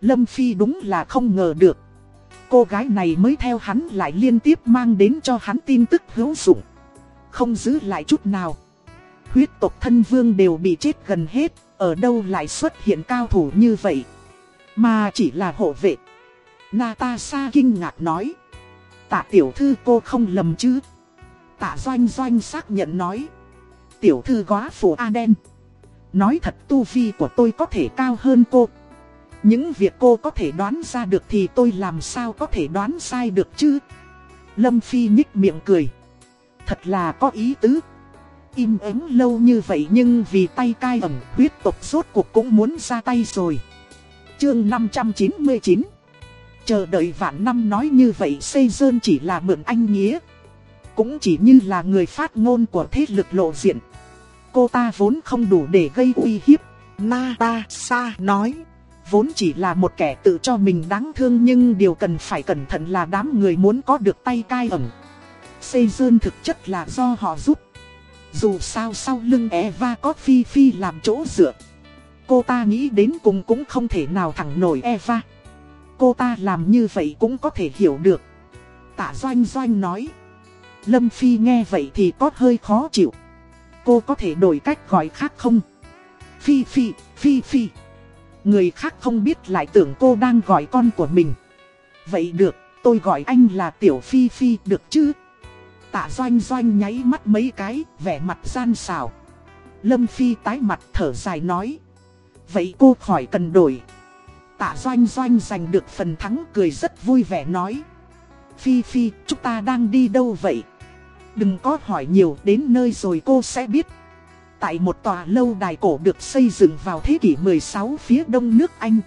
Lâm Phi đúng là không ngờ được. Cô gái này mới theo hắn lại liên tiếp mang đến cho hắn tin tức hữu dụng. Không giữ lại chút nào. Huyết tộc thân vương đều bị chết gần hết, ở đâu lại xuất hiện cao thủ như vậy. Mà chỉ là hộ vệ. Natasha kinh ngạc nói. Tạ tiểu thư cô không lầm chứ. Tạ doanh doanh xác nhận nói. Tiểu thư góa phủ đen Nói thật tu vi của tôi có thể cao hơn cô. Những việc cô có thể đoán ra được thì tôi làm sao có thể đoán sai được chứ? Lâm Phi nhích miệng cười. Thật là có ý tứ. Im ắng lâu như vậy nhưng vì tay cai ẩn, huyết tộc rốt cuộc cũng muốn ra tay rồi. Chương 599 Chờ đợi vạn năm nói như vậy xây dơn chỉ là mượn anh nghĩa. Cũng chỉ như là người phát ngôn của thế lực lộ diện. Cô ta vốn không đủ để gây uy hiếp. Na ta sa nói, vốn chỉ là một kẻ tự cho mình đáng thương nhưng điều cần phải cẩn thận là đám người muốn có được tay cai ẩn. Xây dơn thực chất là do họ giúp. Dù sao sau lưng Eva có Phi Phi làm chỗ dựa. Cô ta nghĩ đến cùng cũng không thể nào thẳng nổi Eva. Cô ta làm như vậy cũng có thể hiểu được. Tạ Doanh Doanh nói. Lâm Phi nghe vậy thì có hơi khó chịu. Cô có thể đổi cách gọi khác không? Phi Phi, Phi Phi. Người khác không biết lại tưởng cô đang gọi con của mình. Vậy được, tôi gọi anh là Tiểu Phi Phi được chứ? Tạ Doanh Doanh nháy mắt mấy cái, vẻ mặt gian xảo. Lâm Phi tái mặt thở dài nói. Vậy cô khỏi cần đổi. Tạ Doanh Doanh giành được phần thắng cười rất vui vẻ nói. Phi Phi, chúng ta đang đi đâu vậy? Đừng có hỏi nhiều, đến nơi rồi cô sẽ biết. Tại một tòa lâu đài cổ được xây dựng vào thế kỷ 16 phía đông nước Anh.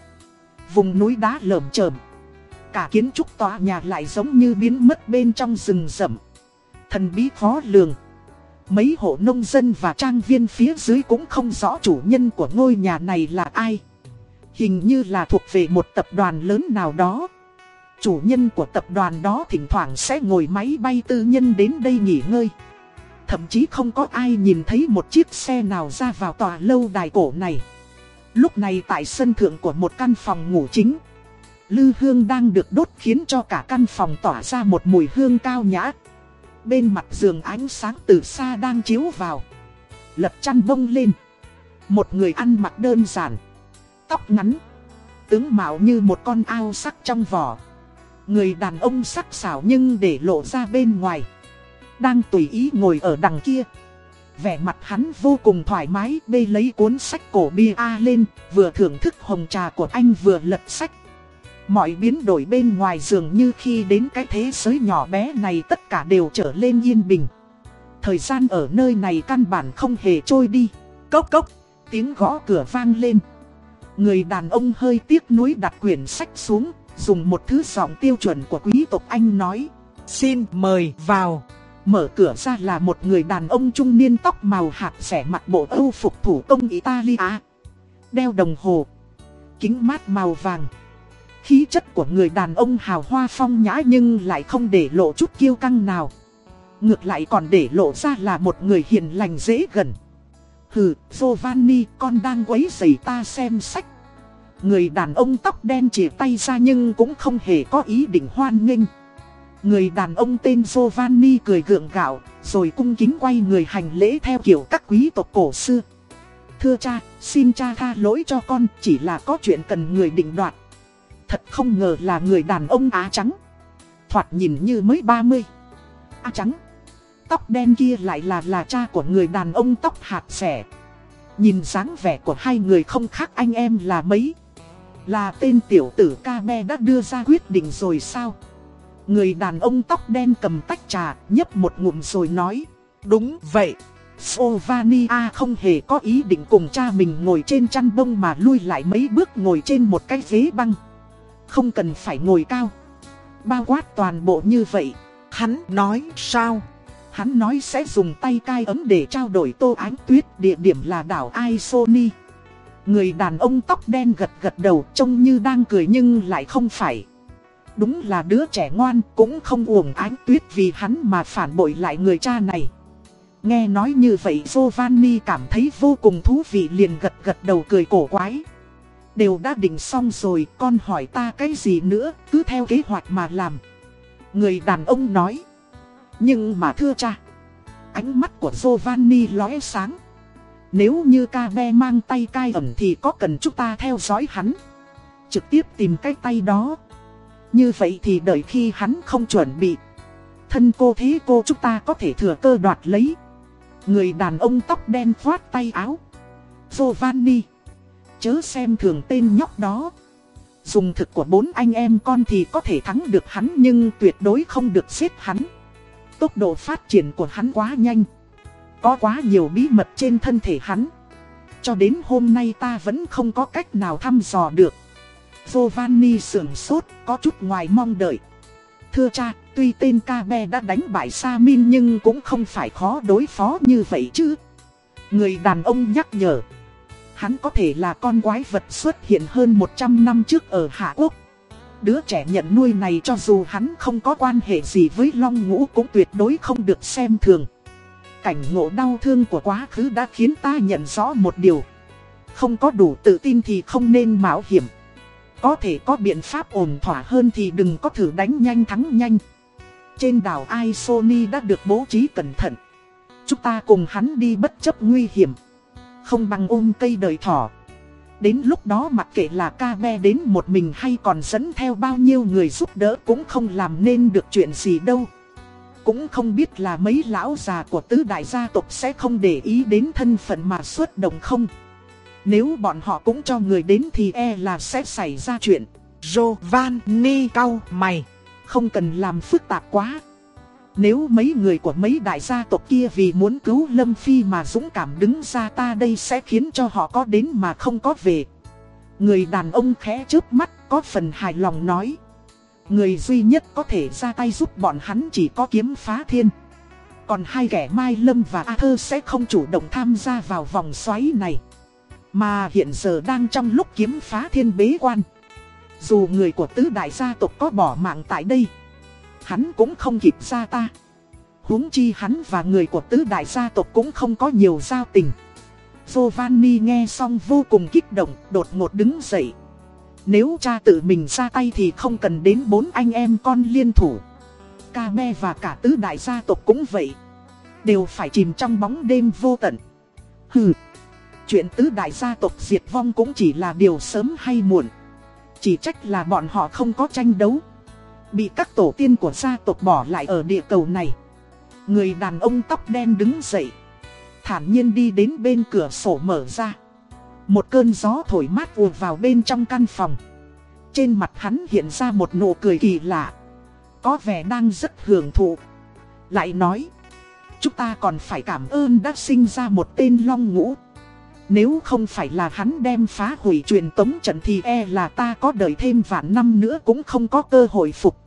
Vùng núi đá lởm chởm. Cả kiến trúc tòa nhà lại giống như biến mất bên trong rừng rậm. Thần bí khó lường. Mấy hộ nông dân và trang viên phía dưới cũng không rõ chủ nhân của ngôi nhà này là ai. Hình như là thuộc về một tập đoàn lớn nào đó. Chủ nhân của tập đoàn đó thỉnh thoảng sẽ ngồi máy bay tư nhân đến đây nghỉ ngơi. Thậm chí không có ai nhìn thấy một chiếc xe nào ra vào tòa lâu đài cổ này. Lúc này tại sân thượng của một căn phòng ngủ chính, lư hương đang được đốt khiến cho cả căn phòng tỏa ra một mùi hương cao nhã. Bên mặt giường ánh sáng từ xa đang chiếu vào. Lật chăn bông lên. Một người ăn mặc đơn giản. Tóc ngắn. Tướng mạo như một con ao sắc trong vỏ. Người đàn ông sắc sảo nhưng để lộ ra bên ngoài. Đang tùy ý ngồi ở đằng kia Vẻ mặt hắn vô cùng thoải mái Bê lấy cuốn sách cổ bia A lên Vừa thưởng thức hồng trà của anh vừa lật sách Mọi biến đổi bên ngoài dường như khi đến cái thế giới nhỏ bé này tất cả đều trở lên yên bình Thời gian ở nơi này căn bản không hề trôi đi Cốc cốc, tiếng gõ cửa vang lên Người đàn ông hơi tiếc nuối đặt quyển sách xuống, Dùng một thứ giọng tiêu chuẩn của quý tộc Anh nói, Xin mời vào Mở cửa ra là một người đàn ông trung niên tóc màu hạt rẻ mặt bộ âu phục thủ công Italia. Đeo đồng hồ. Kính mát màu vàng. Khí chất của người đàn ông hào hoa phong nhã nhưng lại không để lộ chút kiêu căng nào. Ngược lại còn để lộ ra là một người hiền lành dễ gần. Hừ, Giovanni, con đang quấy rầy ta xem sách. Người đàn ông tóc đen chỉ tay ra nhưng cũng không hề có ý định hoan nghênh. Người đàn ông tên Giovanni cười gượng gạo, rồi cung kính quay người hành lễ theo kiểu các quý tộc cổ xưa. Thưa cha, xin cha tha lỗi cho con, chỉ là có chuyện cần người định đoạt. Thật không ngờ là người đàn ông Á Trắng. Thoạt nhìn như mới 30. Á Trắng. Tóc đen kia lại là là cha của người đàn ông tóc hạt rẻ Nhìn dáng vẻ của hai người không khác anh em là mấy. Là tên tiểu tử ca me đã đưa ra quyết định rồi sao? Người đàn ông tóc đen cầm tách trà, nhấp một ngụm rồi nói. Đúng vậy. Sovania không hề có ý định cùng cha mình ngồi trên chăn bông mà lui lại mấy bước ngồi trên một cái ghế băng. Không cần phải ngồi cao. Bao quát toàn bộ như vậy. Hắn nói sao? Hắn nói sẽ dùng tay cai ấm để trao đổi tô ánh tuyết, địa điểm là đảo Isoni. Người đàn ông tóc đen gật gật đầu, trông như đang cười nhưng lại không phải. Đúng là đứa trẻ ngoan, cũng không uổng ánh tuyết vì hắn mà phản bội lại người cha này. Nghe nói như vậy, Giovanni cảm thấy vô cùng thú vị, liền gật gật đầu cười cổ quái. Đều đã định xong rồi, con hỏi ta cái gì nữa, cứ theo kế hoạch mà làm. Người đàn ông nói. Nhưng mà thưa cha. Ánh mắt của Giovanni lóe sáng. Nếu như ca be mang tay cai ẩn thì có cần chúng ta theo dõi hắn. Trực tiếp tìm cái tay đó. Như vậy thì đợi khi hắn không chuẩn bị. Thân cô thế cô chúng ta có thể thừa cơ đoạt lấy. Người đàn ông tóc đen khoát tay áo. Giovanni. Chớ xem thường tên nhóc đó. Dùng thực của bốn anh em con thì có thể thắng được hắn nhưng tuyệt đối không được xếp hắn. Tốc độ phát triển của hắn quá nhanh. Có quá nhiều bí mật trên thân thể hắn. Cho đến hôm nay ta vẫn không có cách nào thăm dò được. Giovanni sưởng sốt, có chút ngoài mong đợi. Thưa cha, tuy tên Kabe đã đánh bại Samin nhưng cũng không phải khó đối phó như vậy chứ. Người đàn ông nhắc nhở. Hắn có thể là con quái vật xuất hiện hơn 100 năm trước ở Hạ Quốc. Đứa trẻ nhận nuôi này cho dù hắn không có quan hệ gì với Long Ngũ cũng tuyệt đối không được xem thường. Cảnh ngộ đau thương của quá khứ đã khiến ta nhận rõ một điều. Không có đủ tự tin thì không nên mạo hiểm. Có thể có biện pháp ổn thỏa hơn thì đừng có thử đánh nhanh thắng nhanh. Trên đảo Isoni đã được bố trí cẩn thận. Chúng ta cùng hắn đi bất chấp nguy hiểm. Không bằng ôm cây đời thỏ. Đến lúc đó mặc kệ là ca be đến một mình hay còn dẫn theo bao nhiêu người giúp đỡ cũng không làm nên được chuyện gì đâu. Cũng không biết là mấy lão già của tứ đại gia tộc sẽ không để ý đến thân phận mà xuất động không. Nếu bọn họ cũng cho người đến thì e là sẽ xảy ra chuyện. Giovanni, cau mày. Không cần làm phức tạp quá. Nếu mấy người của mấy đại gia tộc kia vì muốn cứu Lâm Phi mà dũng cảm đứng ra ta đây sẽ khiến cho họ có đến mà không có về. Người đàn ông khẽ trước mắt, có phần hài lòng nói. Người duy nhất có thể ra tay giúp bọn hắn chỉ có kiếm phá thiên. Còn hai kẻ Mai Lâm và A Thơ sẽ không chủ động tham gia vào vòng xoáy này. Mà hiện giờ đang trong lúc kiếm phá thiên bế quan. Dù người của tứ đại gia tộc có bỏ mạng tại đây Hắn cũng không kịp ra ta. Huống chi hắn và người của tứ đại gia tộc cũng không có nhiều giao tình. Giovanni nghe xong vô cùng kích động, đột ngột đứng dậy. Nếu cha tự mình ra tay thì không cần đến bốn anh em con liên thủ. Ca me và cả tứ đại gia tộc cũng vậy. Đều phải chìm trong bóng đêm vô tận. Hừ Chuyện tứ đại gia tộc diệt vong cũng chỉ là điều sớm hay muộn. Chỉ trách là bọn họ không có tranh đấu. Bị các tổ tiên của gia tộc bỏ lại ở địa cầu này. Người đàn ông tóc đen đứng dậy, Thản nhiên đi đến bên cửa sổ mở ra. Một cơn gió thổi mát vùa vào bên trong căn phòng. Trên mặt hắn hiện ra một nụ cười kỳ lạ, Có vẻ đang rất hưởng thụ. Lại nói, Chúng ta còn phải cảm ơn đã sinh ra một tên long ngũ. Nếu không phải là hắn đem phá hủy truyền tống trận thì e là ta có đợi thêm vạn năm nữa cũng không có cơ hội phục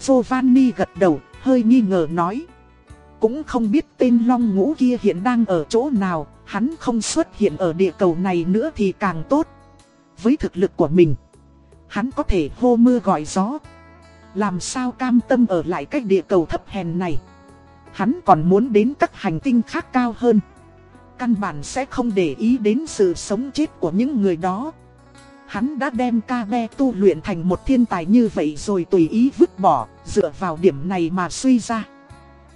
Giovanni gật đầu, hơi nghi ngờ nói. Cũng không biết tên long ngũ kia hiện đang ở chỗ nào, hắn không xuất hiện ở địa cầu này nữa thì càng tốt. Với thực lực của mình, hắn có thể hô mưa gọi gió. Làm sao cam tâm ở lại cách địa cầu thấp hèn này. Hắn còn muốn đến các hành tinh khác cao hơn. Căn bản sẽ không để ý đến sự sống chết của những người đó. Hắn đã đem ca be tu luyện thành một thiên tài như vậy rồi tùy ý vứt bỏ, dựa vào điểm này mà suy ra.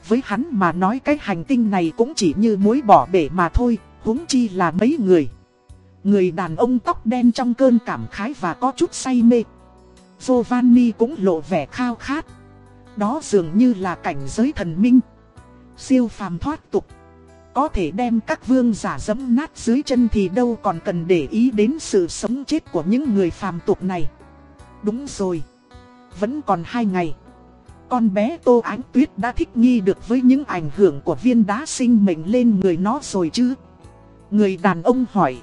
Với hắn mà nói cái hành tinh này cũng chỉ như muối bỏ bể mà thôi, huống chi là mấy người. Người đàn ông tóc đen trong cơn cảm khái và có chút say mê. Giovanni cũng lộ vẻ khao khát. Đó dường như là cảnh giới thần minh. Siêu phàm thoát tục. Có thể đem các vương giả dẫm nát dưới chân thì đâu còn cần để ý đến sự sống chết của những người phàm tục này. Đúng rồi. Vẫn còn hai ngày. Con bé Tô Ánh Tuyết đã thích nghi được với những ảnh hưởng của viên đá sinh mệnh lên người nó rồi chứ. Người đàn ông hỏi.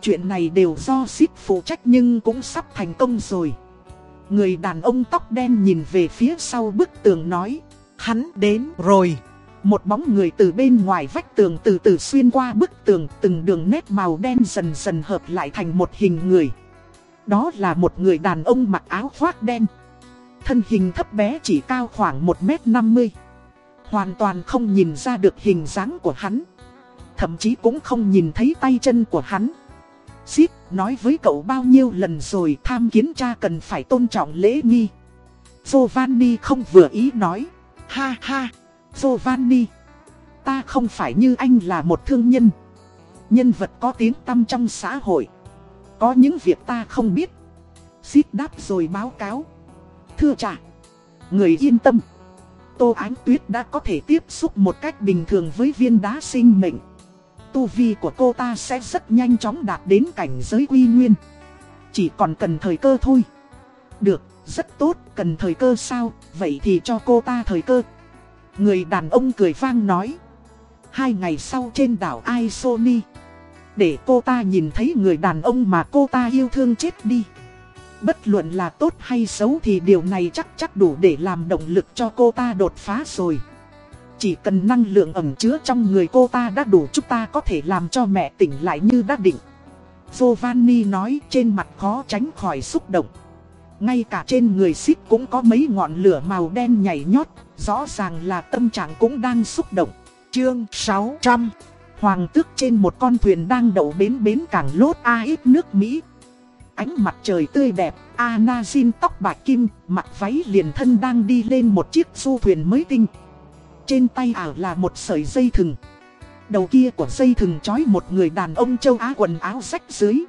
Chuyện này đều do sít phụ trách nhưng cũng sắp thành công rồi. Người đàn ông tóc đen nhìn về phía sau bức tường nói. Hắn đến rồi. Một bóng người từ bên ngoài vách tường từ từ xuyên qua bức tường từng đường nét màu đen dần dần hợp lại thành một hình người. Đó là một người đàn ông mặc áo khoác đen. Thân hình thấp bé chỉ cao khoảng 1m50. Hoàn toàn không nhìn ra được hình dáng của hắn. Thậm chí cũng không nhìn thấy tay chân của hắn. Xít nói với cậu bao nhiêu lần rồi tham kiến cha cần phải tôn trọng lễ nghi. Giovanni không vừa ý nói. Ha ha, Giovanni. Ta không phải như anh là một thương nhân. Nhân vật có tiếng tăm trong xã hội. Có những việc ta không biết. Xít đáp rồi báo cáo. Thưa cha. Người yên tâm. Tô Ánh Tuyết đã có thể tiếp xúc một cách bình thường với viên đá sinh mệnh tu vi của cô ta sẽ rất nhanh chóng đạt đến cảnh giới quy nguyên. Chỉ còn cần thời cơ thôi. Được, rất tốt, cần thời cơ sao, vậy thì cho cô ta thời cơ. Người đàn ông cười vang nói. Hai ngày sau trên đảo Isoni. Để cô ta nhìn thấy người đàn ông mà cô ta yêu thương chết đi. Bất luận là tốt hay xấu thì điều này chắc chắc đủ để làm động lực cho cô ta đột phá rồi. Chỉ cần năng lượng ẩm chứa trong người cô ta đã đủ chúng ta có thể làm cho mẹ tỉnh lại như đã định. Giovanni nói trên mặt khó tránh khỏi xúc động. Ngay cả trên người xích cũng có mấy ngọn lửa màu đen nhảy nhót, rõ ràng là tâm trạng cũng đang xúc động. Chương 600 Hoàng tước trên một con thuyền đang đậu bến bến cảng lốt A ít nước Mỹ. Ánh mặt trời tươi đẹp, Anazin tóc bạc kim, mặc váy liền thân đang đi lên một chiếc du thuyền mới tinh. Trên tay ảo là một sợi dây thừng Đầu kia của dây thừng trói một người đàn ông châu Á quần áo rách dưới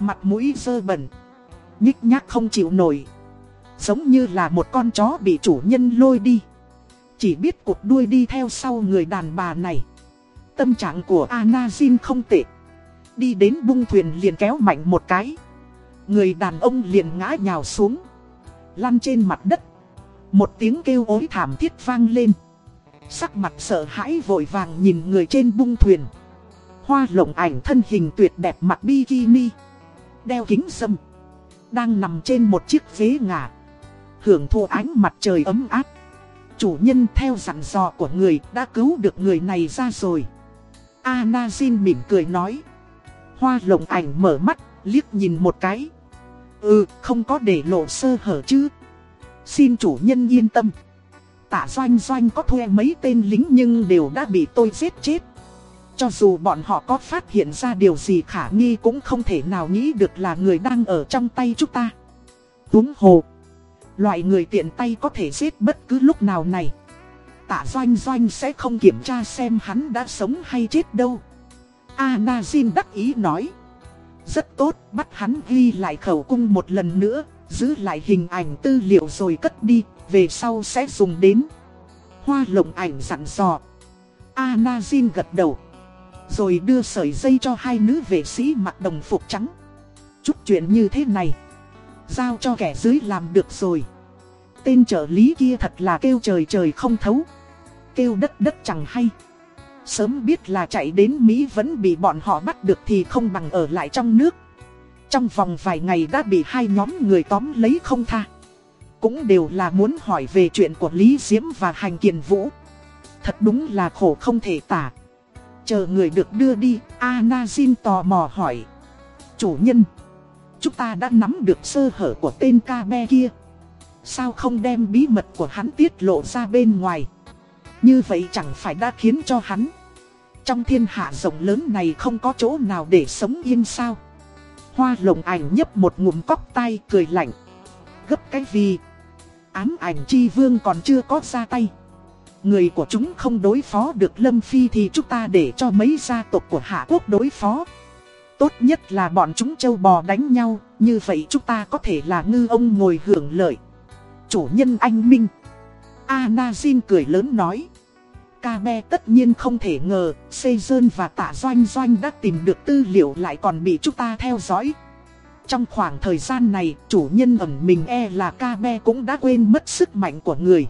Mặt mũi dơ bẩn Nhích nhác không chịu nổi Giống như là một con chó bị chủ nhân lôi đi chỉ biết cụt đuôi đi theo sau người đàn bà này. Tâm trạng của Anazin không tệ. Đi đến bung thuyền liền kéo mạnh một cái. Người đàn ông liền ngã nhào xuống. Lăn trên mặt đất. Một tiếng kêu ối thảm thiết vang lên. Sắc mặt sợ hãi vội vàng nhìn người trên bung thuyền. Hoa lộng ảnh thân hình tuyệt đẹp mặc bikini. Đeo kính sâm Đang nằm trên một chiếc ghế ngả. Hưởng thụ ánh mặt trời ấm áp. Chủ nhân theo dặn dò của người đã cứu được người này ra rồi Anazin mỉm cười nói Hoa lộng ảnh mở mắt, liếc nhìn một cái Ừ không có để lộ sơ hở chứ Xin chủ nhân yên tâm Tạ Doanh Doanh có thuê mấy tên lính nhưng đều đã bị tôi giết chết. Cho dù bọn họ có phát hiện ra điều gì khả nghi cũng không thể nào nghĩ được là người đang ở trong tay chúng ta. Đúng hồ. Loại người tiện tay có thể giết bất cứ lúc nào này. Tạ Doanh Doanh sẽ không kiểm tra xem hắn đã sống hay chết đâu. Anazin đắc ý nói. Rất tốt, bắt hắn ghi lại khẩu cung một lần nữa, giữ lại hình ảnh tư liệu rồi cất đi, về sau sẽ dùng đến. Hoa lộng ảnh dặn dò. Anazin gật đầu. Rồi đưa sợi dây cho hai nữ vệ sĩ mặc đồng phục trắng. Chút chuyện như thế này. Giao cho kẻ dưới làm được rồi. Tên trợ lý kia thật là kêu trời trời không thấu. Kêu đất đất chẳng hay. Sớm biết là chạy đến Mỹ vẫn bị bọn họ bắt được thì không bằng ở lại trong nước. Trong vòng vài ngày đã bị hai nhóm người tóm lấy không tha cũng đều là muốn hỏi về chuyện của Lý Diễm và Hành Kiền Vũ. Thật đúng là khổ không thể tả. Chờ người được đưa đi, Anazin tò mò hỏi. Chủ nhân, chúng ta đã nắm được sơ hở của tên ca be kia. Sao không đem bí mật của hắn tiết lộ ra bên ngoài? Như vậy chẳng phải đã khiến cho hắn. Trong thiên hạ rộng lớn này không có chỗ nào để sống yên sao? Hoa lồng ảnh nhấp một ngụm cóc tay cười lạnh. Gấp cái vì Ám ảnh chi vương còn chưa có ra tay. Người của chúng không đối phó được Lâm Phi thì chúng ta để cho mấy gia tộc của Hạ Quốc đối phó. Tốt nhất là bọn chúng châu bò đánh nhau, như vậy chúng ta có thể là ngư ông ngồi hưởng lợi. Chủ nhân anh Minh. Anazin cười lớn nói. Ca tất nhiên không thể ngờ, Xây Dơn và Tạ Doanh Doanh đã tìm được tư liệu lại còn bị chúng ta theo dõi. Trong khoảng thời gian này, chủ nhân ẩn mình e là ca cũng đã quên mất sức mạnh của người.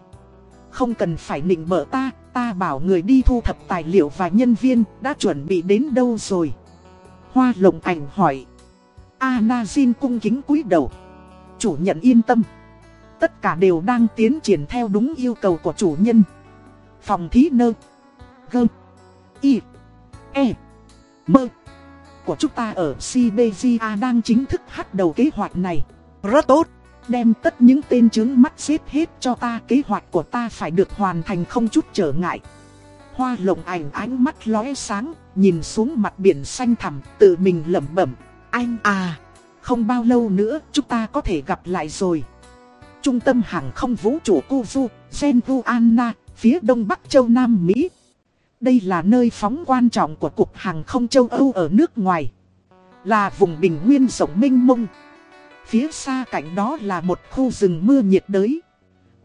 Không cần phải nịnh bợ ta, ta bảo người đi thu thập tài liệu và nhân viên đã chuẩn bị đến đâu rồi. Hoa lồng ảnh hỏi. Anazin cung kính cúi đầu. Chủ nhận yên tâm. Tất cả đều đang tiến triển theo đúng yêu cầu của chủ nhân. Phòng thí nơ. Gơ. Y. E. Mơ. Của chúng ta ở CBGA đang chính thức bắt đầu kế hoạch này. Rất tốt. Đem tất những tên chứng mắt xếp hết cho ta Kế hoạch của ta phải được hoàn thành không chút trở ngại Hoa lồng ảnh ánh mắt lóe sáng, Nhìn xuống mặt biển xanh thẳm, Tự mình lẩm bẩm, Anh à Không bao lâu nữa chúng ta có thể gặp lại rồi Trung tâm hàng không vũ trụ Kuzu Senvu Anna Phía đông bắc châu Nam Mỹ Đây là nơi phóng quan trọng của Cục Hàng không châu Âu ở nước ngoài Là vùng bình nguyên rộng mênh mông Phía xa cạnh đó là một khu rừng mưa nhiệt đới.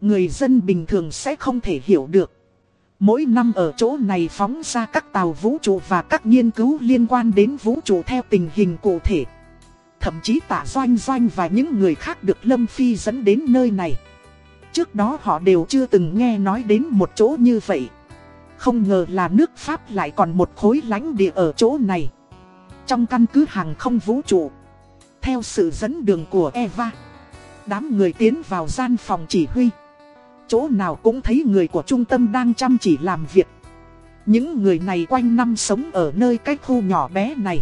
Người dân bình thường sẽ không thể hiểu được. Mỗi năm ở chỗ này phóng ra các tàu vũ trụ và các nghiên cứu liên quan đến vũ trụ theo tình hình cụ thể. Thậm chí tả doanh doanh và những người khác được Lâm Phi dẫn đến nơi này. Trước đó họ đều chưa từng nghe nói đến một chỗ như vậy. Không ngờ là nước Pháp lại còn một khối lãnh địa ở chỗ này. Trong căn cứ hàng không vũ trụ, theo sự dẫn đường của Eva Đám người tiến vào gian phòng chỉ huy Chỗ nào cũng thấy người của trung tâm đang chăm chỉ làm việc. Những người này quanh năm sống ở nơi cái khu nhỏ bé này.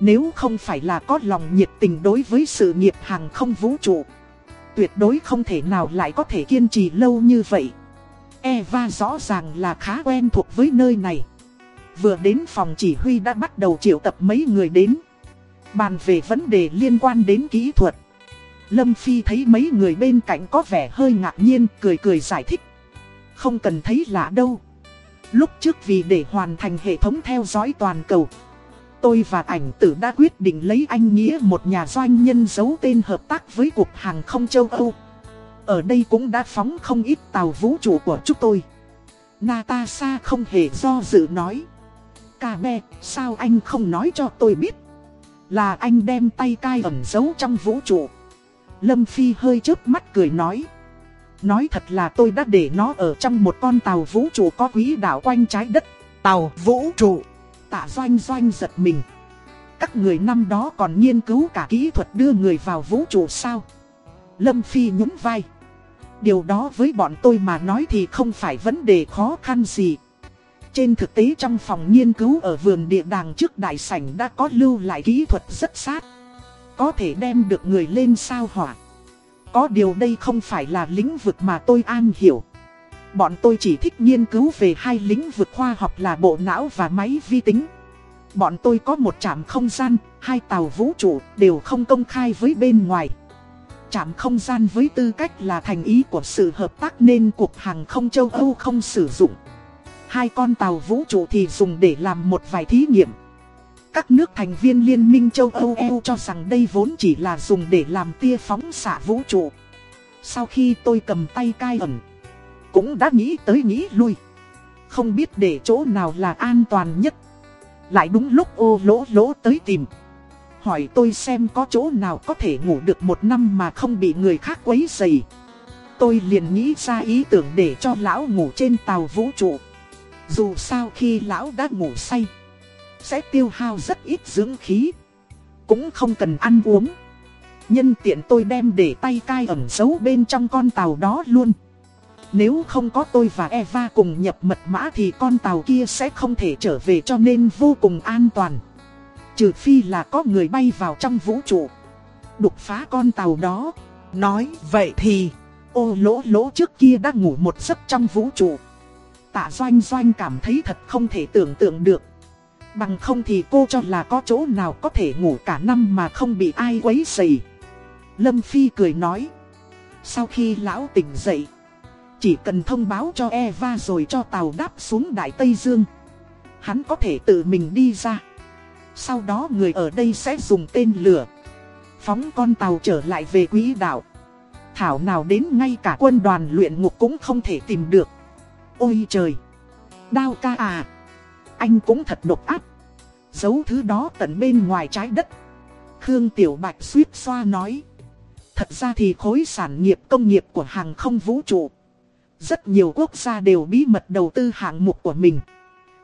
Nếu không phải là có lòng nhiệt tình đối với sự nghiệp hàng không vũ trụ, Tuyệt đối không thể nào lại có thể kiên trì lâu như vậy. Eva rõ ràng là khá quen thuộc với nơi này. Vừa đến phòng chỉ huy đã bắt đầu triệu tập mấy người đến. Bàn về vấn đề liên quan đến kỹ thuật. Lâm Phi thấy mấy người bên cạnh có vẻ hơi ngạc nhiên, cười cười giải thích. Không cần thấy lạ đâu. Lúc trước vì để hoàn thành hệ thống theo dõi toàn cầu. Tôi và ảnh tử đã quyết định lấy anh Nghĩa một nhà doanh nhân giấu tên hợp tác với Cục Hàng không châu Âu. Ở đây cũng đã phóng không ít tàu vũ trụ của chúng tôi. Natasha không hề do dự nói. Cà bè, sao anh không nói cho tôi biết? Là anh đem tay cai ẩn giấu trong vũ trụ Lâm Phi hơi chớp mắt cười nói. Nói thật là tôi đã để nó ở trong một con tàu vũ trụ có quý đảo quanh trái đất. Tàu vũ trụ. Tạ doanh doanh giật mình. Các người năm đó còn nghiên cứu cả kỹ thuật đưa người vào vũ trụ sao? Lâm Phi nhún vai. Điều đó với bọn tôi mà nói thì không phải vấn đề khó khăn gì. Trên thực tế trong phòng nghiên cứu ở vườn địa đàng trước đại sảnh đã có lưu lại kỹ thuật rất sát. Có thể đem được người lên sao hỏa. Có điều đây không phải là lĩnh vực mà tôi an hiểu. Bọn tôi chỉ thích nghiên cứu về hai lĩnh vực khoa học là bộ não và máy vi tính. Bọn tôi có một trạm không gian, hai tàu vũ trụ đều không công khai với bên ngoài. Trạm không gian với tư cách là thành ý của sự hợp tác nên cuộc Hàng không châu Âu không sử dụng. Hai con tàu vũ trụ thì dùng để làm một vài thí nghiệm. Các nước thành viên Liên minh châu Âu EU cho rằng đây vốn chỉ là dùng để làm tia phóng xạ vũ trụ. Sau khi tôi cầm tay cai ẩn, cũng đã nghĩ tới nghĩ lui. Không biết để chỗ nào là an toàn nhất. Lại đúng lúc ô lỗ lỗ tới tìm. Hỏi tôi xem có chỗ nào có thể ngủ được một năm mà không bị người khác quấy dày. Tôi liền nghĩ ra ý tưởng để cho lão ngủ trên tàu vũ trụ. Dù sao khi lão đã ngủ say sẽ tiêu hao rất ít dưỡng khí. Cũng không cần ăn uống. Nhân tiện tôi đem để tay cai ẩn giấu bên trong con tàu đó luôn. Nếu không có tôi và Eva cùng nhập mật mã thì con tàu kia sẽ không thể trở về cho nên vô cùng an toàn. Trừ phi là có người bay vào trong vũ trụ. Đục phá con tàu đó. Nói vậy thì, Ô lỗ lỗ trước kia đã ngủ một giấc trong vũ trụ. Tạ Doanh Doanh cảm thấy thật không thể tưởng tượng được. Bằng không thì cô cho là có chỗ nào có thể ngủ cả năm mà không bị ai quấy rầy. Lâm Phi cười nói. Sau khi lão tỉnh dậy, chỉ cần thông báo cho Eva rồi cho tàu đáp xuống Đại Tây Dương. Hắn có thể tự mình đi ra. Sau đó người ở đây sẽ dùng tên lửa. Phóng con tàu trở lại về quỹ đạo. Thảo nào đến ngay cả quân đoàn luyện ngục cũng không thể tìm được. Ôi trời! Đao ca à! Anh cũng thật độc áp. Giấu thứ đó tận bên ngoài trái đất. Khương Tiểu Bạch suýt xoa nói. Thật ra thì khối sản nghiệp công nghiệp của hàng không vũ trụ. Rất nhiều quốc gia đều bí mật đầu tư hạng mục của mình.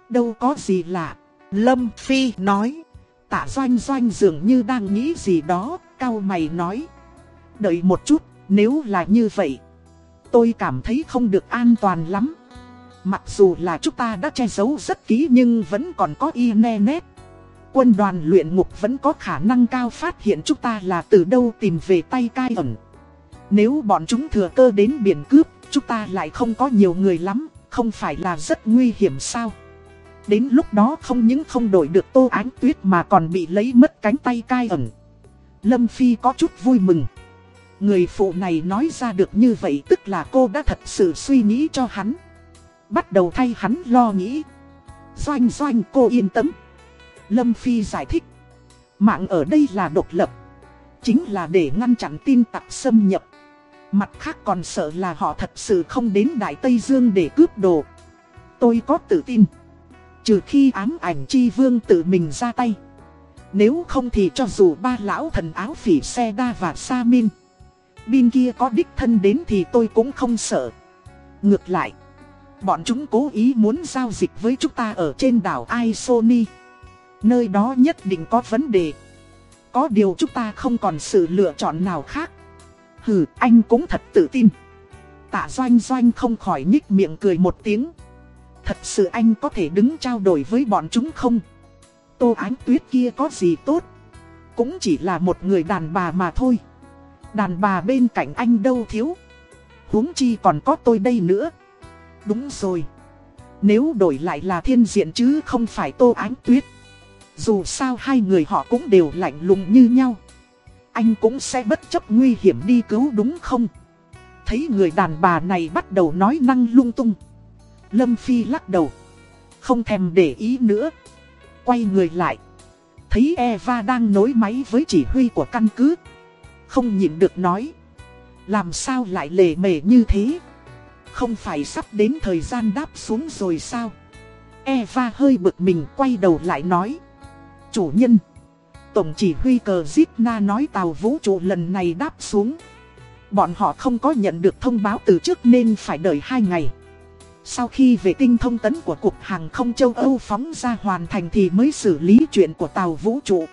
Đâu có gì lạ. Lâm Phi nói. Tạ doanh doanh dường như đang nghĩ gì đó, cao mày nói. Đợi một chút, nếu là như vậy, tôi cảm thấy không được an toàn lắm. Mặc dù là chúng ta đã che giấu rất kỹ nhưng vẫn còn có y nét Quân đoàn luyện ngục vẫn có khả năng cao phát hiện chúng ta là từ đâu tìm về tay cai ẩn. Nếu bọn chúng thừa cơ đến biển cướp, chúng ta lại không có nhiều người lắm, không phải là rất nguy hiểm sao? Đến lúc đó không những không đổi được tô ánh tuyết mà còn bị lấy mất cánh tay cai ẩn. Lâm Phi có chút vui mừng. Người phụ này nói ra được như vậy tức là cô đã thật sự suy nghĩ cho hắn. Bắt đầu thay hắn lo nghĩ. Doanh doanh cô yên tâm. Lâm Phi giải thích. Mạng ở đây là độc lập. Chính là để ngăn chặn tin tặc xâm nhập. Mặt khác còn sợ là họ thật sự không đến Đại Tây Dương để cướp đồ. Tôi có tự tin. Trừ khi ám ảnh chi vương tự mình ra tay. Nếu không thì cho dù ba lão thần áo phỉ xe đa và sa min. Bin kia có đích thân đến thì tôi cũng không sợ. Ngược lại. Bọn chúng cố ý muốn giao dịch với chúng ta ở trên đảo Isoni. Nơi đó nhất định có vấn đề. Có điều chúng ta không còn sự lựa chọn nào khác. Hừ, anh cũng thật tự tin. Tạ doanh doanh không khỏi nhích miệng cười một tiếng. Thật sự anh có thể đứng trao đổi với bọn chúng không? Tô ánh tuyết kia có gì tốt? Cũng chỉ là một người đàn bà mà thôi. Đàn bà bên cạnh anh đâu thiếu. huống chi còn có tôi đây nữa. Đúng rồi. Nếu đổi lại là thiên diện chứ không phải tô ánh tuyết. Dù sao hai người họ cũng đều lạnh lùng như nhau. Anh cũng sẽ bất chấp nguy hiểm đi cứu đúng không? Thấy người đàn bà này bắt đầu nói năng lung tung. Lâm Phi lắc đầu. Không thèm để ý nữa. Quay người lại. Thấy Eva đang nối máy với chỉ huy của căn cứ. Không nhịn được nói. Làm sao lại lề mề như thế? Không phải sắp đến thời gian đáp xuống rồi sao? Eva hơi bực mình quay đầu lại nói. Chủ nhân. Tổng chỉ huy cờ Zipna nói tàu vũ trụ lần này đáp xuống. Bọn họ không có nhận được thông báo từ trước nên phải đợi 2 ngày. Sau khi vệ tinh thông tấn của Cục Hàng không châu Âu phóng ra hoàn thành thì mới xử lý chuyện của tàu vũ trụ.